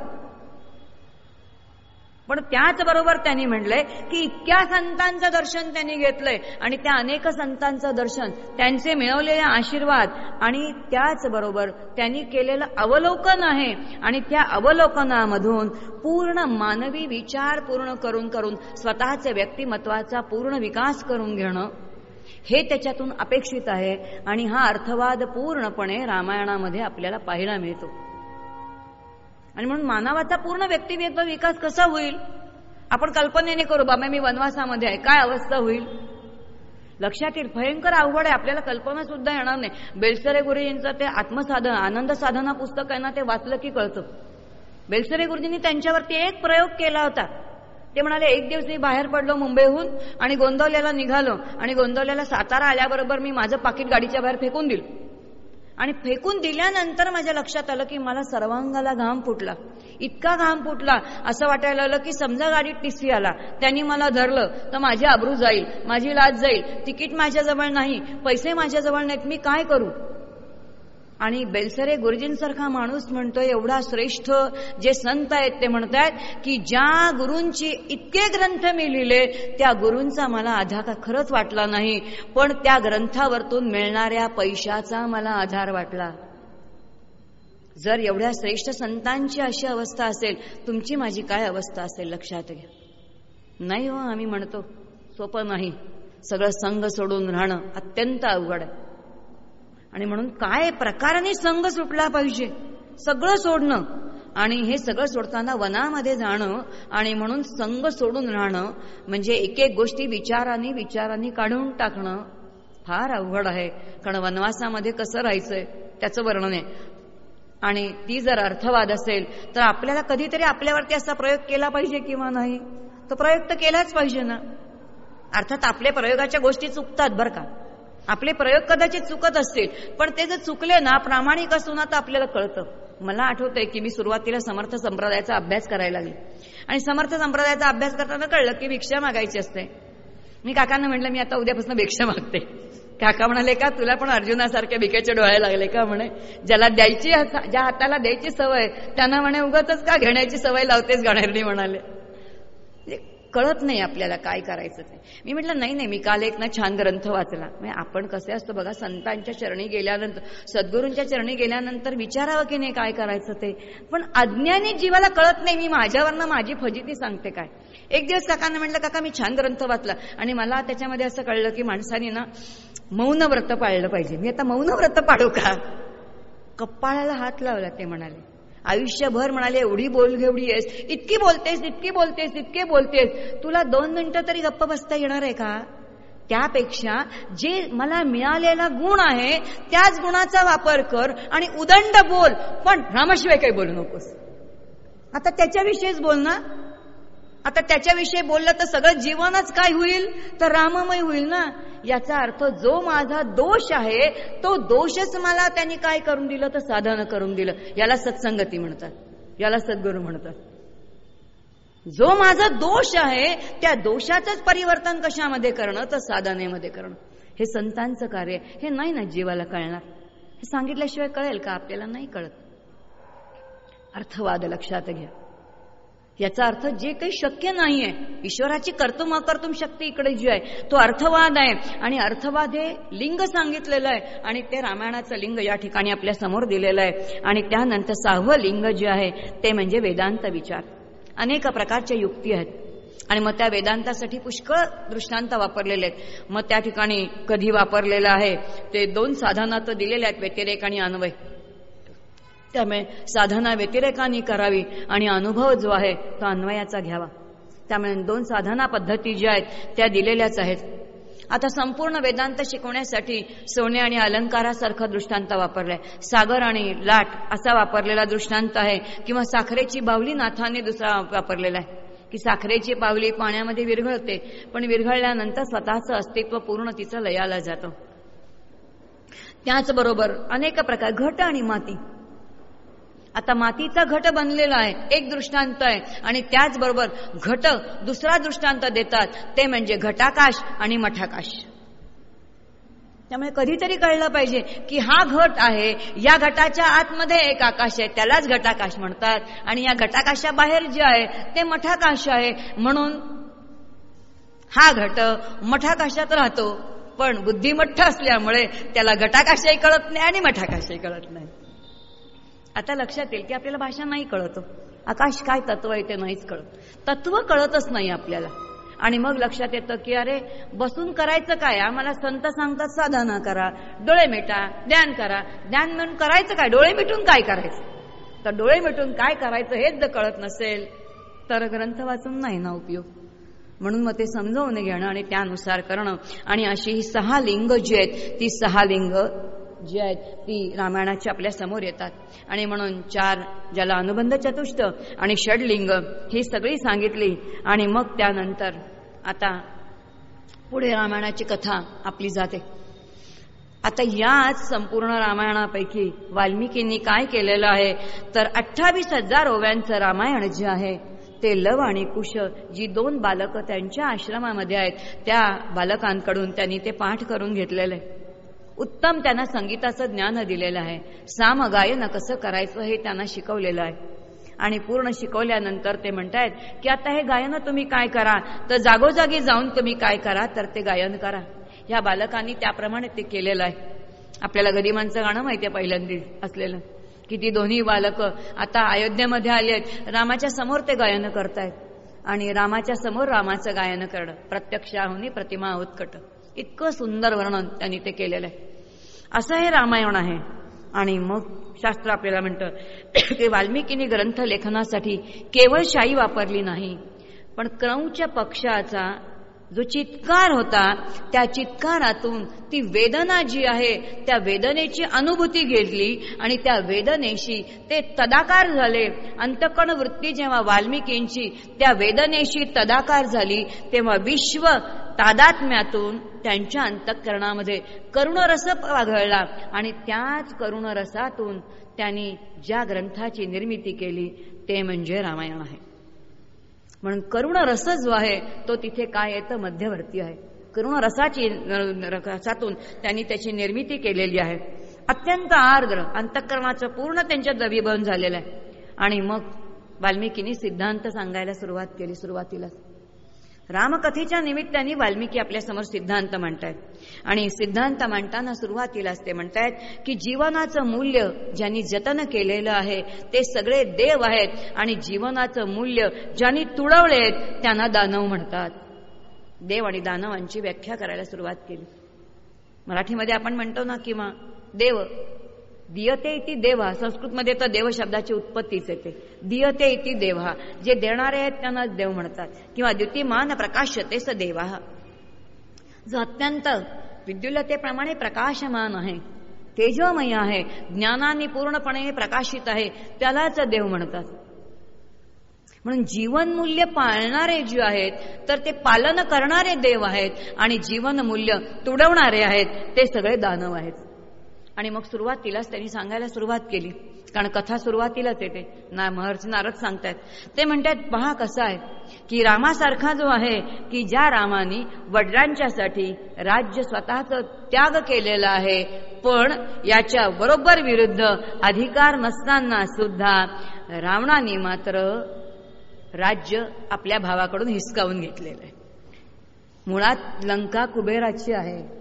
पण त्याचबरोबर त्यांनी म्हणलंय की इतक्या संतांचं दर्शन त्यांनी घेतलंय आणि त्या अनेक संतांचं दर्शन त्यांचे मिळवलेले आशीर्वाद आणि त्याचबरोबर त्यांनी केलेलं अवलोकन आहे आणि त्या अवलोकनामधून पूर्ण मानवी विचार पूर्ण करून करून स्वतःच्या व्यक्तिमत्वाचा पूर्ण विकास करून घेणं हे त्याच्यातून अपेक्षित आहे आणि हा अर्थवाद पूर्णपणे रामायणामध्ये आपल्याला पाहायला मिळतो. आणि म्हणून मानवाचा पूर्ण व्यक्तिमत्व विकास कसा होईल? आपण कल्पनेने करू बाबा मी वनवासामध्ये आहे. काय अवस्था होईल? लक्षात येईल भयंकर अवघड आहे. आपल्याला कल्पना सुद्धा येणार नाही. बेलसरे गुरुजींचं ते आत्मसाधन आनंद साधना पुस्तक आहे ना ते वाचलं की कळतं. बेलसरे गुरुजींनी त्यांच्यावरती एक प्रयोग केला होता. ते म्हणाले एक दिवस मी बाहेर पडलो मुंबईहून आणि गोंदवल्याला निघालो आणि गोंदवल्याला सातारा आल्याबरोबर मी माझं पाकिट गाडीच्या बाहेर फेकून दिलं. आणि फेकून दिल्यानंतर माझ्या लक्षात आलं की मला सर्वांगाला घाम फुटला. इतका घाम फुटला. असं वाटायला आलं की समजा गाडीत टिसी आला. त्यांनी मला धरलं तर माझी आबरू जाईल माझी लाज जाईल. तिकीट माझ्याजवळ नाही पैसे माझ्याजवळ नाहीत मी काय करू? आणि बेलसरे गुरुजींसारखा माणूस म्हणतोय एवढा श्रेष्ठ जे संत आहेत ते म्हणतायत की ज्या गुरूंची इतके ग्रंथ मी लिहिले त्या गुरूंचा मला आधार खरंच वाटला नाही. पण त्या ग्रंथावरतून मिळणाऱ्या पैशाचा मला आधार वाटला. जर एवढ्या श्रेष्ठ संतांची अशी अवस्था असेल तुमची माझी काय अवस्था असेल लक्षात घ्या. नाही हो आम्ही म्हणतो सोपं नाही. सगळं संघ सोडून राहणं अत्यंत अवघड आहे. आणि म्हणून काय प्रकाराने संघ सुटला पाहिजे? सगळं सोडणं. आणि हे सगळं सोडताना वनामध्ये जाणं आणि म्हणून संघ सोडून राहणं म्हणजे एक एक गोष्टी विचारांनी विचारांनी काढून टाकणं फार अवघड आहे. कारण वनवासामध्ये कसं राहायचंय त्याचं वर्णन आहे. आणि ती जर अर्थवाद असेल तर आपल्याला कधीतरी आपल्यावरती असा प्रयोग केला पाहिजे किंवा नाही? तो प्रयोग तर केलाच पाहिजे ना. अर्थात आपल्या प्रयोगाच्या गोष्टी चुकतात बरं का. आपले प्रयोग कदाचित चुकत असतील पण ते जर चुकले ना प्रामाणिक असून ना तर आपल्याला कळतं. मला आठवतंय की मी सुरुवातीला समर्थ संप्रदायाचा अभ्यास करायला लागले. आणि समर्थ संप्रदायाचा अभ्यास करताना कळलं की भिक्षा मागायची असते. मी काकांना म्हटलं मी आता उद्यापासून भिक्षा मागते. काका म्हणाले का तुला पण अर्जुनासारख्या भिकेचे डोळे लागले का? म्हणे ज्याला द्यायची ज्या हाताला द्यायची सवय त्यांना म्हणे उगतच का घेण्याची सवय लावतेच गणेरनी म्हणाले. कळत नाही आपल्याला काय करायचं ते. मी म्हटलं नाही नाही मी काल एक ना छान ग्रंथ वाचला. म्हणजे आपण कसे असतो बघा संतांच्या चरणी गेल्यानंतर सद्गुरूंच्या चरणी गेल्यानंतर विचारावं की नाही काय करायचं ते. पण अज्ञानी जीवाला कळत नाही मी माझ्यावरनं माझी फजिती सांगते काय. एक दिवस काकांना म्हटलं काका मी छान ग्रंथ वाचला. आणि मला त्याच्यामध्ये असं कळलं की माणसाने ना मौन व्रत पाळलं पाहिजे. मी आता मौन व्रत पाळू का? कपाळाला हात लावला ते म्हणाले. आयुष्यभर म्हणाले एवढी बोलघेवडी आहेस. इतकी बोलतेस इतकी बोलतेस इतके बोलतेस. तुला दोन मिनिटं तरी गप्प बसता येणार आहे का? त्यापेक्षा जे मला मिळालेला गुण आहे त्याच गुणाचा वापर कर आणि उदंड बोल. पण रामाशिवाय काही बोलू नकोस. आता त्याच्याविषयीच बोल ना. आता त्याच्याविषयी बोललं तर सगळं जीवनच काय होईल? तर राममय होईल ना? याचा अर्थ जो माझा दोष आहे तो दोषच मला त्यांनी काय करून दिलं? तर साधन करून दिलं. याला सत्संगती म्हणतात. याला सद्गुरू म्हणतात. जो माझा दोष आहे त्या दोषाचंच परिवर्तन कशामध्ये करणं? तर साधनेमध्ये करणं. हे संतांचं कार्य हे नाही ना जीवाला कळणार. हे सांगितल्याशिवाय कळेल का? आपल्याला नाही कळत. अर्थवाद लक्षात घ्या. याचा अर्थ जे काही शक्य नाही आहे ईश्वराची कर्तुम अकर्तुम शक्ती इकडे जी आहे तो अर्थवाद आहे. आणि अर्थवाद हे लिंग सांगितलेलं आहे. आणि ते रामायणाचं लिंग या ठिकाणी आपल्यासमोर दिलेलं आहे. आणि त्यानंतर सहावं लिंग जे आहे ते म्हणजे वेदांत विचार. अनेक प्रकारच्या युक्ती आहेत. आणि मग त्या वेदांतासाठी पुष्कळ दृष्टांत वापरलेले आहेत. मग त्या ठिकाणी कधी वापरलेलं आहे ते दोन साधनात दिलेले आहेत व्यतिरेक आणि अन्वय. त्यामुळे साधना व्यतिरेकाने करावी आणि अनुभव जो आहे तो अन्वयाचा घ्यावा. त्यामुळे दोन साधना पद्धती ज्या आहेत त्या दिलेल्याच आहेत. आता संपूर्ण वेदांत शिकवण्यासाठी सोने आणि अलंकारासारखा दृष्टांत वापरलाय. सागर आणि लाट असा वापरलेला दृष्टांत आहे किंवा साखरेची बावली नाथाने दुसरा वापरलेला आहे. की साखरेची बावली पाण्यामध्ये विरघळते पण विरघळल्यानंतर स्वतःचं अस्तित्व पूर्ण तिचं लयाला जातं. त्याचबरोबर अनेक प्रकार घट आणि माती. आता मातीचा घट बनलेला आहे एक दृष्टांत आहे. आणि त्याचबरोबर घट दुसरा दृष्टांत देतात ते म्हणजे घटाकाश आणि मठाकाश. त्यामुळे कधीतरी कळलं पाहिजे की हा घट आहे या घटाच्या आतमध्ये एक आकाश आहे त्यालाच घटाकाश म्हणतात. आणि या घटाकाशाबाहेर जे आहे ते मठाकाश आहे. म्हणून हा घट मठाकाशात राहतो पण बुद्धिमठ्ठ असल्यामुळे त्याला घटाकाशही कळत नाही आणि मठाकाशही कळत नाही. आता लक्षात येईल की आपल्याला भाषा नाही कळतो. आकाश काय तत्व आहे ते नाहीच कळत. तत्व कळतच नाही आपल्याला. आणि मग लक्षात येतं की अरे बसून करायचं काय? आम्हाला संत सांगतात साधना करा डोळे मिटा ध्यान करा. ध्यान म्हणून करायचं काय? डोळे मिटून काय करायचं? तर डोळे मिटून काय करायचं हेच जर कळत नसेल तर ग्रंथ वाचून नाही ना उपयोग. म्हणून मग ते समजवून घेणं आणि त्यानुसार करणं. आणि अशी ही सहा लिंग जी आहेत ती सहा लिंग जी आहेत ती रामायणाची आपल्यासमोर येतात. आणि म्हणून चार ज्याला अनुबंध चतुष्ट आणि षडलिंग ही सगळी सांगितली. आणि मग त्यानंतर आता पुढे रामायणाची कथा आपली जाते. आता याच संपूर्ण रामायणापैकी वाल्मिकींनी काय केलेलं आहे? तर अठ्ठावीस हजार ओव्यांचं रामायण जे आहे ते लव आणि कुश जी दोन बालक त्यांच्या आश्रमामध्ये आहेत त्या बालकांकडून त्यांनी ते पाठ करून घेतलेलं आहे. उत्तम त्यांना संगीताचं ज्ञान दिलेलं आहे. साम गायन कसं करायचं हे त्यांना शिकवलेलं आहे. आणि पूर्ण शिकवल्यानंतर ते म्हणतायत की आता हे गायन तुम्ही काय करा? तर जागोजागी जाऊन तुम्ही काय करा? तर ते गायन करा. ह्या बालकांनी त्याप्रमाणे ते केलेलं आहे. आपल्याला गरिबांचं गाणं माहिती आहे पहिल्यांदा असलेलं. की ती दोन्ही बालक आता अयोध्येमध्ये आले आहेत. रामाच्या समोर ते गायन करतायत. आणि रामाच्या समोर रामाचं गायन करणं. प्रत्यक्षाहुनी प्रतिमा उत्कट. इतकं सुंदर वर्णन त्यांनी ते केलेलं आहे. असं हे रामायण आहे. आणि मग शास्त्र आपल्याला म्हणतं की वाल्मिकीने ग्रंथ लेखनासाठी केवळ शाई वापरली नाही पण क्रौंच्या पक्षाचा जो चित्कार होता त्या चित्कारातून ती वेदना जी आहे त्या वेदनेची अनुभूती घेतली आणि त्या वेदनेशी ते तदाकार झाले. अंतकण वृत्ती जेव्हा वाल्मिकींची त्या वेदनेशी तदाकार झाली तेव्हा विश्व तादात्म्यातून त्यांच्या अंतःकरणामध्ये करुणरस वाघळला आणि त्याच करुणरसातून त्यांनी ज्या ग्रंथाची निर्मिती केली ते म्हणजे रामायण आहे. म्हणून करुण रस जो आहे तो तिथे काय येतं मध्यवर्ती आहे. करुण रसाची रसातून त्यांनी त्याची निर्मिती केलेली आहे. अत्यंत आर्द्र अंतःकरणाचं पूर्ण त्यांच्या दबीबन झालेलं आहे. आणि मग वाल्मिकीनी सिद्धांत सांगायला सुरुवात केली सुरुवातीलाच. रामकथेच्या निमित्ताने वाल्मिकी आपल्यासमोर सिद्धांत मांडतायत आणि सिद्धांत मांडताना सुरुवातीलाच ते म्हणतायत की जीवनाचं मूल्य ज्यांनी जतन केलेलं आहे ते सगळे देव आहेत आणि जीवनाचं मूल्य ज्यांनी तुडवलेत आहेत त्यांना दानव म्हणतात. देव आणि दानवांची व्याख्या करायला सुरुवात केली. मराठीमध्ये आपण म्हणतो ना किंवा देव. दियते इति देवा. संस्कृतमध्ये तर देव शब्दाची उत्पत्तीच येते दियते इति देवा. जे देणारे आहेत त्यांना देव म्हणतात. किंवा द्युतिमान प्रकाशते स देवा. जो अत्यंत विद्युलतेप्रमाणे प्रकाशमान आहे तेजोमय आहे ज्ञानाने पूर्णपणे प्रकाशित आहे त्यालाच देव म्हणतात. म्हणून जीवनमूल्य पाळणारे जे आहेत तर ते पालन करणारे देव आहेत आणि जीवनमूल्य तुडवणारे आहेत ते सगळे दानव आहेत. आणि मग सुरुवातीलाच त्यांनी सांगायला सुरुवात केली. कारण कथा सुरुवातीलाच येते ना महर्षी नारद सांगतायत. ते म्हणतात पहा कसं आहे. की रामासारखा जो आहे की ज्या रामाने वडिलांच्यासाठी राज्य स्वतःच त्याग केलेला आहे पण याच्या बरोबर विरुद्ध अधिकार नसताना सुद्धा रावणाने मात्र राज्य आपल्या भावाकडून हिसकावून घेतलेलं आहे. मुळात लंका कुबेराची आहे.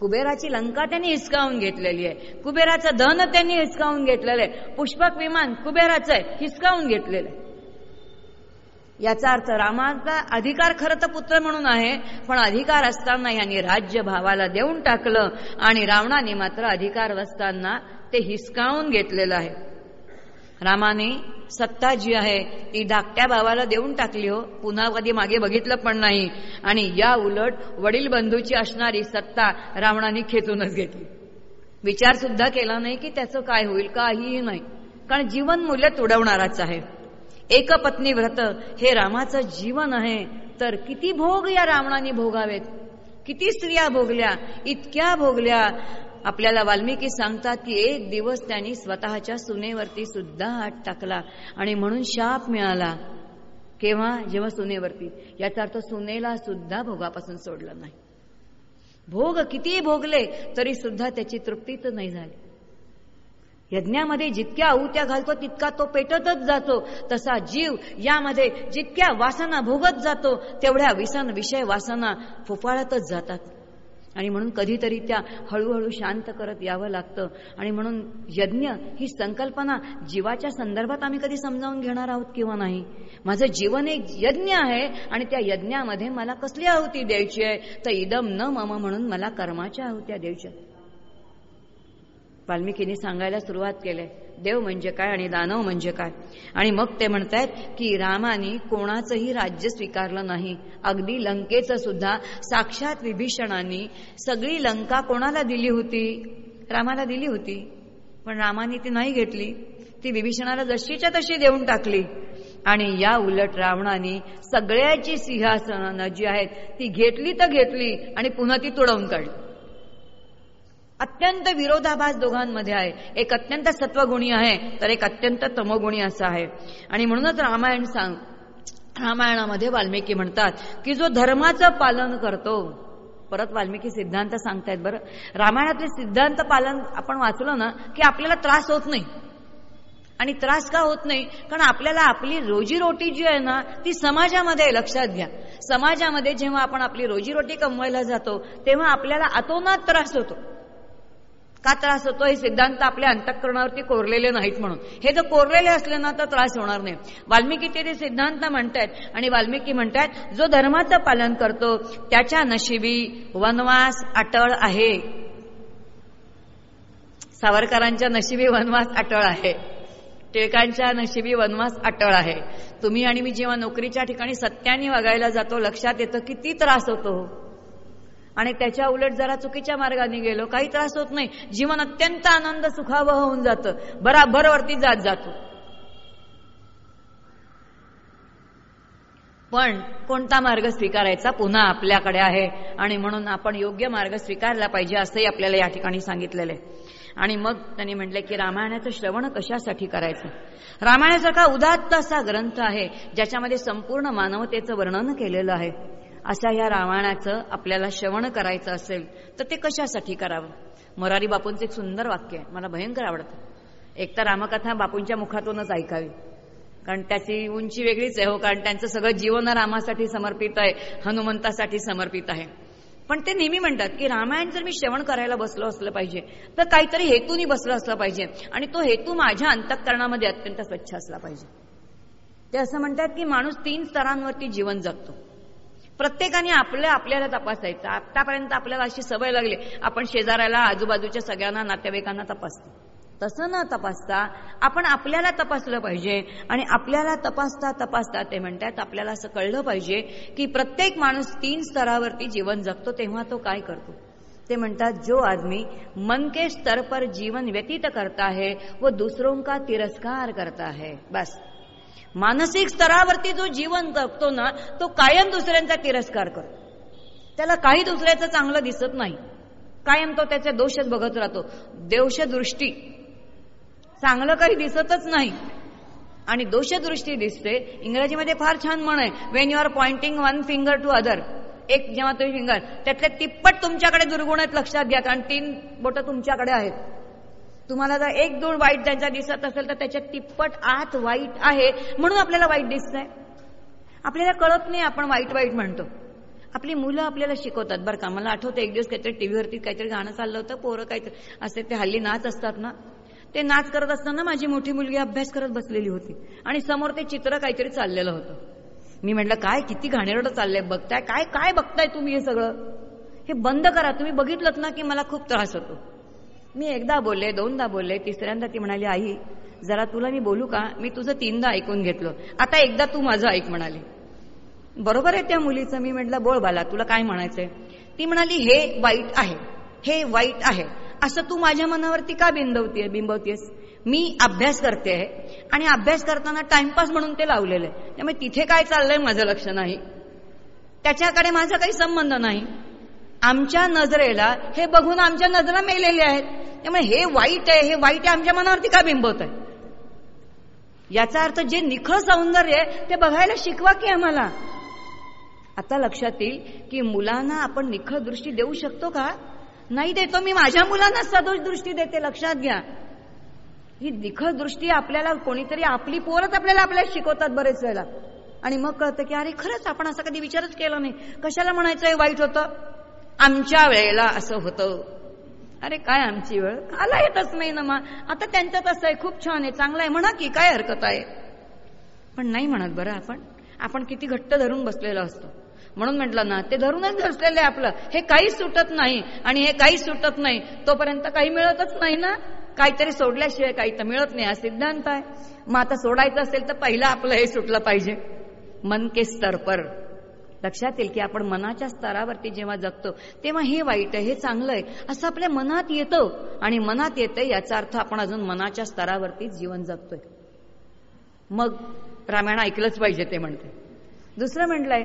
कुबेराची लंका त्यांनी हिसकावून घेतलेली आहे. कुबेराचं धन त्यांनी हिसकावून घेतलेलं आहे. पुष्पक विमान कुबेराचं आहे हिसकावून घेतलेलं आहे. याचा अर्थ रामाचा अधिकार खरं तर पुत्र म्हणून आहे पण अधिकार असताना यांनी राज्य भावाला देऊन टाकलं आणि रावणाने मात्र अधिकार असताना ते हिसकावून घेतलेलं आहे. रामाने सत्ता जी आहे ती धाकट्या भावाला देऊन टाकली हो. पुन्हा कधी मागे बघितलं पण नाही. आणि या उलट वडील बंधूची असणारी सत्ता रावणाने खेचूनच घेतली. विचार सुद्धा केला नाही की त्याचं काय होईल काहीही नाही. कारण जीवन मूल्य तुडवणाराच आहे. एकपत्नी व्रत हे रामाचं जीवन आहे. तर किती भोग या रावणाने भोगावेत? किती स्त्रिया भोगल्या? इतक्या भोगल्या. आपल्याला वाल्मिकी सांगतात की एक दिवस त्यांनी स्वतःच्या सुनेवरती सुद्धा हात टाकला आणि म्हणून शाप मिळाला. केव्हा? जेव्हा सुनेवरती. याचा अर्थ सुनेला सुद्धा भोगापासून सोडलं नाही. भोग कितीही भोगले तरी सुद्धा त्याची तृप्तीच नाही झाली. यज्ञामध्ये जितक्या आहुत्या घालतो तितका तो पेटतच जातो. तसा जीव यामध्ये जितक्या वासना भोगत जातो तेवढ्या विसन विषय वासना फुफाळतच जातात. आणि म्हणून कधीतरी त्या हळूहळू शांत करत यावं लागतं. आणि म्हणून यज्ञ ही संकल्पना जीवाच्या संदर्भात आम्ही कधी समजावून घेणार आहोत किंवा नाही? माझं जीवन एक यज्ञ आहे आणि त्या यज्ञामध्ये मला कसली आहुती द्यायची आहे? तर इदम न मम म्हणून मला कर्माच्या आहुत्या द्यायच्या वाल्मिकींनी सांगायला सुरुवात केली. देव म्हणजे काय आणि दानव म्हणजे काय? आणि मग ते म्हणतायत की रामाने कोणाचंही राज्य स्वीकारलं नाही. अगदी लंकेचं सुद्धा साक्षात विभीषणाने सगळी लंका कोणाला दिली होती? रामाला दिली होती. पण रामाने ती नाही घेतली. ती विभीषणाला जशीच्या तशी देऊन टाकली. आणि या उलट रावणाने सगळ्याची सिंहासनं जी आहेत ती घेतली तर घेतली आणि पुन्हा ती तुडवून काढली. अत्यंत विरोधाभास दोघांमध्ये आहे. एक अत्यंत सत्वगुणी आहे तर एक अत्यंत तमोगुणी असं आहे. आणि म्हणूनच रामायण सांग रामायणामध्ये वाल्मिकी म्हणतात की जो धर्माचं पालन करतो परत वाल्मिकी सिद्धांत सांगतायत बरं. रामायणातले सिद्धांत पालन आपण वाचलो ना की आपल्याला त्रास होत नाही. आणि त्रास का होत नाही? कारण आपल्याला आपली रोजीरोटी जी आहे ना ती समाजामध्ये लक्षात घ्या. समाजामध्ये जेव्हा आपण आपली रोजीरोटी कमवायला जातो तेव्हा आपल्याला अतोनात त्रास होतो. का त्रास होतो हे सिद्धांत आपल्या अंतःकरणावरती कोरलेले नाहीत म्हणून. हे जर कोरलेले असले ना तर त्रास होणार नाही. वाल्मिकी ते सिद्धांत म्हणतायत आणि वाल्मिकी म्हणतायत जो धर्माचं पालन करतो त्याच्या नशिबी वनवास अटळ आहे. सावरकरांच्या नशिबी वनवास अटळ आहे. टिळकांच्या नशिबी वनवास अटळ आहे. तुम्ही आणि मी जेव्हा नोकरीच्या ठिकाणी सत्याने वागायला जातो लक्षात येतं किती त्रास होतो. आणि त्याच्या उलट जरा चुकीच्या मार्गाने गेलो काही त्रास होत नाही. जीवन अत्यंत आनंद सुखावह होऊन जातं. बराबर वरती जात जातो. पण कोणता मार्ग स्वीकारायचा पुन्हा आपल्याकडे आहे. आणि म्हणून आपण योग्य मार्ग स्वीकारला पाहिजे असंही आपल्याला या ठिकाणी सांगितलेलं आहे. आणि मग त्यांनी म्हटलं की रामायणाचं श्रवण कशासाठी करायचं? रामायणासारखा उदात्त असा ग्रंथ आहे ज्याच्यामध्ये संपूर्ण मानवतेचं वर्णन केलेलं आहे. अशा ह्या रामायणाचं आपल्याला श्रवण करायचं असेल तर ते कशासाठी करावं? मोरारी बापूंचं एक सुंदर वाक्य आहे मला भयंकर आवडतं. एक तर रामकथा बापूंच्या मुखातूनच ऐकावी. कारण त्याची उंची वेगळीच आहे हो कारण त्यांचं सगळं जीवन रामासाठी समर्पित आहे हनुमंतासाठी समर्पित आहे. पण ते नेहमी म्हणतात की रामायण जर मी श्रवण करायला बसलो असलं पाहिजे तर काहीतरी हेतूनी बसलं असलं पाहिजे आणि तो हेतू माझ्या अंतःकरणामध्ये अत्यंत स्वच्छ असला पाहिजे. ते असं म्हणतात की माणूस तीन स्तरांवरती जीवन जगतो. प्रत्येकाने आपलं आपल्याला तपासायचं. आतापर्यंत आपल्याला अशी सवय लागली. आपण शेजाऱ्याला आजूबाजूच्या सगळ्यांना नातेवाईकांना तपासतो. तसं न तपासता आपण आपल्याला तपासलं पाहिजे आणि आपल्याला तपासता तपासता ते म्हणतात आपल्याला असं कळलं पाहिजे की प्रत्येक माणूस तीन स्तरावरती जीवन जगतो तेव्हा तो काय करतो? ते म्हणतात जो आदमी मन के स्तर पर जीवन व्यतीत करता है वो दूसरों का तिरस्कार करता है. बस. मानसिक स्तरावरती जो जीवन जगतो ना तो कायम दुसऱ्यांचा तिरस्कार करतो. त्याला काही दुसऱ्याचं चांगलं दिसत नाही. कायम तो त्याचे दोषच बघत राहतो. देवशदृष्टी चांगलं काही दिसतच नाही. आणि दोषदृष्टी दिसते. इंग्रजीमध्ये फार छान म्हण आहे when you are pointing one finger to other एक जेव्हा तुम्ही फिंगर त्यातले तिप्पट तुमच्याकडे दुर्गुण आहेत लक्षात घ्या कारण तीन बोटं तुमच्याकडे आहेत. तुम्हाला जर एक दोन वाईट ज्यांचा दिसत असेल तर त्याच्यात तिप्पट आत वाईट आहे म्हणून आपल्याला वाईट दिसतंय. आपल्याला कळत नाही आपण वाईट वाईट म्हणतो. आपली मुलं आपल्याला शिकवतात बरं का. मला आठवतं एक दिवस काहीतरी टीव्हीवरती काहीतरी गाणं चाललं होतं पोरं काहीतरी असे ते हल्ली नाच असतात ना. ते नाच करत असताना माझी मोठी मुलगी अभ्यास करत बसलेली होती. आणि समोर ते चित्र काहीतरी चाललेलं होतं. मी म्हटलं काय किती घाणेरडं चाललंय बघताय? काय काय बघताय तुम्ही हे सगळं? हे बंद करा. तुम्ही बघितलं ना की मला खूप त्रास होतो. मी एकदा बोलले दोनदा बोलले तिसऱ्यांदा ती म्हणाली आई जरा तुला मी बोलू का? मी तुझं तीनदा ऐकून घेतलं. आता एकदा तू माझं ऐक म्हणाली. बरोबर आहे त्या मुलीचं. मी म्हटलं बोल बाला तुला काय म्हणायचंय? ती म्हणाली हे वाईट आहे. हे वाईट आहे. असं तू माझ्या मनावरती का बिंबवतीय बिंबवतीयस? मी अभ्यास करते आहे आणि अभ्यास करताना टाइमपास म्हणून ते लावलेलं आहे. त्यामुळे तिथे काय चाललंय माझं लक्ष नाही. त्याच्याकडे माझा काही संबंध नाही. आमच्या नजरेला हे बघून आमच्या नजरा मेलेल्या आहेत. त्यामुळे हे वाईट आहे हे वाईट आहे आमच्या मनावरती का बिंबवत आहे? याचा अर्थ जे निखळ सौंदर्य आहे ते बघायला शिकवा की आम्हाला. आता लक्षात येईल की मुलांना आपण निखळ दृष्टी देऊ शकतो का? नाही देतो मी माझ्या मुलांना सदोष दृष्टी देते लक्षात घ्या. ही निखळ दृष्टी आपल्याला कोणीतरी आपली पोरच आपल्याला आपल्याला शिकवतात बरेच वेळेला. आणि मग कळतं की अरे खरंच आपण असा कधी विचारच केला नाही. कशाला म्हणायचं हे वाईट होतं? आमच्या वेळेला असं होतं. अरे काय आमची वेळ आला येतच नाही ना मग आता त्यांच्यात असं आहे खूप छान आहे चांगलं आहे. म्हणा की काय हरकत आहे? पण नाही म्हणत बरं आपण. आपण किती घट्ट धरून बसलेलो असतो. म्हणून म्हटलं ना ते धरूनच बसलेलं आहे आपलं. हे काही सुटत नाही आणि हे काही सुटत नाही. तोपर्यंत काही मिळतच नाही ना. काहीतरी सोडल्याशिवाय काही तर मिळत नाही हा सिद्धांत आहे. मग आता सोडायचं असेल तर पहिलं आपलं हे सुटलं पाहिजे. मन के स्तर पर. लक्षात येईल की आपण मनाच्या स्तरावरती जेव्हा जगतो तेव्हा हे वाईट आहे हे चांगलं आहे असं आपल्या मनात येतं. आणि मनात येतं याचा अर्थ आपण अजून मनाच्या स्तरावरती जीवन जगतोय. मग रामायण ऐकलंच पाहिजे ते म्हणते. दुसरं म्हटलंय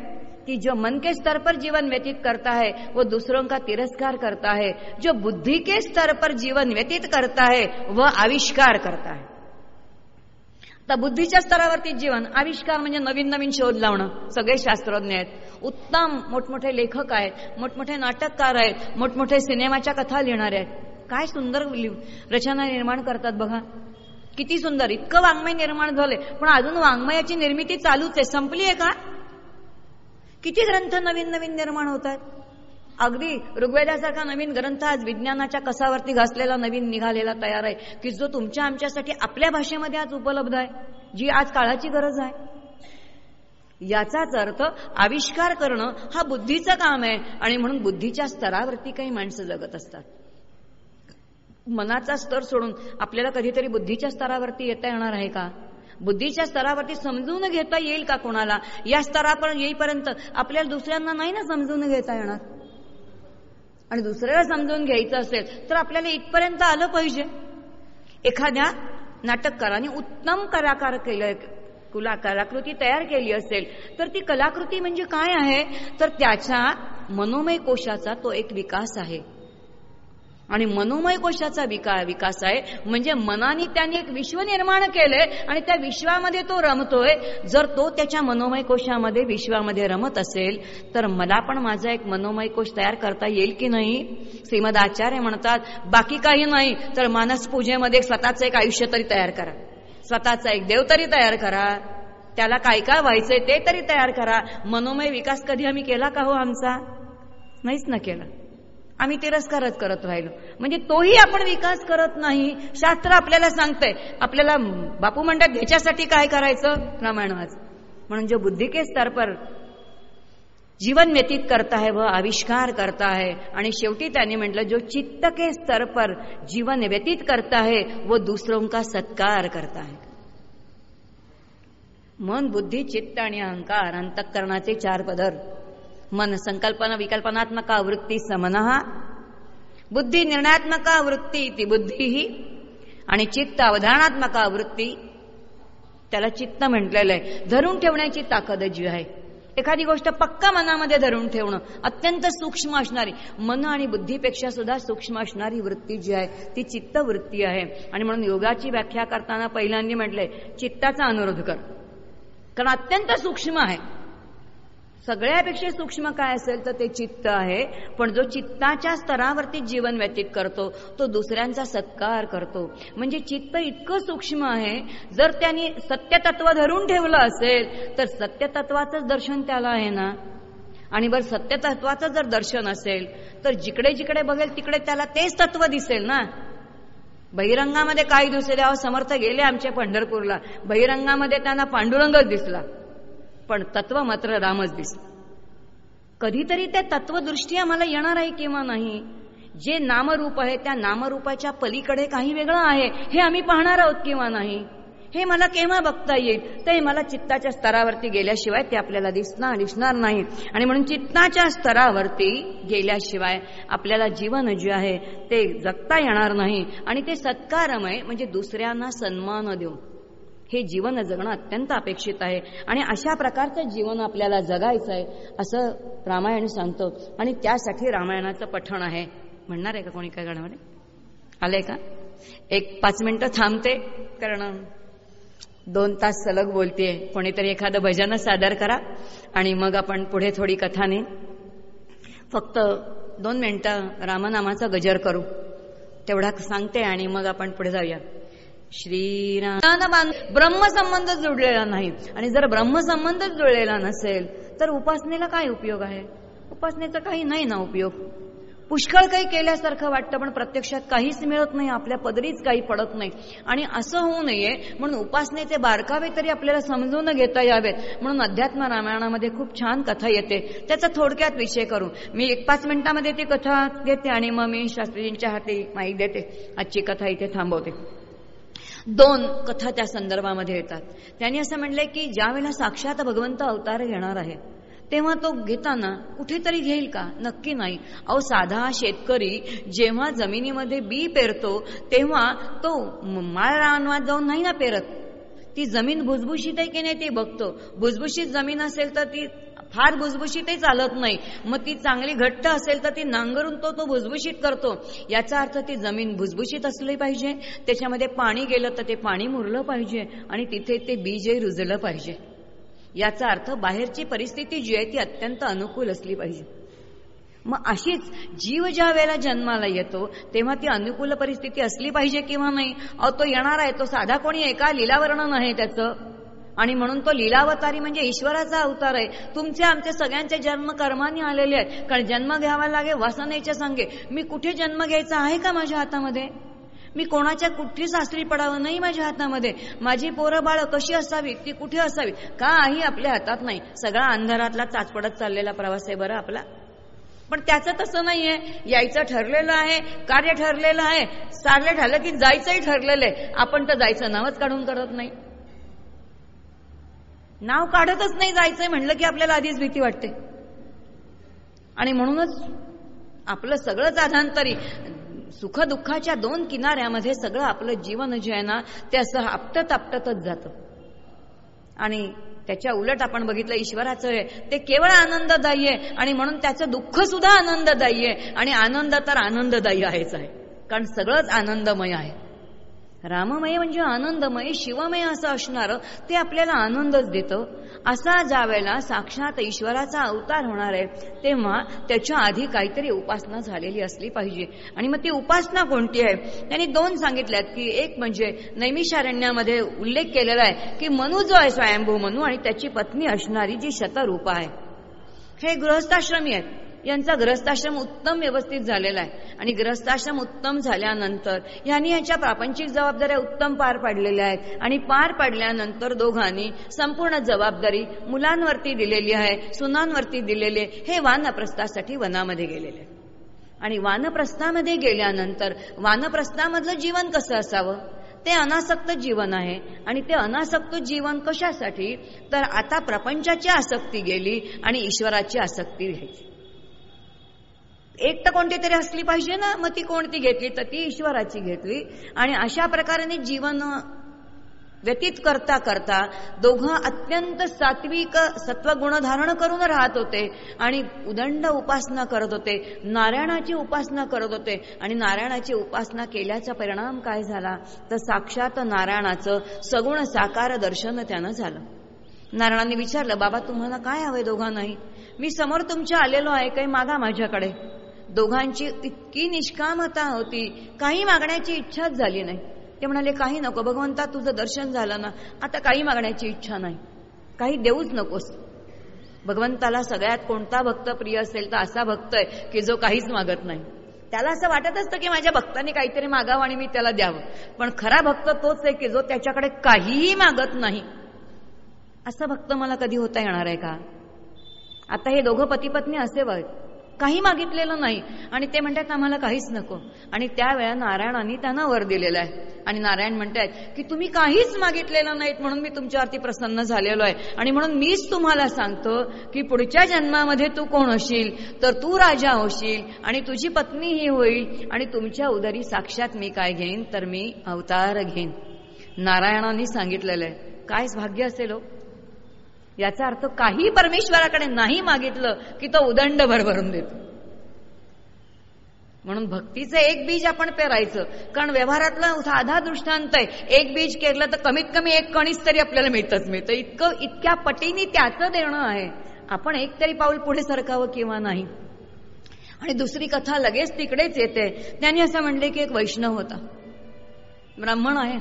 कि जो मन के स्तर पर जीवन व्यतीत करता है वो दूसरों का तिरस्कार करता है. जो बुद्धि के स्तर पर जीवन व्यतीत करता है वह आविष्कार करता है. तर बुद्धीच्या स्तरावरती जीवन आविष्कार म्हणजे नवीन नवीन शोध लावणं सगळे शास्त्रज्ञ आहेत. उत्तम मोठमोठे लेखक आहेत मोठमोठे नाटककार आहेत मोठमोठे सिनेमाच्या कथा लिहिणारे आहेत. काय सुंदर रचना निर्माण करतात बघा. किती सुंदर इतकं वाङ्मय निर्माण झाले पण अजून वाङ्मयाची निर्मिती चालूच आहे. संपली आहे का? किती ग्रंथ नवीन नवीन निर्माण होत आहेत अगदी ऋग्वेदासारखा नवीन ग्रंथ आज विज्ञानाच्या कसावरती घासलेला नवीन निघालेला तयार आहे की जो तुमच्या आमच्यासाठी आपल्या भाषेमध्ये आज उपलब्ध आहे जी आज काळाची गरज आहे. याचाच अर्थ आविष्कार करणं हा बुद्धीचं काम आहे आणि म्हणून बुद्धीच्या स्तरावरती काही माणसं जगत असतात. मनाचा स्तर सोडून आपल्याला कधीतरी बुद्धीच्या स्तरावरती येता येणार आहे का? बुद्धीच्या स्तरावरती समजून घेता येईल का कोणाला? या स्तरापर्यंत येईपर्यंत आपल्याला दुसऱ्यांना नाही ना समजून घेता येणार? आणि दुसऱ्याला समजून घ्यायचं असेल तर आपल्याला इथपर्यंत आलं पाहिजे. एखाद्या नाटककाराने उत्तम कलाकार केलं कुला कलाकृती तयार केली असेल तर ती कलाकृती म्हणजे काय आहे? तर त्याच्या मनोमय कोशाचा तो एक विकास आहे. आणि मनोमय कोशाचा विका विकास आहे. म्हणजे मनाने त्यांनी एक विश्व निर्माण केलंय आणि त्या विश्वामध्ये तो रमतोय. जर तो त्याच्या मनोमय कोशामध्ये विश्वामध्ये रमत असेल तर मला पण माझा एक मनोमय कोश तयार करता येईल की नाही? श्रीमद आचार्य म्हणतात बाकी काही नाही तर मानस पूजेमध्ये स्वतःचं एक आयुष्य तरी तयार करा. स्वतःचा एक देव तरी तयार करा. त्याला काय काय व्हायचंय ते तरी तयार करा. मनोमय विकास कधी आम्ही केला का हो आमचा? नाहीच ना केला. आम्ही तिरस्कारच करत राहिलो. म्हणजे तोही आपण विकास करत नाही. शास्त्र आपल्याला सांगतंय. आपल्याला बापू म्हणतात ह्याच्यासाठी काय करायचं? रामायण वाच. म्हणून जो बुद्धी के स्तर पर जीवन व्यतीत करता है व आविष्कार करता है. आणि शेवटी त्यांनी म्हटलं जो चित्त के स्तर पर जीवन व्यतीत करता है वो दूसरों का सत्कार करता है. मन बुद्धी चित्त आणि अहंकार अंतःकरणाचे चार पदर. मन संकल्पना विकल्पनात्मक वृत्ती समनः बुद्धी निर्णयात्मक वृत्ती ती बुद्धी ही आणि चित्त अवधारणात्मक वृत्ती त्याला चित्त म्हटलेलं आहे. धरून ठेवण्याची ताकद जी आहे एखादी गोष्ट पक्का मनामध्ये धरून ठेवणं अत्यंत सूक्ष्म असणारी मन आणि बुद्धीपेक्षा सुद्धा सूक्ष्म असणारी वृत्ती जी आहे ती चित्त वृत्ती आहे. आणि म्हणून योगाची व्याख्या करताना पहिल्यांदा म्हटलंय चित्ताचा अनुरोध कर. कारण अत्यंत सूक्ष्म आहे. सगळ्यापेक्षा सूक्ष्म काय असेल तर ते चित्त आहे. पण जो चित्ताच्या स्तरावरती जीवन व्यतीत करतो तो दुसऱ्यांचा सत्कार करतो. म्हणजे चित्त इतकं सूक्ष्म आहे जर त्यांनी सत्यतत्व धरून ठेवलं असेल तर सत्यतत्वाचंच दर्शन त्याला आहे ना? आणि बर सत्यतत्वाचं जर दर्शन असेल तर जिकडे जिकडे बघेल तिकडे त्याला तेच तत्व दिसेल ना? बहिरंगामध्ये काही दिवसे अहो समर्थ गेले आमच्या पंढरपूरला. बहिरंगामध्ये त्यांना पांडुरंगच दिसला. पण तत्व मात्र रामच दिस कधीतरी त्या तत्वदृष्टी आम्हाला येणार आहे किंवा नाही? जे नामरूप आहे त्या नामरूपाच्या पलीकडे काही वेगळं आहे हे आम्ही पाहणार आहोत किंवा नाही? हे मला केव्हा बघता येईल? ते मला चित्ताच्या स्तरावरती गेल्याशिवाय ते आपल्याला दिसणार दिसणार नाही. आणि म्हणून चित्ताच्या स्तरावरती गेल्याशिवाय आपल्याला जीवन जे आहे ते जगता येणार नाही. आणि ते सत्कारमय म्हणजे दुसऱ्यांना सन्मान देऊन. हे जीवन जगणं अत्यंत अपेक्षित आहे. आणि अशा प्रकारचं जीवन आपल्याला जगायचं आहे असं रामायण सांगतो. आणि त्यासाठी रामायणाचं पठण आहे. म्हणणार आहे का कोणी काय गाण्यामध्ये आलंय का? एक पाच मिनिटं थांबते. कारण दोन तास सलग बोलतेय. कोणीतरी एखादं भजनच सादर करा. आणि मग आपण पुढे थोडी कथाने फक्त दोन मिनिटं रामनामाचा गजर करू. तेवढा सांगते आणि मग आपण पुढे जाऊया. श्रीराम. ब्रह्मसंबंध जुळलेला नाही. आणि जर ब्रह्मसंबंध जुळलेला नसेल तर उपासनेला काय उपयोग आहे? उपासनेचा काही नाही ना उपयोग. पुष्कळ काही केल्यासारखं वाटतं पण प्रत्यक्षात काहीच मिळत नाही आपल्या पदरीच काही पडत नाही. आणि असं होऊ नये म्हणून उपासनेचे बारकावे तरी आपल्याला समजून घेता यावेत. म्हणून अध्यात्म रामायणामध्ये खूप छान कथा येते. त्याचा थोडक्यात विषय करू. मी एक पाच मिनिटामध्ये ती कथा घेते आणि मग मी शास्त्रीजींच्या हाती माहिती देते. आजची कथा इथे थांबवते. दोन कथा त्या संदर्भामध्ये येतात. त्यांनी असं म्हणलंय की ज्या वेळेला साक्षात भगवंत अवतार घेणार आहे तेव्हा तो घेताना कुठेतरी घेईल का? नक्की नाही. अहो साधा शेतकरी जेव्हा जमिनीमध्ये बी पेरतो तेव्हा तो माळ रानवात जाऊन नाही ना पेरत. ती जमीन भुसभुशीत आहे की नाही ते बघतो. भुसभुशीत जमीन असेल तर ती फार भुसभुशीतही चालत नाही. मग ती चांगली घट्ट असेल तर ती नांगरून तो तो भुसभुशीत करतो. याचा अर्थ ती जमीन भुसभुशीत असली पाहिजे त्याच्यामध्ये पाणी गेलं तर ते पाणी मुरलं पाहिजे आणि तिथे ते बीजही रुजलं पाहिजे. याचा अर्थ बाहेरची परिस्थिती जी आहे ती अत्यंत अनुकूल असली पाहिजे. मग अशीच जीव ज्या वेळेला जन्माला येतो तेव्हा ती अनुकूल परिस्थिती असली पाहिजे किंवा नाही? अहो तो येणार आहे तो साधा कोणी एका लिलावर्णन आहे त्याचं. आणि म्हणून तो लिलावतारी म्हणजे ईश्वराचा अवतार आहे. तुमचे आमचे सगळ्यांचे जन्म कर्माने आलेले आहेत. कारण जन्म घ्यावा लागे वासनेच्या सांगे. मी कुठे जन्म घ्यायचा आहे का माझ्या हातामध्ये? मी कोणाच्या कुठली सासरी पडावं नाही माझ्या हातामध्ये? माझी पोरं बाळ कशी असावी ती कुठे असावी काही आपल्या हातात नाही? सगळा अंधारातला चाचपडत चाललेला प्रवास आहे बरं आपला. पण त्याचं तसं नाहीये. यायचं ठरलेलं आहे कार्य ठरलेलं आहे. सारलं ठरलं की जायचंही ठरलेलं आहे. आपण तर जायचं नावच काढून करत नाही. नाव काढतच नाही जायचंय म्हणलं की आपल्याला आधीच भीती वाटते. आणि म्हणूनच आपलं सगळंच आधांतरी सुखदुःखाच्या दोन किनाऱ्यामध्ये सगळं आपलं जीवन जे आहे ना ते असं आपटत आपटतच जातं. आणि त्याच्या उलट आपण बघितलं ईश्वराचं आहे ते केवळ आनंददायी आहे. आणि म्हणून त्याचं दुःख सुद्धा आनंददायी आहे. आणि आनंद तर आनंददायी आहेच आहे. कारण सगळंच आनंदमय आहे. राममय म्हणजे आनंदमय शिवमय असं असणारं ते आपल्याला आनंदच देतं. असा ज्या वेळेला साक्षात ईश्वराचा अवतार होणार आहे तेव्हा त्याच्या आधी काहीतरी उपासना झालेली असली पाहिजे. आणि मग ती उपासना कोणती आहे? त्यांनी दोन सांगितल्यात की एक म्हणजे नैमिषारण्यामध्ये उल्लेख केलेला आहे की मनु जो आहे स्वयंभू मनु आणि त्याची पत्नी असणारी जी शतरूप आहे. हे गृहस्थाश्रमी आहेत. यांचा ग्रस्ताश्रम उत्तम व्यवस्थित झालेला आहे. आणि ग्रस्ताश्रम उत्तम झाल्यानंतर यांनी याच्या प्रापंचिक जबाबदाऱ्या उत्तम पार पाडलेल्या आहेत. आणि पार पाडल्यानंतर दोघांनी संपूर्ण जबाबदारी मुलांवरती दिलेली आहे सुनांवरती दिलेले हे वानप्रस्थासाठी वनामध्ये गेलेले आणि वानप्रस्थामध्ये गेल्यानंतर वानप्रस्थामधलं जीवन कसं असावं? ते अनासक्त जीवन आहे. आणि ते अनासक्त जीवन कशासाठी? तर आता प्रपंचाची आसक्ती गेली आणि ईश्वराची आसक्ती घ्यायची. एक तर कोणती तरी असली पाहिजे ना मग ती कोणती घेतली तर ती ईश्वराची घेतली. आणि अशा प्रकारे जीवन व्यतीत करता करता दोघं अत्यंत सात्विक सत्वगुण धारण करून राहत होते आणि उदंड उपासना करत होते नारायणाची उपासना करत होते. आणि नारायणाची उपासना केल्याचा परिणाम काय झाला? तर साक्षात नारायणाचं सगुण साकार दर्शन त्यानं झालं. नारायणाने विचारलं बाबा तुम्हाला काय हवंय दोघांनाही? मी समोर तुमच्या आलेलो आहे काही मागा माझ्याकडे. दोघांची इतकी निष्कामता होती. काही मागण्याची इच्छाच झाली नाही. ते म्हणाले काही नको भगवंता तुझं दर्शन झालं ना आता काही मागण्याची इच्छा नाही. काही देऊच नकोस. भगवंताला सगळ्यात कोणता भक्त प्रिय असेल तर असा भक्त आहे की जो काहीच मागत नाही. त्याला असं वाटत असतं की माझ्या भक्ताने काहीतरी मागावं आणि मी त्याला द्यावं. पण खरा भक्त तोच आहे की जो त्याच्याकडे काहीही मागत नाही. असं भक्त मला कधी होता येणार आहे का? आता हे दोघं पती पत्नी असे बघ काही मागितलेलं नाही. आणि ते म्हणतात आम्हाला काहीच नको. आणि त्यावेळा नारायणाने त्यांना वर दिलेला आहे. आणि नारायण म्हणतात की तुम्ही काहीच मागितलेलं नाहीत म्हणून मी तुमच्यावरती प्रसन्न झालेलो आहे. आणि म्हणून मीच तुम्हाला सांगतो की पुढच्या जन्मामध्ये तू कोण होशील? तर तू राजा होशील आणि तुझी पत्नी ही होईल. आणि तुमच्या उदरी साक्षात मी काय घेईन? तर मी अवतार घेईन. नारायणाने सांगितलेलं आहे. कायच भाग्य असेल हो. याचा अर्थ काही परमेश्वराकडे नाही मागितलं की तो उदंड भरभरून देतो. म्हणून भक्तीचं एक बीज आपण पेरायचं. कारण व्यवहारातला साधा दृष्टांत आहे. एक बीज केलं तर कमीत कमी एक कणीस तरी आपल्याला मिळतच मिळतं. इतकं इतक्या पटीने त्याचं देणं आहे. आपण एक तरी पाऊल पुढे सरकावं किंवा नाही. आणि दुसरी कथा लगेच तिकडेच येते. त्यांनी असं म्हणले की एक वैष्णव होता. ब्राह्मण आहे.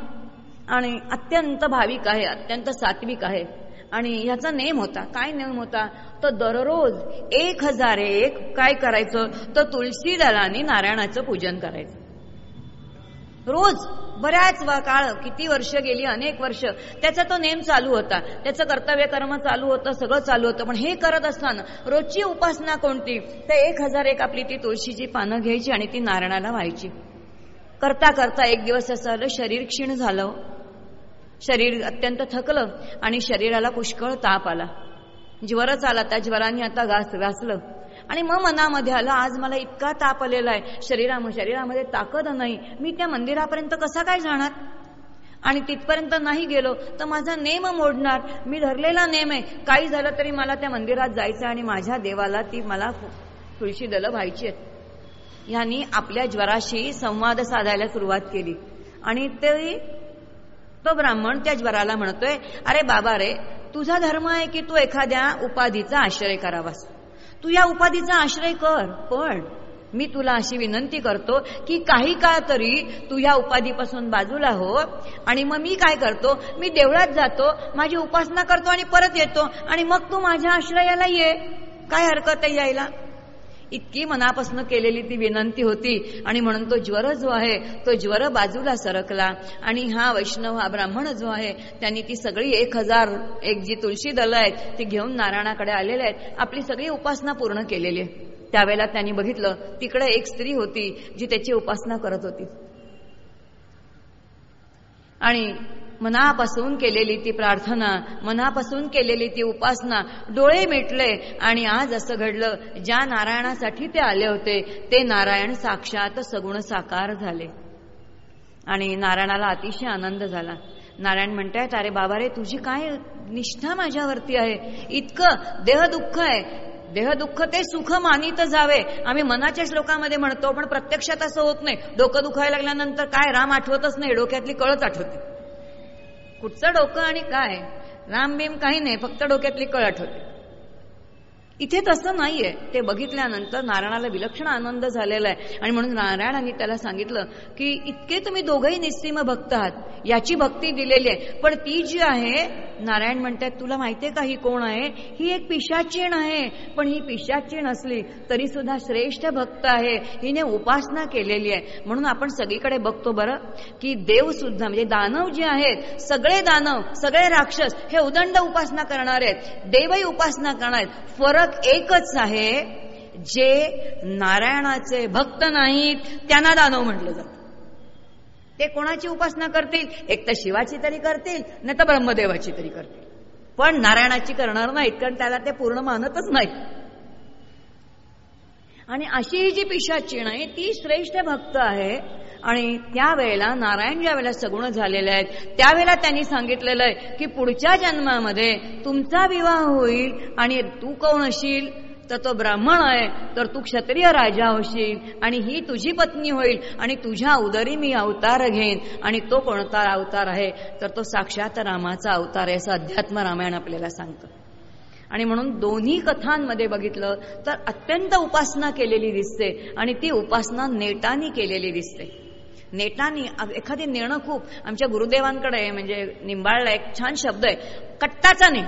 आणि अत्यंत भाविक आहे अत्यंत सात्विक आहे. आणि ह्याचा नेम होता. काय नेम होता? तर दररोज एक हजार एक काय करायचं? तर तुळशी दलाने नारायणाचं पूजन करायचं. रोज बऱ्याच काळ किती वर्ष गेली? अनेक वर्ष. त्याचा तो नेम चालू होता. त्याचं कर्तव्य कर्म चालू होतं सगळं चालू होतं. पण हे करत असताना रोजची उपासना कोणती? तर एक हजार एक आपली ती तुळशीची पानं घ्यायची आणि ती नारायणाला व्हायची करता करता एक दिवस असं आलं शरीर क्षीण झालं. शरीर अत्यंत थकलं आणि शरीराला पुष्कळ ताप आला. ज्वरच आला त्या ज्वराने आता घास घासलं. आणि मग मनामध्ये आलं आज मला इतका ताप आलेला आहे. शरीरा शरीरामध्ये ताकद नाही. मी त्या मंदिरापर्यंत कसा काय जाणार? आणि तिथपर्यंत नाही गेलो तर माझा नेम मोडणार. मी धरलेला नेम आहे. काही झालं तरी मला त्या मंदिरात जायचं आणि माझ्या देवाला ती मला तुळशी दलं व्हायची आहेत. यांनी आपल्या ज्वराशी संवाद साधायला सुरुवात केली. आणि ते तो ब्राह्मण त्या ज्वराला म्हणतोय अरे बाबा रे तुझा धर्म आहे की तू एखाद्या उपाधीचा आश्रय करावास? तू या उपाधीचा आश्रय कर पण मी तुला अशी विनंती करतो की काही काळ तरी तू ह्या उपाधीपासून बाजूला हो आणि मग मी काय करतो? मी देवळात जातो माझी उपासना करतो आणि परत येतो आणि मग तू माझ्या आश्रयाला ये. काय हरकत आहे यायला? इतकी मनापासून केलेली ती विनंती होती. आणि म्हणून तो ज्वर जो आहे तो ज्वर बाजूला सरकला. आणि हा वैष्णव हा ब्राह्मण जो आहे त्यांनी ती सगळी एक हजार एक जी तुळशी दल आहेत ती घेऊन नारायणाकडे आलेले आहेत. आपली सगळी उपासना पूर्ण केलेली आहे. त्यावेळेला त्यांनी बघितलं तिकडे एक स्त्री होती जी त्याची उपासना करत होती. आणि मनापासून केलेली ती प्रार्थना मनापासून केलेली ती उपासना डोळे मिटले आणि आज असं घडलं ज्या नारायणासाठी ते आले होते ते नारायण साक्षात सगुण साकार झाले. आणि नारायणाला अतिशय आनंद झाला. नारायण म्हणतायत अरे बाबा रे तुझी काय निष्ठा माझ्यावरती आहे? इतकं देहदुःख आहे. देहदुःख ते सुख मानित जावे. आम्ही मनाच्या श्लोकामध्ये म्हणतो पण प्रत्यक्षात असं होत नाही. डोकं दुखायला लागल्यानंतर काय राम आठवतच नाही डोक्यातली कळच आठवते. कुठचं डोकं आणि काय? रामबीम काही नाही फक्त डोक्यातली कळट होते. इथे तसं नाहीये. ते बघितल्यानंतर नारायणाला विलक्षण आनंद झालेला आहे आणि म्हणून नारायणांनी त्याला सांगितलं की इतके तुम्ही दोघंही निस्सीम भक्त आहात. याची भक्ती दिलेली आहे. पण ती जी आहे नारायण म्हणतात तुला माहितीये का ही कोण आहे? ही एक पिशाचीण आहे. पण ही पिशाचीण असली तरी सुद्धा श्रेष्ठ भक्त आहे. हिने उपासना केलेली आहे. म्हणून आपण सगळीकडे बघतो बरं की देव सुद्धा म्हणजे दानव जे आहेत सगळे दानव सगळे राक्षस हे उदंड उपासना करणार आहेत. देवही उपासना करणार आहेत. फरक एकच आहे जे नारायणाचे भक्त नाहीत त्यांना दानव म्हटलं जात. ते कोणाची उपासना करतील? एक तर शिवाची तरी करतील नाही तर ब्रह्मदेवाची तरी करतील. पण नारायणाची करणार नाहीत कारण त्याला ते पूर्ण मानतच नाहीत. आणि अशी ही जी पिशाची नाही ती श्रेष्ठ भक्त आहे आणि त्यावेळेला नारायण ज्या वेळेला सगुण झालेले आहेत त्यावेळेला त्यांनी सांगितलेलं आहे की पुढच्या जन्मामध्ये तुमचा विवाह होईल आणि तू कोण असील तर तो ब्राह्मण आहे तर तू क्षत्रिय राजा होशील आणि ही तुझी पत्नी होईल आणि तुझ्या उदरी मी अवतार घेईन आणि तो कोणता अवतार आहे? तर तो साक्षात रामाचा अवतार आहे असं अध्यात्म रामायण आपल्याला सांगतं. आणि म्हणून दोन्ही कथांमध्ये बघितलं तर अत्यंत उपासना केलेली दिसते आणि ती उपासना नेटानी केलेली दिसते. नेटानी एखादी नेणं खूप आमच्या गुरुदेवांकडे म्हणजे निंबाळला एक छान शब्द आहे कट्टाचा नेम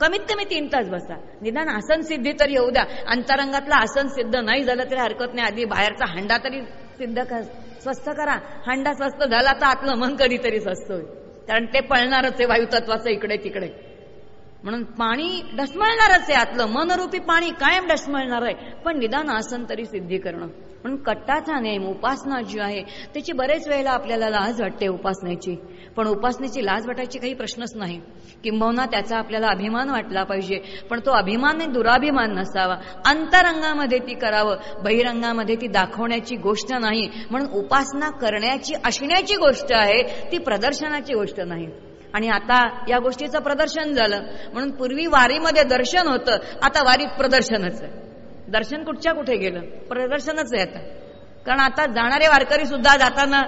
कमीत कमी तीन तास बसा. निदान आसन सिद्धी तरी येऊ द्या. अंतरंगातलं आसन सिद्ध नाही झालं तरी हरकत नाही. आधी बाहेरचा हांडा तरी सिद्ध कर स्वस्थ करा. हांडा स्वस्थ झाला तर आतलं मन कधीतरी स्वस्थ होईल. कारण ते पळणारच आहे वायुतत्वाचं इकडे तिकडे. म्हणून पाणी डसमळणारच आहे आतलं. मनरूपी पाणी कायम डसमळणार आहे. पण निदान आसन तरी सिद्धी करणं. म्हणून कट्टाचा नेम उपासना जी आहे त्याची बरेच वेळेला आपल्याला लाज वाटते उपासनेची. पण उपासनेची लाज वाटायची काही प्रश्नच नाही. किंबहुना त्याचा आपल्याला अभिमान वाटला पाहिजे. पण तो अभिमान दुराभिमान नसावा. अंतरंगामध्ये ती करावं. बहिरंगामध्ये ती दाखवण्याची गोष्ट नाही. म्हणून उपासना करण्याची असण्याची गोष्ट आहे ती प्रदर्शनाची गोष्ट नाही. आणि आता या गोष्टीचं प्रदर्शन झालं. म्हणून पूर्वी वारीमध्ये दर्शन होतं. आता वारीत प्रदर्शनच आहे. दर्शन कुठच्या कुठे गेलं? प्रदर्शनच आहे आता. कारण आता जाणारे वारकरी सुद्धा जाताना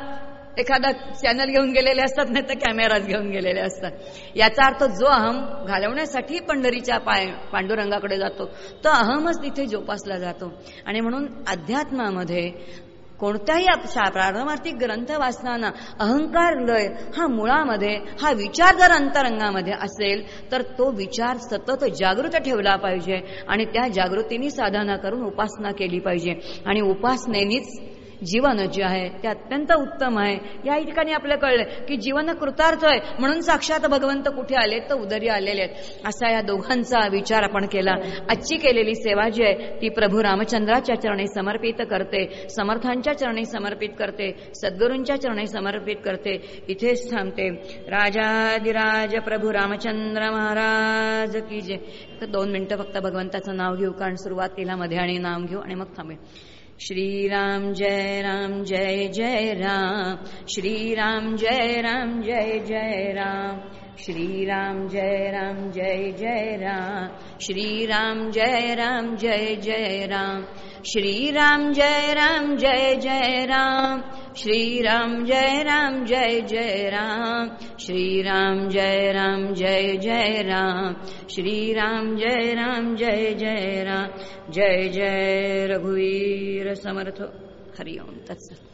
एखादा चॅनल घेऊन गेलेले असतात नाही तर कॅमेराज घेऊन गेलेले असतात. याचा अर्थ जो अहम घालवण्यासाठी पंढरीच्या पाय पांडुरंगाकडे जातो तो अहमच तिथे जोपासला जातो. आणि म्हणून अध्यात्मामध्ये कोणत्याही प्रारंभार्थिक ग्रंथ वाचताना अहंकार लय हा मुळामध्ये हा विचार जर अंतरंगामध्ये असेल तर तो विचार सतत जागृत ठेवला पाहिजे आणि त्या जागृतीने साधना करून उपासना केली पाहिजे. आणि उपासनेनीच जीवन जे आहे ते अत्यंत उत्तम आहे. या ठिकाणी आपल्याला कळलं की जीवन कृतार्थ आहे. म्हणून साक्षात भगवंत कुठे आले तर उदरी आलेले आहेत. असा या दोघांचा विचार आपण केला. आजची केलेली सेवा जी आहे ती प्रभू रामचंद्राच्या चरणी समर्पित करते. समर्थांच्या चरणी समर्पित करते. सद्गुरूंच्या चरणी समर्पित करते. इथेच थांबते. राजाधिराज प्रभू रामचंद्र महाराज की जे तर दोन मिनिटं फक्त भगवंताचं नाव घेऊ. कारण सुरुवातीला मध्ये आणि नाव घेऊ आणि मग थांबे श्रीराम जय राम जय जय राम श्रीराम जय राम जय जय राम श्रीराम जय राम जय जय राम श्रीराम जय राम जय जय राम श्रीराम जय राम जय जय राम। श्रीराम जय राम जय जय राम। श्रीराम जय राम जय जय राम। श्रीराम जय राम जय जय राम। जय जय रघुवीर समर्थ। हरिओम तत्सत।